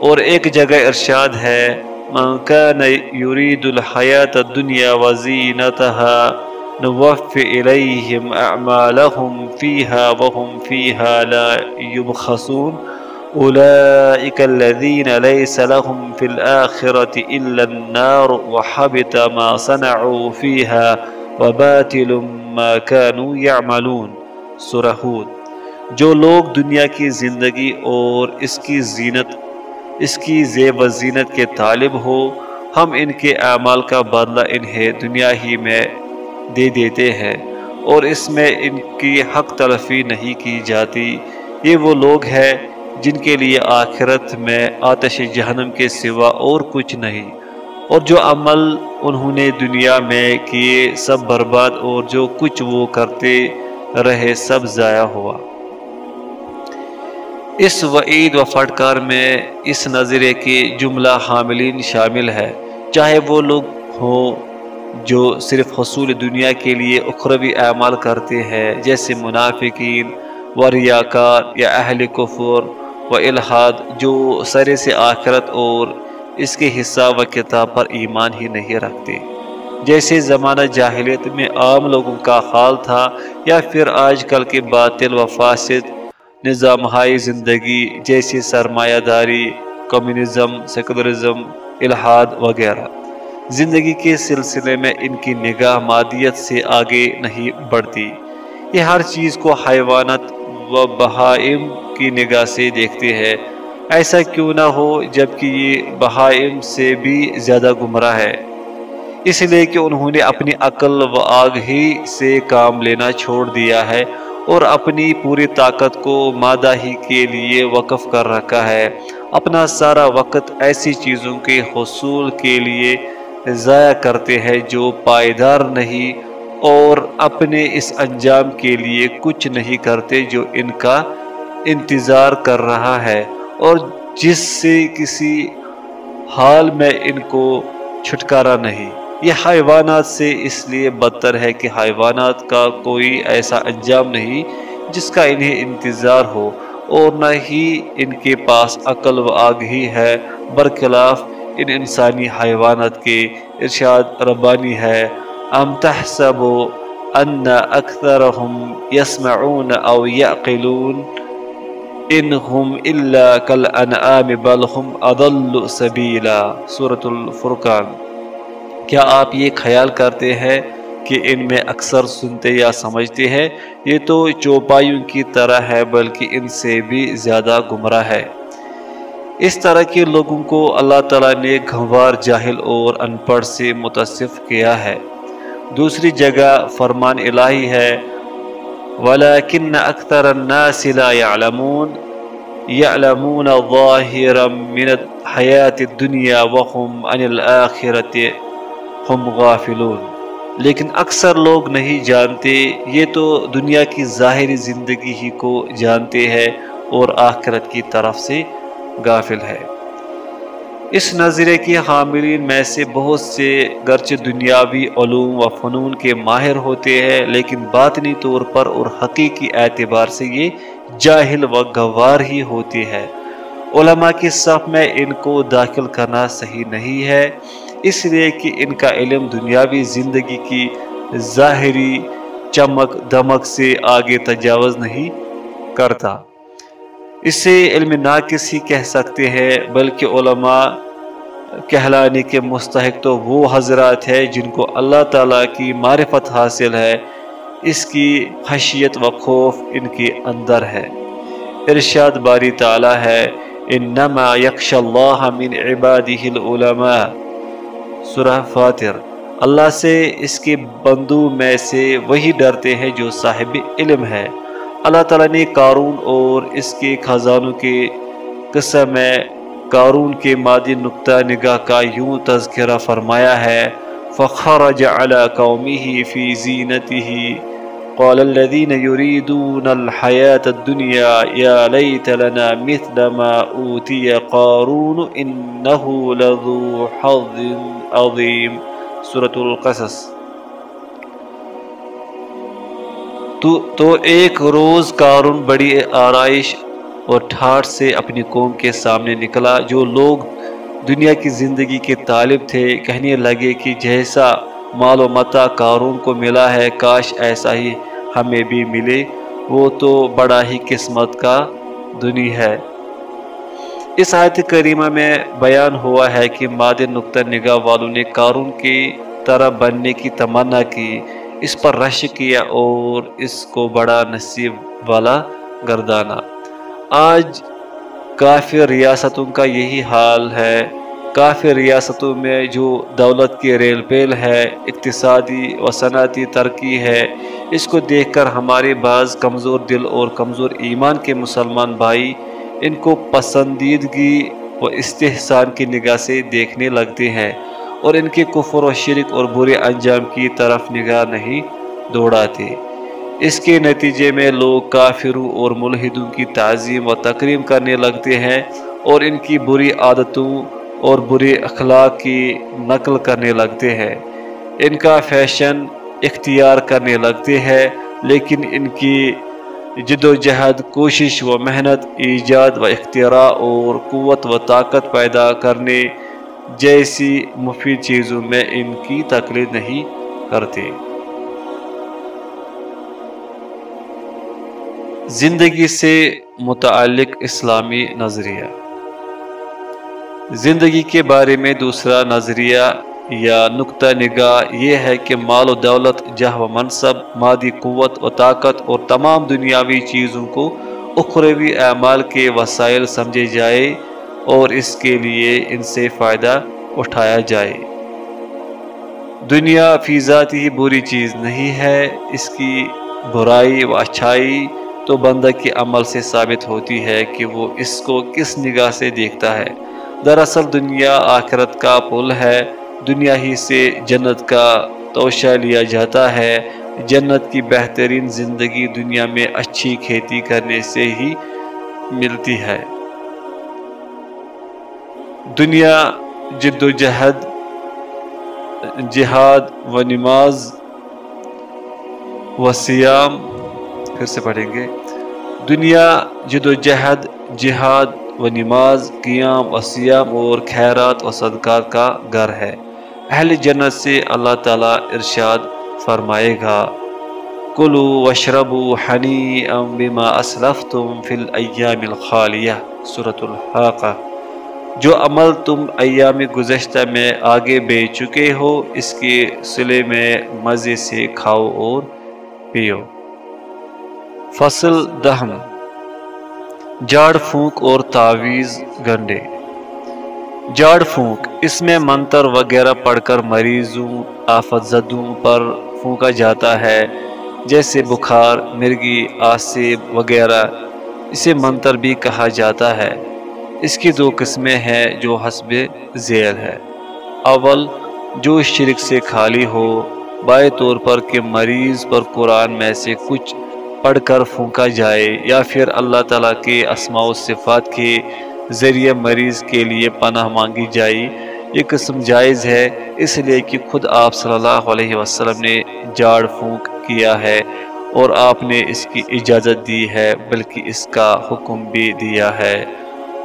اور ایک جگہ ارشاد ہے من كان يريد الحياة الدنيا وزينتها نوف إليهم أعمالهم فيها وهم فيها لا يبخسون. أولئك الذين ليس لهم في الآخرة إلا النار وحبط ما صنعوا فيها وباتل ما كانوا يعملون. سرحود جو لوگ دنیا کی زندگی اور اس کی زینت اس کی زیب و زینت کے طالب ہو، ہم ان کے اعمال کا بدلہ انہیں دنیا ہی میں دے دیتے ہیں، اور اس میں ان کی حق تلفی نہیں کی جاتی۔ یہ وہ لوگ ہیں جن کے لیے آخرت میں آتش جہنم کے سوا اور کچھ نہیں۔ اور جو عمل انہوں نے دنیا میں کیے، سب برباد اور جو کچھ وہ کرتے رہے، سب ضائع ہوا۔ اس وعید و فٹکار میں اس نظرے کے جملہ حاملین شامل ہے۔ چاہے وہ لوگ ہوں جو صرف حصول دنیا کے لیے اخروی اعمال کرتے ہیں، جیسے منافقین و ریاکار یا اہل کفر و الحاد، جو سرے سے آخرت اور اس کے حصہ و کتاب پر ایمان ہی نہیں رکھتے۔ جیسے زمانہ جاہلیت میں عام لوگوں کا حال تھا یا پھر آج کل کے باطل و فاسد نظام ہائی زندگی جیسے سرمایہ داری، کمیونزم، سیکولرزم الحاد وغیرہ۔ زندگی کے سلسلے میں ان کی نگاہ مادیت سے آگے نہیں بڑھتی۔ یہ ہر چیز کو حیوانات و بہائم کی نگاہ سے دیکھتے ہیں۔ ایسا کیوں نہ ہو جبکہ یہ بہائم سے بھی زیادہ گمراہ ہے۔ اس لیے کہ انہوں نے اپنی عقل و آگ ہی سے کام لینا چھوڑ دیا ہے۔ اور اپنی پوری طاقت کو مادہ ہی کے لیے وقف کر رکھا ہے۔ اپنا سارا وقت ایسی چیزوں کے حصول کے لیے ضائع کرتے ہیں جو پائیدار نہیں اور اپنے اس انجام کے لیے کچھ نہیں کرتے جو ان کا انتظار کر رہا ہے۔ اور جس سے کسی حال میں ان کو چھٹکارا نہیں۔ یہ حیوانات سے اس لیے بدتر ہے کہ حیوانات کا کوئی ایسا انجام نہیں جس کا انہیں انتظار ہو اور نہ ہی ان کے پاس عقل و آگ ہی ہے، برخلاف ان انسانی حیوانات کے ارشاد ربانی ہے۔ ام تحسب ان اکثرهم يسمعون او يعقلون انہم الا کل بل هم اضل سبیلا۔ سورة الفرقان۔ کیا آپ یہ خیال کرتے ہیں کہ ان میں اکثر سنتے یا سمجھتے ہیں؟ یہ تو چوپایوں کی طرح ہے، بلکہ ان سے بھی زیادہ گمراہ ہے۔ اس طرح کے لوگوں کو اللہ تعالیٰ نے گھنوار جاہل اور ان پڑھ سے متصف کیا ہے۔ دوسری جگہ فرمان الہی ہے، وَلَكِنَّ أَكْثَرَ النَّاسِ لَا يَعْلَمُونَ۔ يَعْلَمُونَ ظَاهِرًا مِنَ الْحَيَاةِ الدُّنْيَا وَهُمْ عَنِ الْآخِرَةِ هُمْ غَافِلُونَ۔ لیکن اکثر لوگ نہیں جانتے، یہ تو دنیا کی ظاہری زندگی ہی کو جانتے ہیں اور آخرت کی طرف سے غافل ہے اس نظرے کی حاملین میں سے بہت سے گرچہ دنیاوی علوم و فنون کے ماہر ہوتے ہیں، لیکن باطنی طور پر اور حقیقی اعتبار سے یہ جاہل و گوار ہی ہوتی ہے علماء کی صف میں ان کو داخل کرنا صحیح نہیں ہے۔ اس لیے کہ ان کا علم دنیاوی زندگی کی ظاہری چمک دمک سے آگے تجاوز نہیں کرتا۔ اسے علم ناقص ہی کہہ سکتے ہیں، بلکہ علماء کہلانے کے مستحق تو وہ حضرات ہیں جن کو اللہ تعالیٰ کی معرفت حاصل ہے۔ اس کی خشیت و خوف ان کے اندر ہے۔ ارشاد باری تعالیٰ ہے، انما یکش اللہ من عباده العلماء۔ سورہ فاتر۔ اللہ سے اس کے بندو میں سے وہی ڈرتے ہیں جو صاحب علم ہے اللہ تعالیٰ نے قارون اور اس کے خزانوں کے قصہ میں قارون کے مادی نقطہ نگاہ کا یوں تذکرہ فرمایا ہے۔ فخرج ہی فی زینتی ہی قال الذين يريدون الحياة الدنيا يا ليت لنا مثل ما أوتي قارون إنه لذو حظ عظيم. سورة القصص. تو تو ایک روز کارون بڑی آرائش اور ٹھاٹ سے اپنی قوم کے سامنے نکلا، جو لوگ دنیا کی زندگی کے طالب تھے، کہنے لگے کہ جیسا مال و متا کارون کو ملا ہے، کاش ایسا ہی ہمیں بھی ملے۔ وہ تو بڑا ہی قسمت کا دنی ہے۔ اس آیت کریمہ میں بیان ہوا ہے کہ ماد نقطہ نگاہ والوں نے کارون کی طرح بننے کی تمنا کی، اس پر رش کیا اور اس کو بڑا نصیب والا گردانا۔ آج کافی ریاستوں کا یہی حال ہے۔ کافی ریاستوں میں جو دولت کی ریل پیل ہے، اقتصادی و صنعتی ترقی ہے، اس کو دیکھ کر ہمارے بعض کمزور دل اور کمزور ایمان کے مسلمان بھائی ان کو پسندیدگی و استحسان کی نگاہ سے دیکھنے لگتے ہیں اور ان کے کفر و شرک اور برے انجام کی طرف نگاہ نہیں دوڑاتے۔ اس کے نتیجے میں لوگ کافروں اور ملحدوں کی تعظیم و تقریم کرنے لگتے ہیں اور ان کی بری عادتوں اور برے اخلاق کی نقل کرنے لگتے ہیں۔ ان کا فیشن اختیار کرنے لگتے ہیں، لیکن ان کی جد و جہد، کوشش و محنت، ایجاد و اختراع اور قوت و طاقت پیدا کرنے جیسی مفید چیزوں میں ان کی تقلید نہیں کرتے۔ زندگی سے متعلق اسلامی نظریہ۔ زندگی کے بارے میں دوسرا نظریہ یا نقطہ نگاہ یہ ہے کہ مال و دولت جہ و منصب، مادی قوت و طاقت اور تمام دنیاوی چیزوں کو اخروی اعمال کے وسائل سمجھے جائے اور اس کے لیے ان سے فائدہ اٹھایا جائے۔ دنیا فی ذات ہی بری چیز نہیں ہے، اس کی برائی و اچھائی تو بندہ کے عمل سے ثابت ہوتی ہے کہ وہ اس کو کس نگاہ سے دیکھتا ہے۔ دراصل دنیا آخرت کا پل ہے۔ دنیا ہی سے جنت کا توشہ لیا جاتا ہے۔ جنت کی بہترین زندگی دنیا میں اچھی کھیتی کرنے سے ہی ملتی ہے۔ دنیا جد و جہد، جہاد و نماز و سیام پھر سے پڑھیں گے۔ دنیا جد و جہد، جہاد و نماز، قیام و سیام اور خیرات و صدقات کا گھر ہے۔ اہل جنت سے اللہ تعالیٰ ارشاد فرمائے گا کلو وشرب حنی ام بما اسلفتم فی الایام الخالیہ صورت الحاقہ۔ جو عمل تم ایام گزشتہ میں آگے بے چکے ہو، اس کے سلے میں مزے سے کھاؤ اور پیو۔ فصل دہم۔ جاڑ پھونک اور تعویز گنڈے۔ جاڑ پھونک، اس میں منتر وغیرہ پڑھ کر مریضوں، آفت زدوں پر پھونکا جاتا ہے، جیسے بخار مرگی آسیب وغیرہ۔ اسے منتر بھی کہا جاتا ہے۔ اس کی دو قسمیں ہیں جو حسب ذیل ہے۔ اول، جو شرک سے خالی ہو، بائے طور پر کہ مریض پر قرآن میں سے کچھ پڑھ کر پھونکا جائے یا پھر اللہ تعالیٰ کے اسماع و صفات کے ذریعے مریض کے لیے پناہ مانگی جائی۔ یہ قسم جائز ہے، اس لیے کہ خود آپ صلی اللہ علیہ وسلم نے جاڑ پھونک کیا ہے اور آپ نے اس کی اجازت دی ہے، بلکہ اس کا حکم بھی دیا ہے۔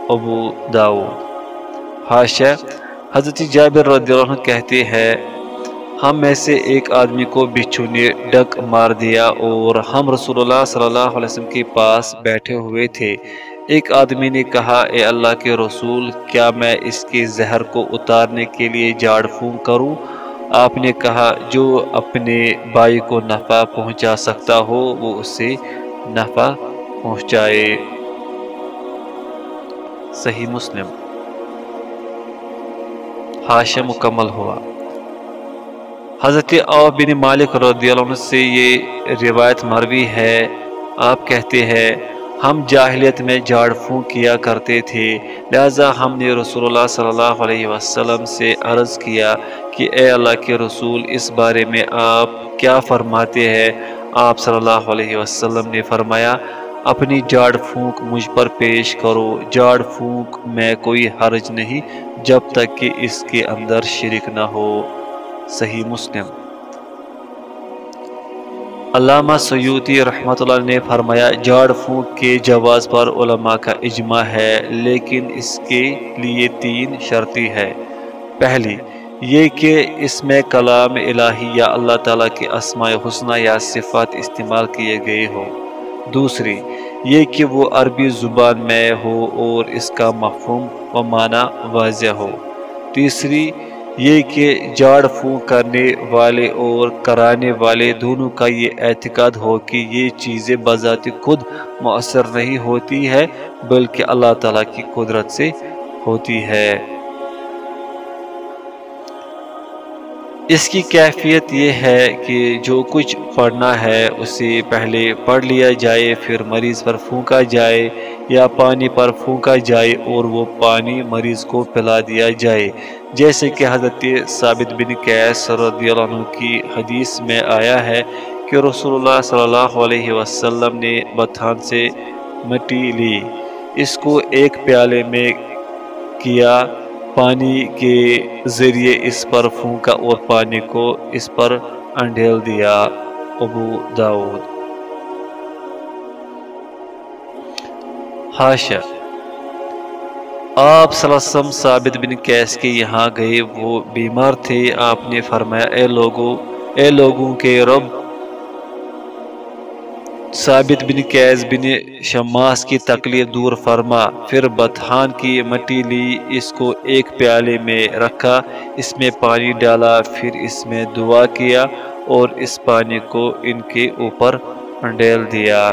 ابو داود حاشہ حضرت جابر رضی اللہ عنہ کہتے ہیں ہم میں سے ایک آدمی کو بچھو نے ڈک مار دیا اور ہم رسول اللہ صلی اللہ علیہ وسلم کے پاس بیٹھے ہوئے تھے۔ ایک آدمی نے کہا، اے اللہ کے رسول، کیا میں اس کے زہر کو اتارنے کے لیے جاڑ پھونک کروں؟ آپ نے کہا، جو اپنے بھائی کو نفع پہنچا سکتا ہو، وہ اسے نفع پہنچائے۔ صحیح مسلم۔ حاشہ مکمل ہوا۔ حضرت او بن مالک رضی اللہ عنہ سے یہ روایت مروی ہے۔ آپ کہتے ہیں، ہم جاہلیت میں جاڑ پھونک کیا کرتے تھے، لہذا ہم نے رسول اللہ صلی اللہ علیہ وسلم سے عرض کیا کہ اے اللہ کے رسول، اس بارے میں آپ کیا فرماتے ہیں؟ آپ صلی اللہ علیہ وسلم نے فرمایا، اپنی جاڑ پھونک مجھ پر پیش کرو جاڑ پھونک میں کوئی حرج نہیں جب تک کہ اس کے اندر شرک نہ ہو۔ صحیح مسلم۔ علامہ سیوتی رحمۃ اللہ نے فرمایا، جاڑ پھونک کے جواز پر علماء کا اجماع ہے، لیکن اس کے لیے تین شرطی ہے پہلی، یہ کہ اس میں کلام الہی یا اللہ تعالیٰ کے اسماء حسنہ یا صفات استعمال کیے گئے ہو دوسری، یہ کہ وہ عربی زبان میں ہو اور اس کا مفہوم و معنی واضح ہو۔ تیسری یہ کہ جاڑ پھونک کرنے والے اور کرانے والے دونوں کا یہ اعتقاد ہو کہ یہ چیزیں بذات خود مؤثر نہیں ہوتی ہے بلکہ اللہ تعالیٰ کی قدرت سے ہوتی ہے اس کی کیفیت یہ ہے کہ جو کچھ پڑھنا ہے اسے پہلے پڑھ لیا جائے، پھر مریض پر پھونکا جائے یا پانی پر پھونکا جائے اور وہ پانی مریض کو پلا دیا جائے۔ جیسے کہ حضرت ثابت بن قیس رضی اللہ عنہ کی حدیث میں آیا ہے کہ رسول اللہ صلی اللہ علیہ وسلم نے بتھان سے مٹی لی۔ اس کو ایک پیالے میں کیا پانی کے ذریعے اس پر پھونکا اور پانی کو اس پر انڈیل دیا ابو داود۔ ہاشا آپ وسلم ثابت بن کیس کے یہاں گئے، وہ بیمار تھے۔ آپ نے فرمایا، اے لوگوں اے لوگوں کے رب ثابت بن قیز بن شماس کی تکلیف دور فرما، پھر بتحان کی مٹی لی، اس کو ایک پیالے میں رکھا، اس میں پانی ڈالا، پھر اس میں دعا کیا اور اس پانی کو ان کے اوپر ڈیل دیا۔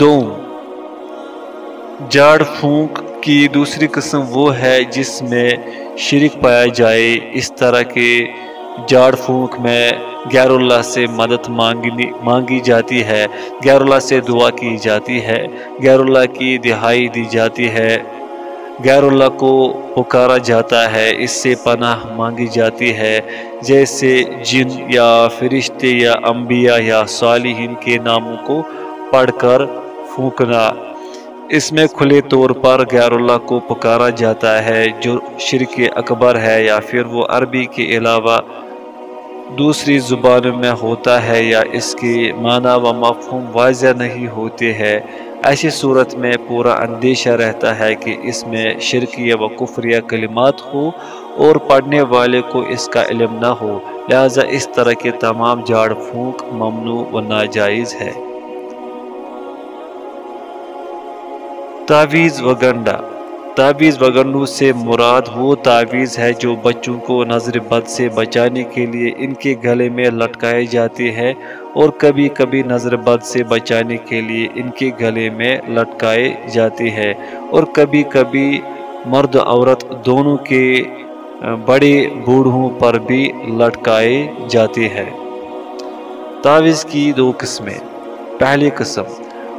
دوم، جاڑ پھونک کی دوسری قسم وہ ہے جس میں شرک پایا جائے، اس طرح کے جاڑ پھونک میں غیر اللہ سے مدد مانگنی مانگی جاتی ہے، غیر اللہ سے دعا کی جاتی ہے، غیر اللہ کی دہائی دی جاتی ہے۔ غیر اللہ کو پکارا جاتا ہے، اس سے پناہ مانگی جاتی ہے۔ جیسے جن یا فرشتے یا انبیاء یا صالحین کے ناموں کو پڑھ کر پھونکنا۔ اس میں کھلے طور پر غیر اللہ کو پکارا جاتا ہے، جو شرک اکبر ہے یا پھر وہ عربی کے علاوہ دوسری زبانوں میں ہوتا ہے یا اس کی معنی و مفہوم واضح نہیں ہوتے ہیں، ایسی صورت میں پورا اندیشہ رہتا ہے کہ اس میں شرکیہ و کفریہ کلمات ہو اور پڑھنے والے کو اس کا علم نہ ہو، لہذا اس طرح کے تمام جاڑ پھونک ممنوع و ناجائز ہے۔ تعویز و گنڈا تعویز وگنو سے مراد وہ تعویز ہے جو بچوں کو نظر بد سے بچانے کے لیے ان کے گلے میں لٹکائے جاتے ہیں اور کبھی کبھی نظر بد سے بچانے کے لیے ان کے گلے میں لٹکائے جاتے ہیں اور کبھی کبھی مرد عورت دونوں کے بڑے بوڑھوں پر بھی لٹکائے جاتے ہیں۔ تعویز کی دو قسمیں۔ پہلی قسم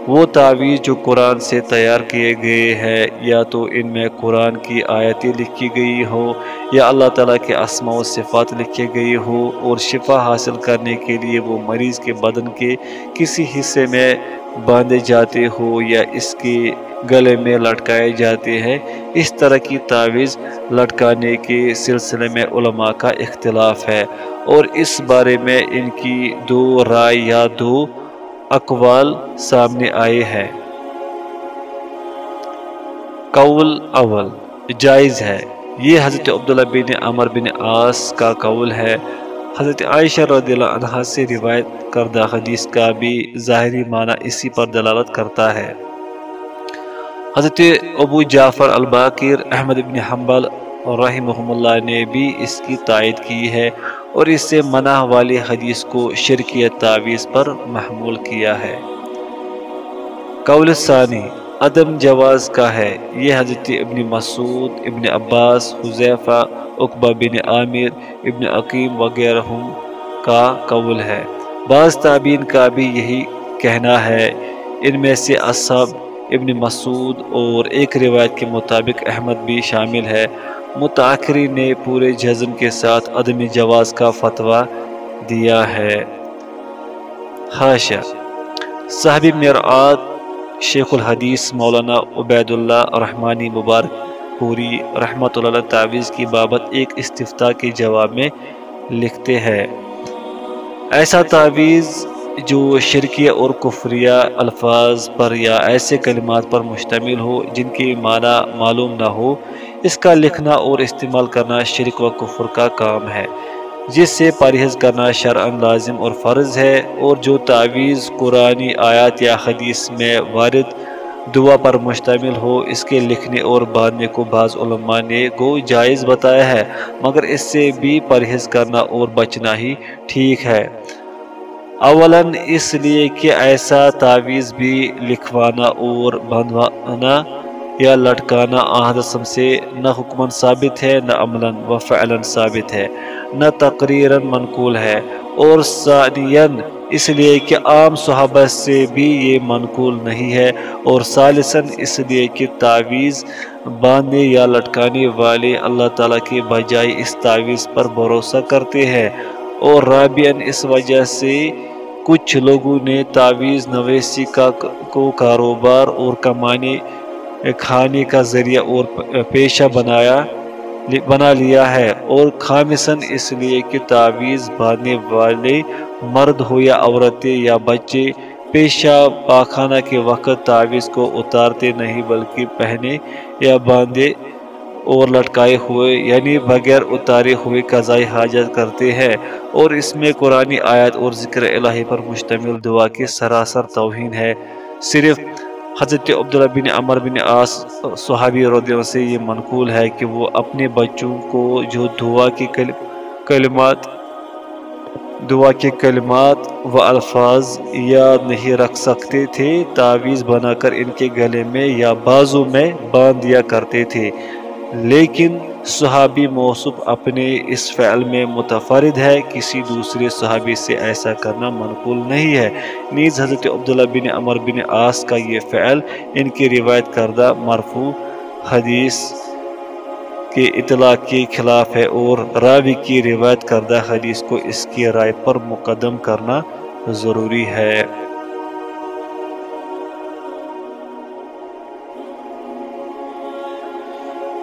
وہ تعویذ جو قرآن سے تیار کیے گئے ہیں، یا تو ان میں قرآن کی آیتیں لکھی گئی ہو یا اللہ تعالیٰ کے اسماء و صفات لکھی گئی ہو اور شفا حاصل کرنے کے لیے وہ مریض کے بدن کے کسی حصے میں باندھے جاتے ہو یا اس کے گلے میں لٹکائے جاتے ہیں۔ اس طرح کی تعویذ لٹکانے کے سلسلے میں علماء کا اختلاف ہے، اور اس بارے میں ان کی دو رائے یا دو اقوال سامنے آئے ہیں۔ قول اول جائز ہے۔ یہ حضرت عبداللہ بن عمر بن عاص کا قول ہے۔ حضرت عائشہ رضی اللہ عنہ سے روایت کردہ حدیث کا بھی ظاہری معنی اسی پر دلالت کرتا ہے۔ حضرت ابو جعفر الباقر احمد بن حنبل رحمہ اللہ نے بھی اس کی تائید کی ہے۔ اور اس سے منع والی حدیث کو شرکیت تعویز پر محمول کیا ہے۔ قول ثانی، عدم جواز کا ہے۔ یہ حضرت ابن مسعود، ابن عباس حضیفہ اقبہ بن عامر، ابن عقیم وغیرہ کا قول ہے۔ بعض تابین کا بھی یہی کہنا ہے۔ ان میں سے اصحاب ابن مسعود اور ایک روایت کے مطابق احمد بھی شامل ہے۔ متاثری نے پورے جزم کے ساتھ عدم جواز کا فتویٰ دیا ہے۔ حاشا صاحب مرعات شیخ الحدیث مولانا عبید اللہ رحمانی مبارک پوری رحمۃ اللہ تعویذ کی بابت ایک استفتاح کے جواب میں لکھتے ہیں۔ ایسا تعویذ جو شرکیہ اور کفریہ الفاظ پر یا ایسے کلمات پر مشتمل ہو جن کی معنی معلوم نہ ہو اس کا لکھنا اور استعمال کرنا شرک و کفر کا کام ہے۔ جس سے پرہیز کرنا شرعن لازم اور فرض ہے اور جو تعویذ قرآنی آیات یا حدیث میں وارد دعا پر مشتمل ہو، اس کے لکھنے اور باندھنے کو بعض علماء نے گو جائز بتایا ہے، مگر اس سے بھی پرہیز کرنا اور بچنا ہی ٹھیک ہے۔ اولاً اس لیے کہ ایسا تعویذ بھی لکھوانا اور بندھوانا یا لٹکانا آہدسم سے نہ حکمن ثابت ہے، نہ عملاً و فعلاً ثابت ہے، نہ تقریراً منقول ہے۔ اور ثانین اس لیے کہ عام صحابہ سے بھی یہ منقول نہیں ہے، اور ثالثاً اس لیے کہ تعویذ باندھنے یا لٹکانے والے اللہ تعالیٰ کے بجائے اس تعویذ پر بھروسہ کرتے ہیں۔ اور رابعاً اس وجہ سے کچھ لوگوں نے تعویذ نویسی کا کو کاروبار اور کمانے کھانے کا ذریعہ اور پیشہ بنایا بنا لیا ہے اور خامسن اس لیے کہ تعویذ باندھنے والے مرد ہو یا عورتیں یا بچے، پیشہ پاخانہ کے وقت تعویذ کو اتارتے نہیں بلکہ پہنے یا باندھے اور لٹکائے ہوئے یعنی بغیر اتارے ہوئے قضائی حاجت کرتے ہیں۔ اور اس میں قرآن آیت اور ذکر الہی پر مشتمل دعا کی سراسر توہین ہے۔ صرف حضرت عبداللہ بن عمر بن آس صحابی رضی اللہ سے یہ منقول ہے کہ وہ اپنے بچوں کو جو دعا کے کلمات، دعا کے کلمات و الفاظ یاد نہیں رکھ سکتے تھے، تعویذ بنا کر ان کے گلے میں یا بازو میں باندھ دیا کرتے تھے۔ لیکن صحابی موصف اپنے اس فعل میں متفرد ہے، کسی دوسرے صحابی سے ایسا کرنا منقول نہیں ہے۔ نیز حضرت عبداللہ بن عمر بن آس کا یہ فعل ان کی روایت کردہ مرفوع حدیث کے اطلاع کے خلاف ہے اور راوی کی روایت کردہ حدیث کو اس کی رائے پر مقدم کرنا ضروری ہے۔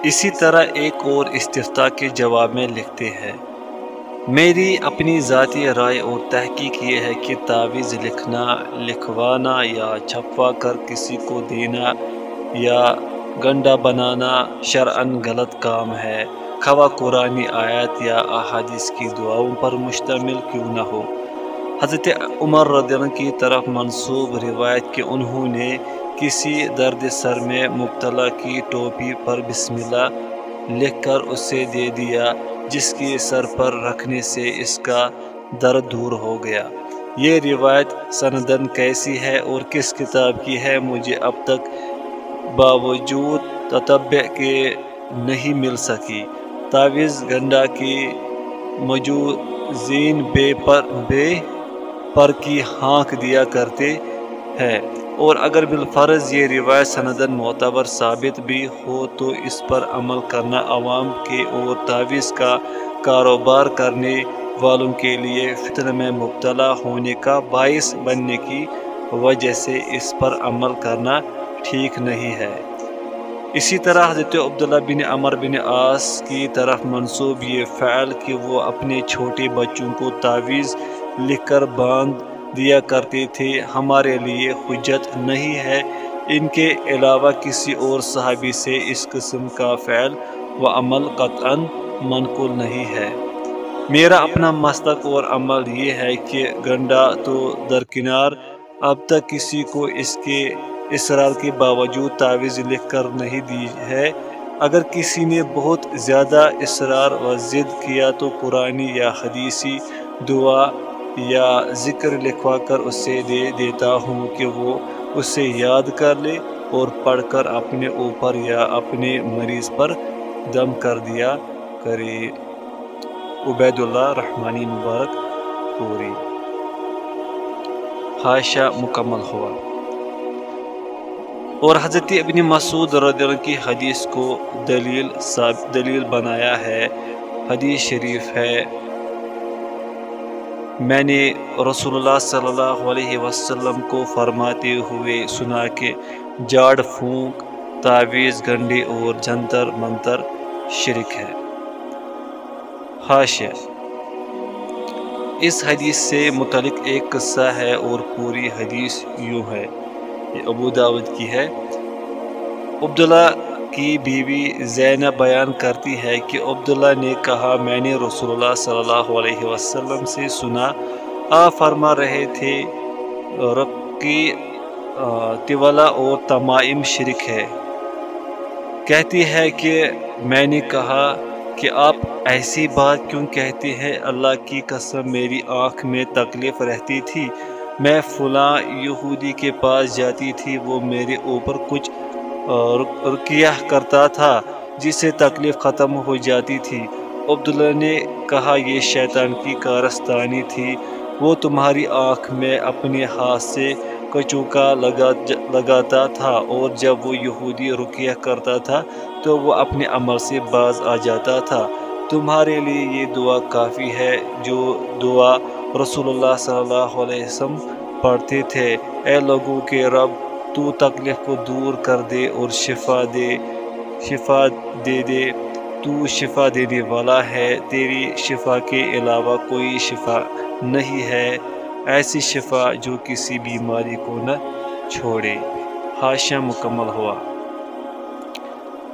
اسی طرح ایک اور استفتا کے جواب میں لکھتے ہیں، میری اپنی ذاتی رائے اور تحقیق یہ ہے کہ تعویذ لکھنا، لکھوانا یا چھپوا کر کسی کو دینا یا گنڈا بنانا شرعن غلط کام ہے۔ خواہ قرآن آیات یا احادیث کی دعاؤں پر مشتمل کیوں نہ ہو۔ حضرت عمر رضی اللہ کی طرف منصوب روایت کہ انہوں نے کسی درد سر میں مبتلا کی ٹوپی پر بسم اللہ لکھ کر اسے دے دیا، جس کی سر پر رکھنے سے اس کا درد دور ہو گیا۔ یہ روایت سندن کیسی ہے اور کس کتاب کی ہے، مجھے اب تک باوجود تطبع کے نہیں مل سکی۔ تعویذ گنڈا کی موجود بے پر بے پر کی ہانک دیا کرتے ہیں۔ اور اگر بالفرض یہ روایت سندن معتبر ثابت بھی ہو تو اس پر عمل کرنا عوام کے اور تعویذ کا کاروبار کرنے والوں کے لیے فطر میں مبتلا ہونے کا باعث بننے کی وجہ سے اس پر عمل کرنا ٹھیک نہیں ہے۔ اسی طرح حضرت عبداللہ بن عمر بن آس کی طرف منصوب یہ فعل کہ وہ اپنے چھوٹے بچوں کو تعویذ لکھ کر باندھ دیا کرتے تھے ہمارے لیے حجت نہیں ہے۔ ان کے علاوہ کسی اور صحابی سے اس قسم کا فعل و عمل قطعا منقول نہیں ہے۔ میرا اپنا مستق اور عمل یہ ہے کہ گنڈا تو درکنار، اب تک کسی کو اس کے اسرار کے باوجود تعویذ لکھ کر نہیں دی ہے۔ اگر کسی نے بہت زیادہ اصرار و ضد کیا تو قرآن یا حدیثی دعا یا ذکر لکھوا کر اسے دے دیتا ہوں کہ وہ اسے یاد کر لے اور پڑھ کر اپنے اوپر یا اپنے مریض پر دم کر دیا کرے۔ عبید اللہ رحمانی مبارک پوری۔ حاشہ مکمل ہوا۔ اور حضرت ابن مسعود رضی اللہ کی حدیث کو دلیل دلیل بنایا ہے، حدیث شریف ہے۔ میں نے رسول اللہ صلی اللہ علیہ وسلم کو فرماتے ہوئے سنا کہ جاڑ، پھونک، تعویذ، گنڈی اور جنتر، منتر شرک ہے۔ حاشیہ۔ اس حدیث سے متعلق ایک قصہ ہے اور پوری حدیث یوں ہے۔ یہ ابو داود کی ہے۔ عبداللہ کی بیوی زینب بیان کرتی ہے کہ عبداللہ نے کہا، میں نے رسول اللہ صلی اللہ علیہ وسلم سے سنا۔ آ، فرما رہے تھے رقی طولا اور تمائم شرک ہے۔ کہتی ہے کہ میں نے کہا کہ آپ ایسی بات کیوں کہتے ہیں؟ اللہ کی قسم، میری آنکھ میں تکلیف رہتی تھی۔ میں فلاں یہودی کے پاس جاتی تھی، وہ میرے اوپر کچھ رکیہ کرتا تھا، جس سے تکلیف ختم ہو جاتی تھی۔ عبداللہ نے کہا، یہ شیطان کی کارستانی تھی۔ وہ تمہاری آنکھ میں اپنے ہاتھ سے کچوکا لگا، لگاتا تھا، اور جب وہ یہودی رکیہ کرتا تھا، تو وہ اپنے عمل سے باز آ جاتا تھا۔ تمہارے لیے یہ دعا کافی ہے، جو دعا رسول اللہ صلی اللہ علیہ وسلم پڑھتے تھے۔ اے لوگوں کے رب تو تکلیف کو دور کر دے اور شفا دے شفا دے دے۔ تو شفا دینے والا ہے، تیری شفا کے علاوہ کوئی شفا نہیں ہے۔ ایسی شفا جو کسی بیماری کو نہ چھوڑے۔ حاشیہ مکمل ہوا۔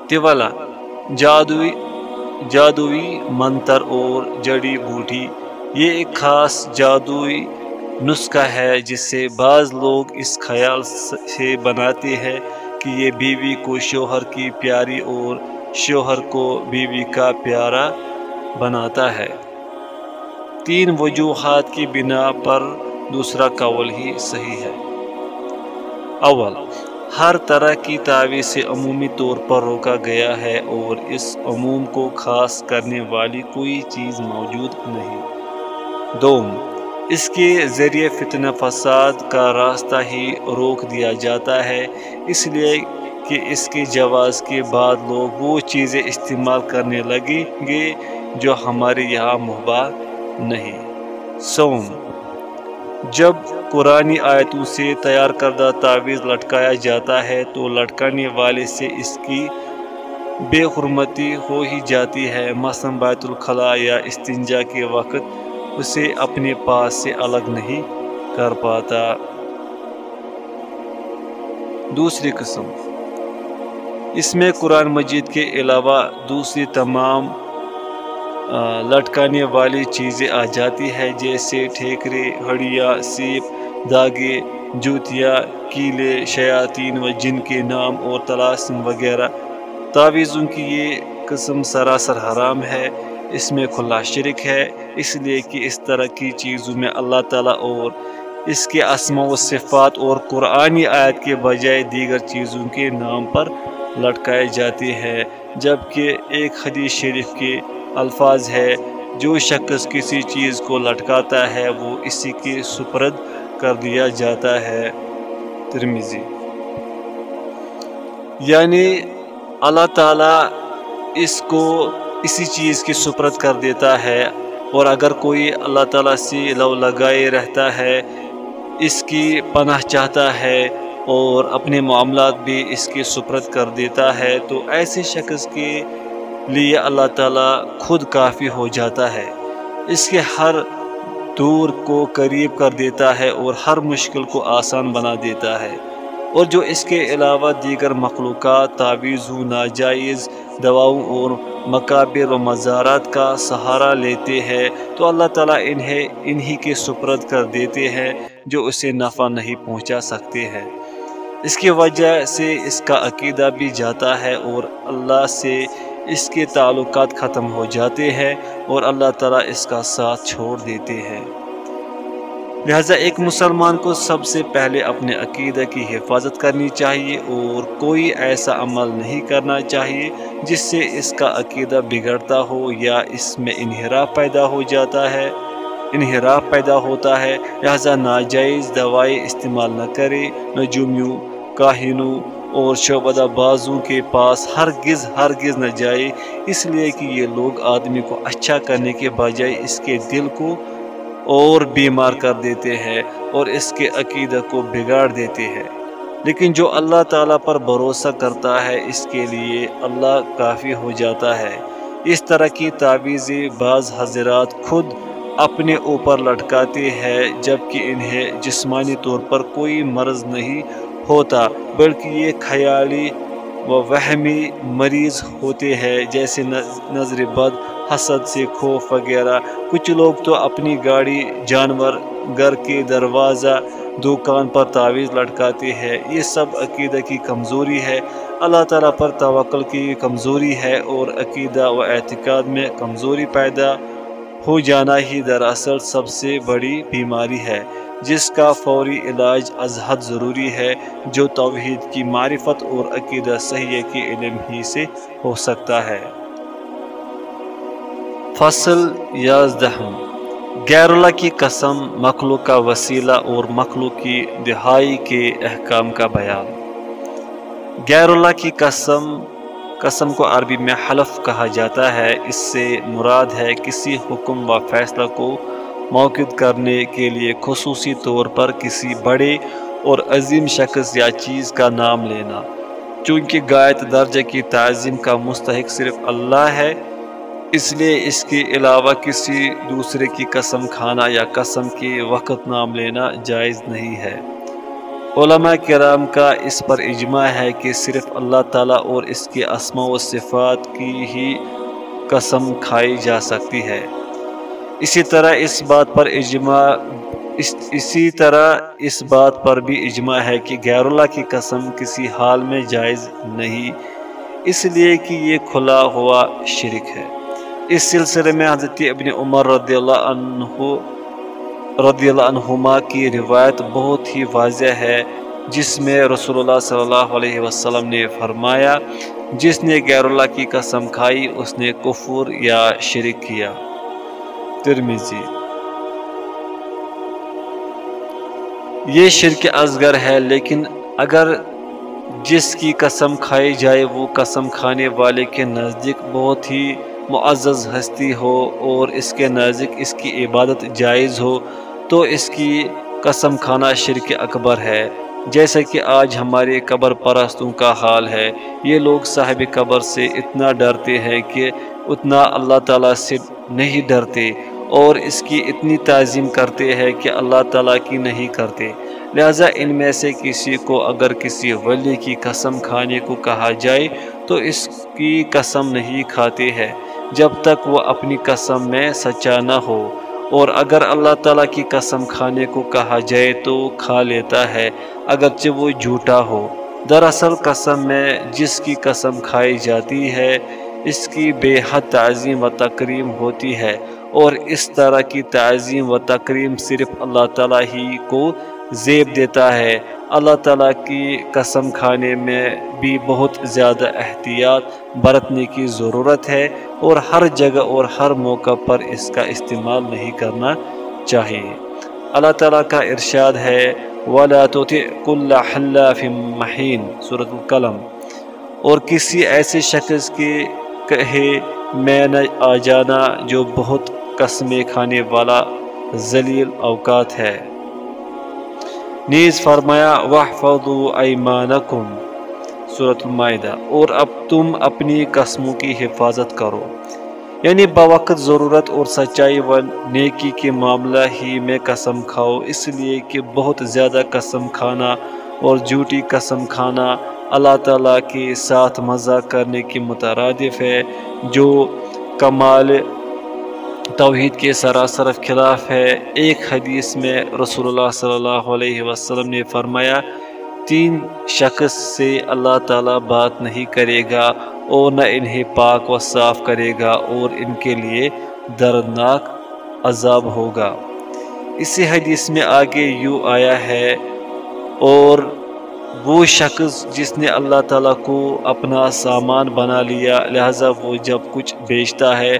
تیوالا، جادوئی جادوئی منتر اور جڑی بوٹی۔ یہ ایک خاص جادوئی نسخہ ہے جس سے بعض لوگ اس خیال سے بناتے ہیں کہ یہ بیوی کو شوہر کی پیاری اور شوہر کو بیوی کا پیارا بناتا ہے۔ تین وجوہات کی بنا پر دوسرا قول ہی صحیح ہے۔ اول، ہر طرح کی تعویذ سے عمومی طور پر روکا گیا ہے اور اس عموم کو خاص کرنے والی کوئی چیز موجود نہیں۔ دوم اس کے ذریعے فتنہ فساد کا راستہ ہی روک دیا جاتا ہے۔ اس لیے کہ اس کے جواز کے بعد لوگ وہ چیزیں استعمال کرنے لگیں گے جو ہمارے یہاں محبا نہیں۔ سوم، جب قرآن آیتوں سے تیار کردہ تعویذ لٹکایا جاتا ہے تو لٹکانے والے سے اس کی بے حرمتی ہو ہی جاتی ہے۔ مثلا بیت الخلاء یا استنجا کے وقت اسے اپنے پاس سے الگ نہیں کر پاتا۔ دوسری قسم۔ اس میں قرآن مجید کے علاوہ دوسری تمام لٹکانے والی چیزیں آ جاتی ہے جیسے ٹھیکرے ہڑیا سیپ داغے جوتیا کیلے، شیاطین و جن کے نام اور تلاسم وغیرہ۔ تعویذوں کی یہ قسم سراسر حرام ہے۔ اس میں کھلا شرک ہے، اس لیے کہ اس طرح کی چیزوں میں اللہ تعالیٰ اور اس کے اسما و صفات اور قرآنی آیت کے بجائے دیگر چیزوں کے نام پر لٹکائے جاتے ہیں۔ جبکہ ایک حدیث شریف کے الفاظ ہے، جو شخص کسی چیز کو لٹکاتا ہے، وہ اسی کے سپرد کر دیا جاتا ہے۔ ترمیزی یعنی اللہ تعالیٰ اس کو اسی چیز کی سپرد کر دیتا ہے اور اگر کوئی اللہ تعالیٰ سے لو لگائے رہتا ہے، اس کی پناہ چاہتا ہے اور اپنے معاملات بھی اس کی سپرد کر دیتا ہے، تو ایسے شخص کے لیے اللہ تعالیٰ خود کافی ہو جاتا ہے۔ اس کے ہر دور کو قریب کر دیتا ہے اور ہر مشکل کو آسان بنا دیتا ہے۔ اور جو اس کے علاوہ دیگر مخلوقات، تعویذ و ناجائز دواؤں اور مقابر و مزارات کا سہارا لیتے ہیں تو اللہ تعالیٰ انہیں انہی کے سپرد کر دیتے ہیں جو اسے نفع نہیں پہنچا سکتے ہیں۔ اس کی وجہ سے اس کا عقیدہ بھی جاتا ہے اور اللہ سے اس کے تعلقات ختم ہو جاتے ہیں اور اللہ تعالیٰ اس کا ساتھ چھوڑ دیتے ہیں۔ لہٰذا ایک مسلمان کو سب سے پہلے اپنے عقیدہ کی حفاظت کرنی چاہیے اور کوئی ایسا عمل نہیں کرنا چاہیے جس سے اس کا عقیدہ بگڑتا ہو یا اس میں انحراف پیدا ہو جاتا ہے۔ انحراف پیدا ہوتا ہے۔ لہٰذا ناجائز دوائی استعمال نہ کرے نجومیوں، کاہنوں اور شعبدہ بازوں کے پاس ہرگز ہرگز نہ جائے اس لیے کہ یہ لوگ آدمی کو اچھا کرنے کے بجائے اس کے دل کو اور بیمار کر دیتے ہیں اور اس کے عقیدہ کو بگاڑ دیتے ہیں۔ لیکن جو اللہ تعالیٰ پر بھروسہ کرتا ہے، اس کے لیے اللہ کافی ہو جاتا ہے۔ اس طرح کی تعویذ بعض حضرات خود اپنے اوپر لٹکاتے ہیں، جبکہ انہیں جسمانی طور پر کوئی مرض نہیں ہوتا، بلکہ یہ خیالی و وہمی مریض ہوتے ہیں، جیسے نظر بد حسد سے خوف وغیرہ۔ کچھ لوگ تو اپنی گاڑی جانور گھر کے دروازہ، دکان پر تعویذ لٹکاتے ہیں۔ یہ سب عقیدہ کی کمزوری ہے۔ اللہ تعالیٰ پر توکل کی کمزوری ہے اور عقیدہ و اعتقاد میں کمزوری پیدا ہو جانا ہی دراصل سب سے بڑی بیماری ہے۔ جس کا فوری علاج از حد ضروری ہے، جو توحید کی معرفت اور عقیدہ صحیح کے علم ہی سے ہو سکتا ہے۔ فصل یازدہم غیر اللہ کی قسم، مخلوق کا وسیلہ اور مخلوق کی دہائی کے احکام کا بیان۔ غیر اللہ کی قسم قسم کو عربی میں حلف کہا جاتا ہے۔ اس سے مراد ہے کسی حکم و فیصلہ کو موقع کرنے کے لیے خصوصی طور پر کسی بڑے اور عظیم شخص یا چیز کا نام لینا۔ چونکہ گایت درجہ کی تعظیم کا مستحق صرف اللہ ہے اس لیے اس کے علاوہ کسی دوسرے کی قسم کھانا یا قسم کے وقت نام لینا جائز نہیں ہے۔ علماء کرام کا اس پر اجماع ہے کہ صرف اللہ تعالیٰ اور اس کے اسماء و صفات کی ہی قسم کھائی جا سکتی ہے۔ اسی طرح اس بات پر اجماع، اس، اسی طرح اس بات پر بھی اجماع ہے کہ غیر اللہ کی قسم کسی حال میں جائز نہیں، اس لیے کہ یہ کھلا ہوا شرک ہے۔ اس سلسلے میں حضرت ابن عمر رضی اللہ عنہ رضی اللہ عنہما کی روایت بہت ہی واضح ہے، جس میں رسول اللہ صلی اللہ علیہ وسلم نے فرمایا، جس نے غیر اللہ کی قسم کھائی، اس نے کفر یا شرک کیا۔ ترمیزی یہ شرک ازگر ہے، لیکن اگر جس کی قسم کھائی جائے، وہ قسم کھانے والے کے نزدیک بہت ہی معزز ہستی ہو اور اس کے نزدیک اس کی عبادت جائز ہو، تو اس کی قسم کھانا شرک اکبر ہے۔ جیسا کہ آج ہمارے قبر پرستوں کا حال ہے۔ یہ لوگ صاحب قبر سے اتنا ڈرتے ہیں کہ اتنا اللہ تعالیٰ سے نہیں ڈرتے اور اس کی اتنی تعظیم کرتے ہیں کہ اللہ تعالیٰ کی نہیں کرتے۔ لہٰذا ان میں سے کسی کو اگر کسی ولی کی قسم کھانے کو کہا جائے، تو اس کی قسم نہیں کھاتے ہیں۔ جب تک وہ اپنی قسم میں سچا نہ ہو۔ اور اگر اللہ تعالیٰ کی قسم کھانے کو کہا جائے تو کھا لیتا ہے، اگرچہ وہ جھوٹا ہو۔ دراصل قسم میں جس کی قسم کھائی جاتی ہے، اس کی بے حد تعظیم و تکریم ہوتی ہے۔ اور اس طرح کی تعظیم و تکریم صرف اللہ تعالیٰ ہی کو زیب دیتا ہے۔ اللہ تعالیٰ کی قسم کھانے میں بھی بہت زیادہ احتیاط، برتنے کی ضرورت ہے اور ہر جگہ اور ہر موقع پر اس کا استعمال نہیں کرنا چاہیے۔ اللہ تعالیٰ کا ارشاد ہے، وَلَا تُطِعْ كُلَّ حَلَّافٍ صورت القلم۔ اور کسی ایسے شخص کے کہے، میں نہ آ جانا جو بہت قسمیں کھانے والا ذلیل اوقات ہے۔ نیز فرمایا وحفظوا ایمانکم صورت المائدہ، اور اب تم اپنی قسموں کی حفاظت کرو۔ یعنی بوقت، ضرورت اور سچائی و نیکی کے معاملہ ہی میں قسم کھاؤ، اس لیے کہ بہت زیادہ قسم کھانا اور جھوٹی قسم کھانا اللہ تعالیٰ کے ساتھ مزہ کرنے کی مترادف ہے، جو کمال توحید کے سراسر خلاف ہے۔ ایک حدیث میں رسول اللہ صلی اللہ علیہ وسلم نے فرمایا، تین شخص سے اللہ تعالیٰ بات نہیں کرے گا اور نہ انہیں پاک و صاف کرے گا اور ان کے لیے دردناک عذاب ہوگا۔ اسی حدیث میں آگے یوں آیا ہے، اور وہ شخص جس نے اللہ تعالیٰ کو اپنا سامان بنا لیا، لہذا وہ جب کچھ بیچتا ہے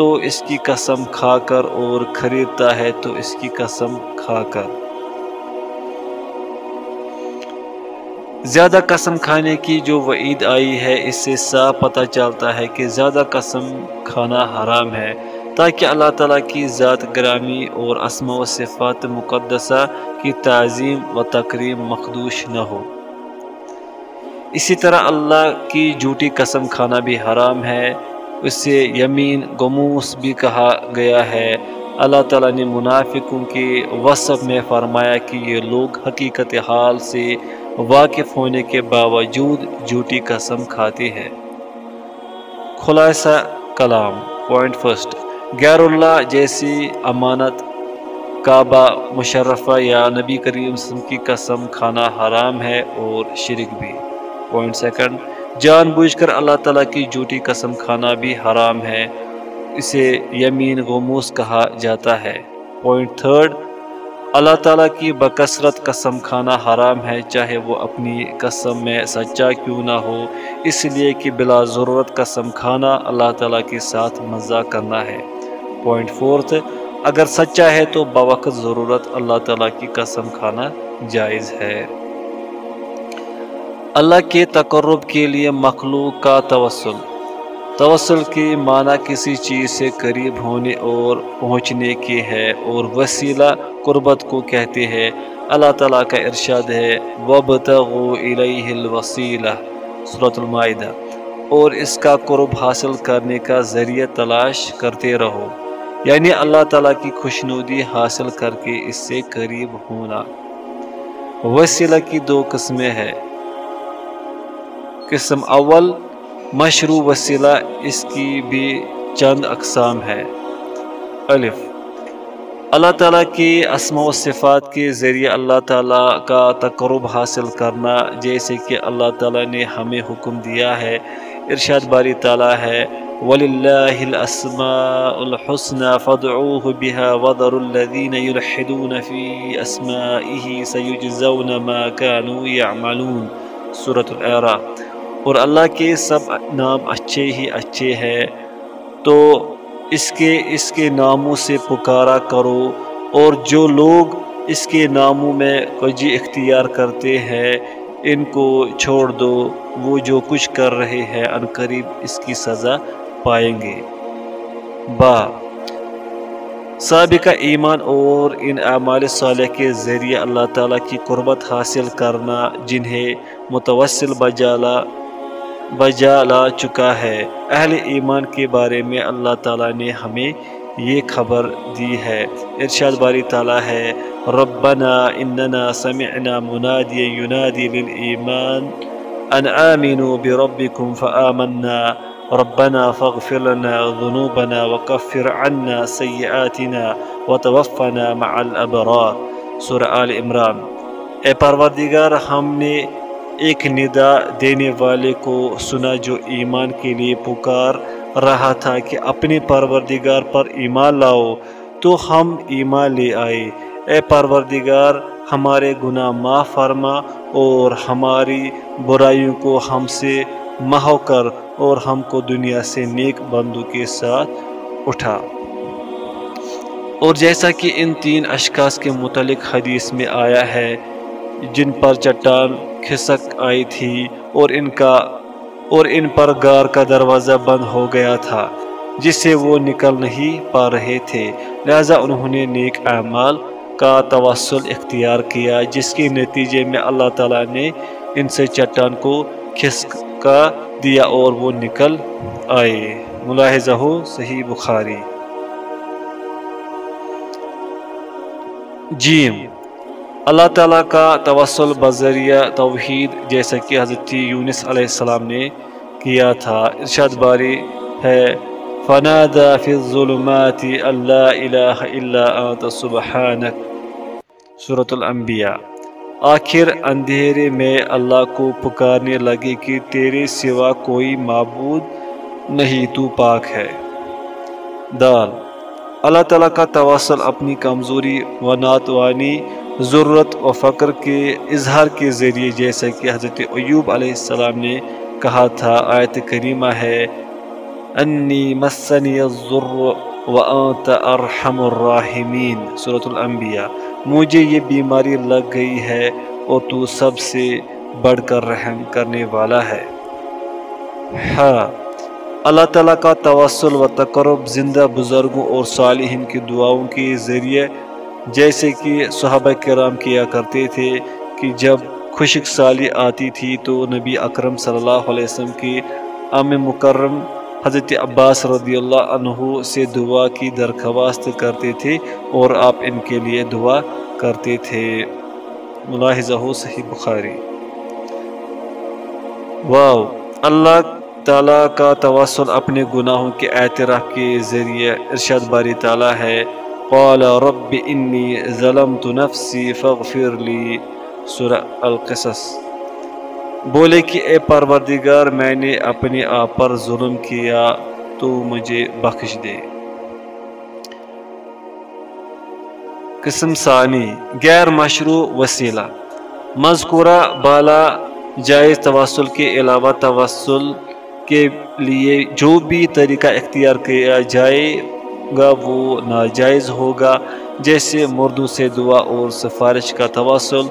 تو اس کی قسم کھا کر اور خریدتا ہے تو اس کی قسم کھا کر۔ زیادہ قسم کھانے کی جو وعید آئی ہے، اس سے صاف پتہ چلتا ہے کہ زیادہ قسم کھانا حرام ہے۔ تاکہ اللہ تعالیٰ کی ذات گرامی اور اسم و صفات مقدسہ کی تعظیم و تقریم مخدوش نہ ہو۔ اسی طرح اللہ کی جھوٹی قسم کھانا بھی حرام ہے۔ اسے یمین گموس بھی کہا گیا ہے۔ اللہ تعالیٰ نے منافقوں کے وصف میں فرمایا کہ یہ لوگ حقیقت حال سے واقف ہونے کے باوجود جھوٹی قسم کھاتے ہیں۔ خلاصہ کلام، پوائنٹ فرسٹ، غیر اللہ جیسی امانت، کعبہ مشرفہ یا نبی کریم کی قسم کھانا حرام ہے اور شرک بھی۔ پوائنٹ سیکنڈ جان بوجھ کر اللہ تعالیٰ کی جھوٹی قسم کھانا بھی حرام ہے۔ اسے یمین غموس کہا جاتا ہے۔ پوائنٹ تھرڈ اللہ تعالیٰ کی بکثرت قسم کھانا حرام ہے، چاہے وہ اپنی قسم میں سچا کیوں نہ ہو۔ اس لیے کہ بلا ضرورت قسم کھانا اللہ تعالیٰ کے ساتھ مزہ کرنا ہے۔ پوائنٹ فورتھ اگر سچا ہے تو بوقت ضرورت اللہ تعالیٰ کی قسم کھانا جائز ہے۔ اللہ کے تقرب کے لیے مخلوق کا توسل۔ توسل کے معنی کسی چیز سے قریب ہونے اور پہنچنے کے ہے اور وسیلہ قربت کو کہتے ہیں۔ اللہ تعالیٰ کا ارشاد ہے وَبْتَغُوا إِلَيْهِ الْوَسِيلَةِ صورت المائدہ۔ اور اس کا قرب حاصل کرنے کا ذریعہ تلاش کرتے رہو۔ یعنی اللہ تعالیٰ کی خوشنودی حاصل کر کے اس سے قریب ہونا۔ وسیلہ کی دو قسمیں ہیں۔ قسم اول، مشروع وسیلہ اس کی بھی چند اقسام ہے الف، اللہ تعالیٰ کی اسماء و صفات کے ذریعے اللہ تعالیٰ کا تقرب حاصل کرنا، جیسے کہ اللہ تعالیٰ نے ہمیں حکم دیا ہے، ارشاد باری تعالیٰ ہے، وَلِلَّهِ الْأَسْمَاءُ الْحُسْنَى فَادْعُوهُ بِهَا وَذَرُوا الَّذِينَ يُلْحِدُونَ فِي أَسْمَائِهِ سَيُجْزَوْنَ مَا كَانُوا يَعْمَلُونَ۔ سورة الْأَعْرَافِ اور اللہ کے سب نام اچھے ہی اچھے ہیں، تو اس کے اس کے ناموں سے پکارا کرو۔ اور جو لوگ اس کے ناموں میں کجی اختیار کرتے ہیں، ان کو چھوڑ دو۔ وہ جو کچھ کر رہے ہیں قریب اس کی سزا پائیں گے۔ با، سابقہ ایمان اور ان اعمال صالح کے ذریعے اللہ تعالیٰ کی قربت حاصل کرنا، جنہیں متوسل بجالا بجا لا چکا ہے۔ اہل ایمان کے بارے میں اللہ تعالیٰ نے ہمیں یہ خبر دی ہے۔ ارشاد باری تعالیٰ ہے، ربنا اننا سمعنا منادی ینادی للایمان ان آمنوا بربکم فآمنا، ربنا فاغفر لنا ذنوبنا وكفر عنا سیئاتنا وتوفنا مع الابرار۔ سورہ آل عمران۔ اے پروردگار، ہم نے ایک ندا دینے والے کو سنا جو ایمان کے لیے پکار رہا تھا کہ اپنے پروردگار پر ایمان لاؤ، تو ہم ایمان لے آئے۔ اے پروردگار، ہمارے گناہ معاف فرما اور ہماری برائیوں کو ہم سے محو کر اور ہم کو دنیا سے نیک بندو کے ساتھ اٹھا۔ اور جیسا کہ ان تین اشخاص کے متعلق حدیث میں آیا ہے، جن پر چٹان کھسک آئی تھی اور ان کا اور ان پر گار کا دروازہ بند ہو گیا تھا، جس سے وہ نکل نہیں پا رہے تھے۔ لہذا انہوں نے نیک اعمال کا توسل اختیار کیا، جس کے نتیجے میں اللہ تعالیٰ نے ان سے چٹان کو کھسکا دیا اور وہ نکل آئے۔ ملاحظہ ہو، صحیح بخاری۔ جیم اللہ تعالیٰ کا توسل، بذریعہ، توحید جیسا کہ حضرت یونس علیہ السلام نے کیا تھا۔ ارشاد باری ہے فنادا فی الظلمات اللہ الہ الا انت سبحانک سورة الانبیاء آخر اندھیرے میں اللہ کو پکارنے لگے کہ تیرے سوا کوئی معبود نہیں، تو پاک ہے۔ دال۔ اللہ تعالیٰ کا توسل اپنی کمزوری و ناتوانی ضرورت و فقر کے اظہار کے ذریعے جیسا کہ حضرت ایوب علیہ السلام نے کہا تھا، آیت کریمہ ہے، انی مسنی الضر و ارحم الراحمین صورت الانبیاء۔ مجھے یہ بیماری لگ گئی ہے اور تو سب سے بڑھ کر رحم کرنے والا ہے۔ ہاں اللہ تعالیٰ کا توسل و تقرب زندہ بزرگوں اور صالحین کی دعاؤں کے ذریعے جیسے کہ صحابہ کرام کیا کرتے تھے کہ جب خشک سالی آتی تھی تو نبی اکرم صلی اللہ علیہ وسلم کی ام مکرم حضرت عباس رضی اللہ عنہ سے دعا کی درخواست کرتے تھے اور آپ ان کے لیے دعا کرتے تھے۔ ملاحظہ ہو صحیح بخاری۔ واو، اللہ تعالیٰ کا توسل اپنے گناہوں کے اعتراف کے ذریعے ارشاد باری تعالیٰ ہے۔ قال رب انی ظلمت نفسی فاغفر لی سورہ القصص بولے کہ اے پروردگار، میں نے اپنے آپ پر ظلم کیا، تو مجھے بخش دے۔ قسم ثانی، غیر مشروع وسیلہ۔ مذکورہ بالا جائز توسل کے علاوہ توسل کے لیے جو بھی طریقہ اختیار کیا جائے گا وہ ناجائز ہوگا۔ جیسے مردوں سے دعا اور سفارش کا توسل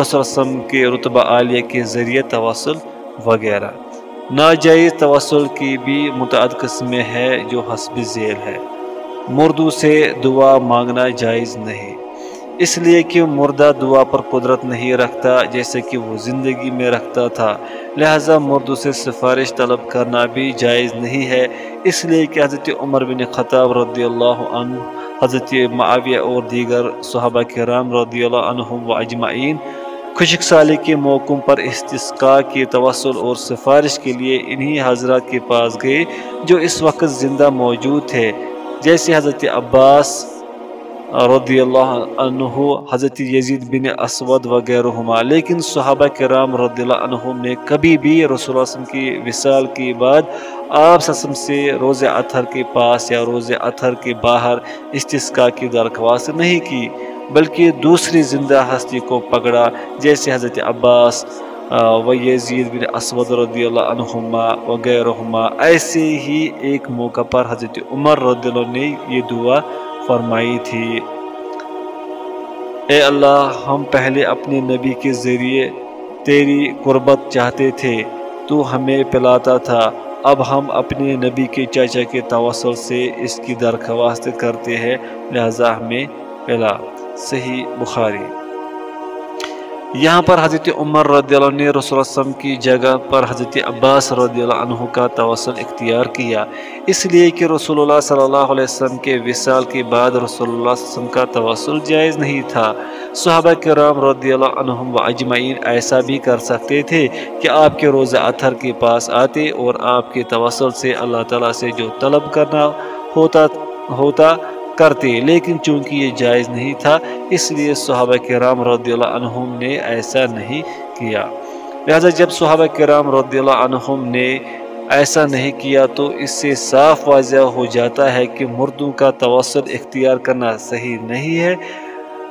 رسول کے رتبہ عالیہ کے ذریعے تواصل وغیرہ۔ ناجائز تواصل کی بھی متعدد قسمیں ہیں جو حسب ذیل ہے مردوں سے دعا مانگنا جائز نہیں۔ اس لیے کہ مردہ دعا پر قدرت نہیں رکھتا جیسے کہ وہ زندگی میں رکھتا تھا۔ لہٰذا مردوں سے سفارش طلب کرنا بھی جائز نہیں ہے۔ اس لیے کہ حضرت عمر بن خطاب رضی اللہ عنہ، حضرت معاویہ اور دیگر صحابہ کرام رضی اللہ عنہم و اجمعین خشک سالی کے موقعوں پر استثقاء کے توسل اور سفارش کے لیے انہی حضرات کے پاس گئے جو اس وقت زندہ موجود تھے۔ جیسے حضرت عباس رضی اللہ عنہ حضرت یزید بن اسود وغیرہ لیکن صحابہ کرام رضی اللہ عنہ نے کبھی بھی رسول اللہ وسلم کی وصال کے بعد آپ سسم سے روز اتھر کے پاس یا روز اتھر کے باہر استثقاء کی درخواست نہیں کی بلکہ دوسری زندہ ہستی کو پکڑا جیسے حضرت عباس و یزید بن اسود رضی اللہ عنہما وغیرہ ایسے ہی ایک موقع پر حضرت عمر رضی اللہ نے یہ دعا فرمائی تھی۔ اے اللہ، ہم پہلے اپنے نبی کے ذریعے تیری قربت چاہتے تھے، تو ہمیں پلاتا تھا۔ اب ہم اپنے نبی کے چاچا کے توسل سے اس کی درخواست کرتے ہیں، لہذا ہمیں پلا۔ صحیح بخاری۔ یہاں پر حضرت عمر رضی اللہ عنہ نے رسول اللہ علیہ وسلم کی جگہ پر حضرت عباس رضی اللہ عنہ کا توسل اختیار کیا۔ اس لیے کہ رسول اللہ صلی اللہ علیہ وسلم کے وصال کے بعد رسول اللہ صلی اللہ علیہ وسلم کا توسل جائز نہیں تھا۔ صحابہ کرام رضی اللہ عنہم و اجمعین ایسا بھی کر سکتے تھے کہ آپ کے روز اتھر کے پاس آتے اور آپ کے توسل سے اللہ تعالیٰ سے جو طلب کرنا ہوتا ہوتا کرتے لیکن چونکہ یہ جائز نہیں تھا، اس لیے صحابہ کرام رضی اللہ عنہم نے ایسا نہیں کیا۔ لہذا جب صحابہ کرام رضی اللہ عنہم نے ایسا نہیں کیا تو اس سے صاف واضح ہو جاتا ہے کہ مردوں کا توسط اختیار کرنا صحیح نہیں ہے،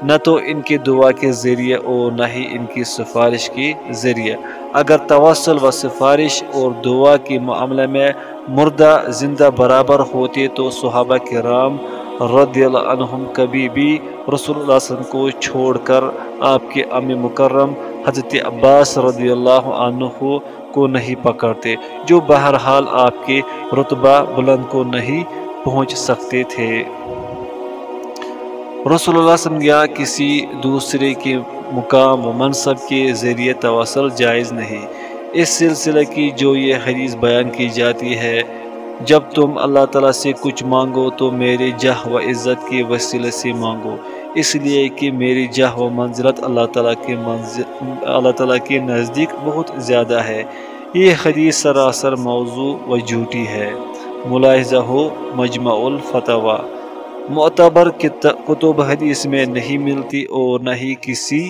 نہ تو ان کی دعا کے ذریعے اور نہ ہی ان کی سفارش کے ذریعے۔ اگر توسل و سفارش اور دعا کے معاملے میں مردہ زندہ برابر ہوتے تو صحابہ کرام رضی اللہ عنہم کبھی بھی رسول اللہ صلی اللہ علیہ وسلم کو چھوڑ کر آپ کے ام مکرم حضرت عباس رضی اللہ عنہ کو نہیں پکڑتے، جو بہرحال آپ کے رتبہ بلند کو نہیں پہنچ سکتے تھے۔ رسول اللہ صلی اللہ علیہ وسلم یا کسی دوسرے کے مقام و منصب کے ذریعے توسل جائز نہیں۔ اس سلسلہ کی جو یہ حدیث بیان کی جاتی ہے جب تم اللہ تعالیٰ سے کچھ مانگو تو میرے جہ و عزت کے وسیلے سے مانگو۔ اس لیے کہ میری جہ و منزلت اللہ تعالیٰ کے منزل اللہ تعالیٰ کے نزدیک بہت زیادہ ہے۔ یہ حدیث سراسر موضوع و جھوٹی ہے۔ ملاحظہ ہو، مجمع الفتوا معتبر کتب حدیث میں نہیں ملتی اور نہ ہی کسی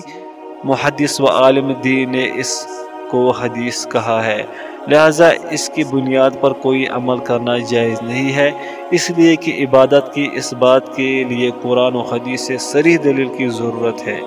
محدث و عالم دین نے اس کو حدیث کہا ہے۔ لہٰذا اس کی بنیاد پر کوئی عمل کرنا جائز نہیں ہے۔ اس لیے کہ عبادت کی اس بات کے لیے قرآن و حدیث سے سری دلیل کی ضرورت ہے۔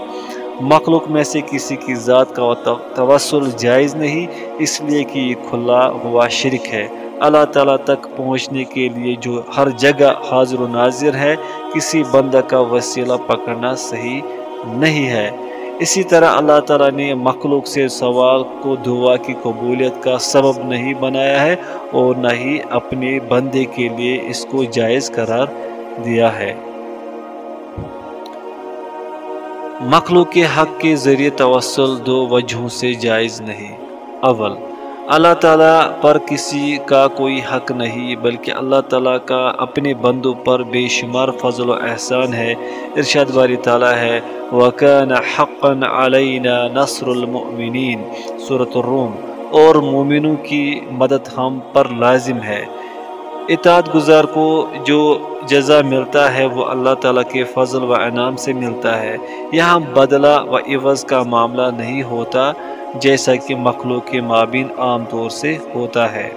مخلوق میں سے کسی کی ذات کا توسل جائز نہیں، اس لیے کہ یہ کھلا ہوا شرک ہے۔ اللہ تعالیٰ تک پہنچنے کے لیے جو ہر جگہ حاضر و ناظر ہے، کسی بندہ کا وسیلہ پکڑنا صحیح نہیں ہے۔ اسی طرح اللہ تعالیٰ نے مخلوق سے سوال کو دعا کی قبولیت کا سبب نہیں بنایا ہے اور نہ ہی اپنے بندے کے لیے اس کو جائز قرار دیا ہے۔ مخلوق کے حق کے ذریعے توسل دو وجہوں سے جائز نہیں۔ اول اللہ تعالیٰ پر کسی کا کوئی حق نہیں، بلکہ اللہ تعالیٰ کا اپنے بندوں پر بے شمار فضل و احسان ہے، ارشاد باری تعالیٰ ہے۔ وَكَانَ حَقًّا عَلَيْنَا نَصْرُ الْمُؤْمِنِينَ۔ صورت الروم۔ اور مومنوں کی مدد ہم پر لازم ہے۔ اطاعت گزار کو جو جزا ملتا ہے، وہ اللہ تعالیٰ کے فضل و انعام سے ملتا ہے۔ یہاں بدلہ و عوض کا معاملہ نہیں ہوتا۔ جیسا کہ مخلوق کے مابین عام طور سے ہوتا ہے۔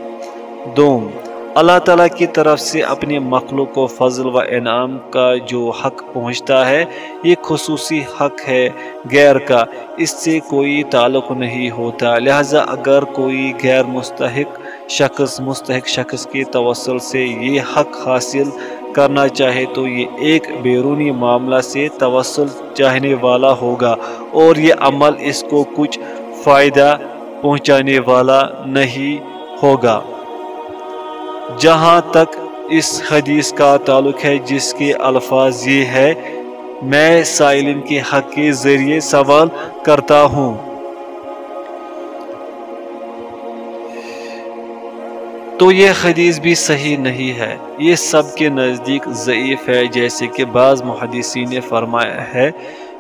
دوم، اللہ تعالیٰ کی طرف سے اپنے مخلوق و فضل و انعام کا جو حق پہنچتا ہے، یہ خصوصی حق ہے۔ غیر کا اس سے کوئی تعلق نہیں ہوتا۔ لہذا اگر کوئی غیر مستحق شخص مستحق شخص کے توسل سے یہ حق حاصل کرنا چاہے تو یہ ایک بیرونی معاملہ سے توسل چاہنے والا ہوگا اور یہ عمل اس کو کچھ فائدہ پہنچانے والا نہیں ہوگا۔ جہاں تک اس حدیث کا تعلق ہے، جس کے الفاظ یہ ہے میں سائلن کے حق کے ذریعے سوال کرتا ہوں۔ تو یہ حدیث بھی صحیح نہیں ہے۔ یہ سب کے نزدیک ضعیف ہے، جیسے کہ بعض محدثین نے فرمایا ہے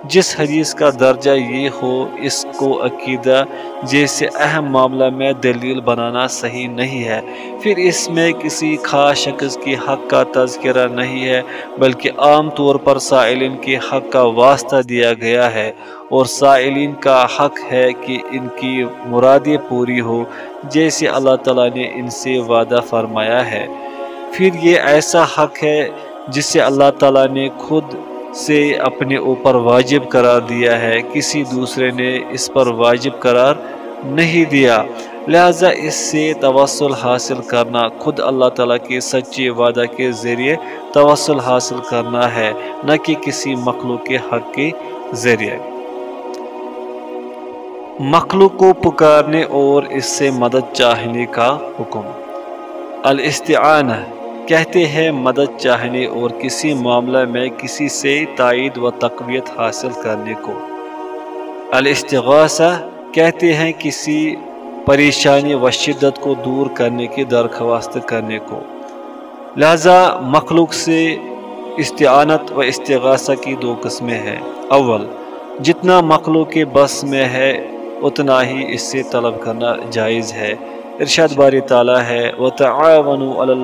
جس حدیث کا درجہ یہ ہو، اس کو عقیدہ جیسے اہم معاملہ میں دلیل بنانا صحیح نہیں ہے۔ پھر اس میں کسی خاص شخص کی حق کا تذکرہ نہیں ہے، بلکہ عام طور پر سائلین کے حق کا واسطہ دیا گیا ہے۔ اور سائلین کا حق ہے کہ ان کی مرادیں پوری ہو جیسے اللہ تعالیٰ نے ان سے وعدہ فرمایا ہے۔ پھر یہ ایسا حق ہے جسے اللہ تعالیٰ نے خود سے اپنے اوپر واجب قرار دیا ہے۔ کسی دوسرے نے اس پر واجب قرار نہیں دیا۔ لہذا اس سے توسل حاصل کرنا خود اللہ تعالیٰ کے سچے وعدہ کے ذریعے توسل حاصل کرنا ہے، نہ کہ کسی مخلوق کے حق کے ذریعے۔ مخلوق کو پکارنے اور اس سے مدد چاہنے کا حکم۔ الاستعانہ۔ کہتے ہیں، مدد چاہنے اور کسی معاملہ میں کسی سے تائید و تقویت حاصل کرنے کو۔ الاستغاثہ کہتے ہیں کسی پریشانی و شدت کو دور کرنے کی درخواست کرنے کو۔ لہذا مخلوق سے استعانت و استغاثہ کی دو قسمیں ہیں۔ اول، جتنا مخلوق کے بس میں ہے، اتنا ہی اس سے طلب کرنا جائز ہے۔ ارشاد باری تعالیٰ ہے، وَتَعَاوَنُوا عَلَى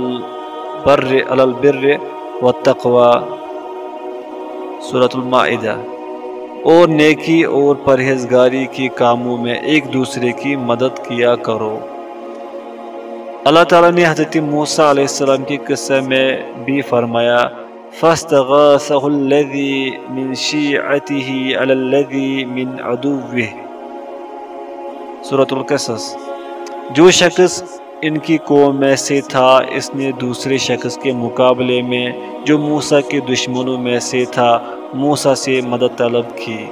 بر البر و تقوا صورت المائدہ. اور نیکی اور پرہیزگاری کی کاموں میں ایک دوسرے کی مدد کیا کرو. اللہ تعالیٰ نے حضرت موسیٰ علیہ السلام کی قصہ میں بھی فرمایا، فَاسْتَغَاثَهُ الَّذِي مِن شِيعَتِهِ عَلَى الَّذِي مِن عَدُوِّهِ. صورت القصص. جو شخص ان کی قوم میں سے تھا، اس نے دوسرے شخص کے مقابلے میں جو موسیٰ کے دشمنوں میں سے تھا، موسیٰ سے مدد طلب کی۔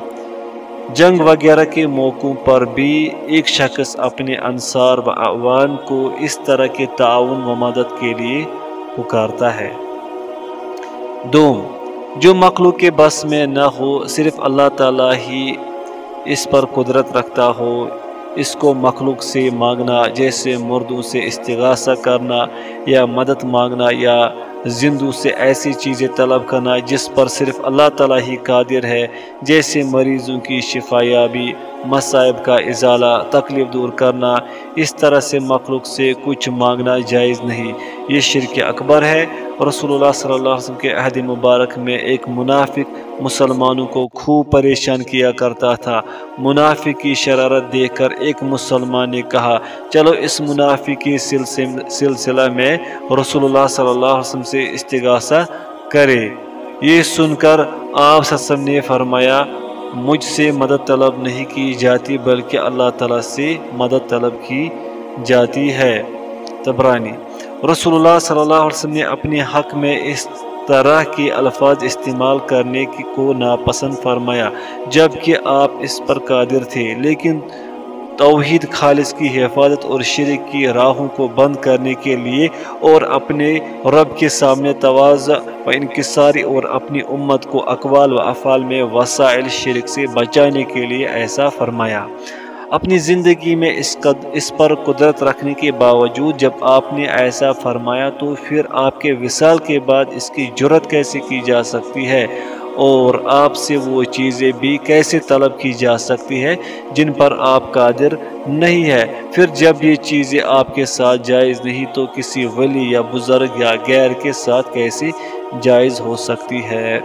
جنگ وغیرہ کے موقعوں پر بھی ایک شخص اپنے انصار و اعوان کو اس طرح کے تعاون و مدد کے لیے پکارتا ہے۔ دوم، جو مخلوق کے بس میں نہ ہو، صرف اللہ تعالیٰ ہی اس پر قدرت رکھتا ہو۔ اس کو مخلوق سے مانگنا، جیسے مردوں سے استغاثہ کرنا یا مدد مانگنا یا زندوں سے ایسی چیزیں طلب کرنا جس پر صرف اللہ تعالیٰ ہی قادر ہے، جیسے مریضوں کی شفایابی، مصائب کا ازالہ، تکلیف دور کرنا، اس طرح سے مخلوق سے کچھ مانگنا جائز نہیں۔ یہ شرک اکبر ہے۔ رسول اللہ صلی اللہ علیہ وسلم کے عہد مبارک میں ایک منافق مسلمانوں کو خوب پریشان کیا کرتا تھا۔ منافق کی شرارت دیکھ کر ایک مسلمان نے کہا، چلو اس منافق کی سلسلہ میں رسول اللہ صلی اللہ علیہ وسلم سے استغاثہ کرے یہ سن کر آپ سسم نے فرمایا، مجھ سے مدد طلب نہیں کی جاتی، بلکہ اللہ تعالیٰ سے مدد طلب کی جاتی ہے۔ تبرانی۔ رسول اللہ صلی اللہ علیہ وسلم نے اپنے حق میں اس طرح کے الفاظ استعمال کرنے کی کو ناپسند فرمایا، جبکہ آپ اس پر قادر تھے، لیکن توحید خالص کی حفاظت اور شرک کی راہوں کو بند کرنے کے لیے اور اپنے رب کے سامنے توازہ و انکساری اور اپنی امت کو اقوال و افعال میں وسائل شرک سے بچانے کے لیے ایسا فرمایا۔ اپنی زندگی میں اس قد، اس پر قدرت رکھنے کے باوجود جب آپ نے ایسا فرمایا تو پھر آپ کے وصال کے بعد اس کی جرت کیسے کی جا سکتی ہے اور آپ سے وہ چیزیں بھی کیسے طلب کی جا سکتی ہے جن پر آپ قادر نہیں ہے پھر جب یہ چیزیں آپ کے ساتھ جائز نہیں تو کسی ولی یا بزرگ یا غیر کے ساتھ کیسے جائز ہو سکتی ہے؟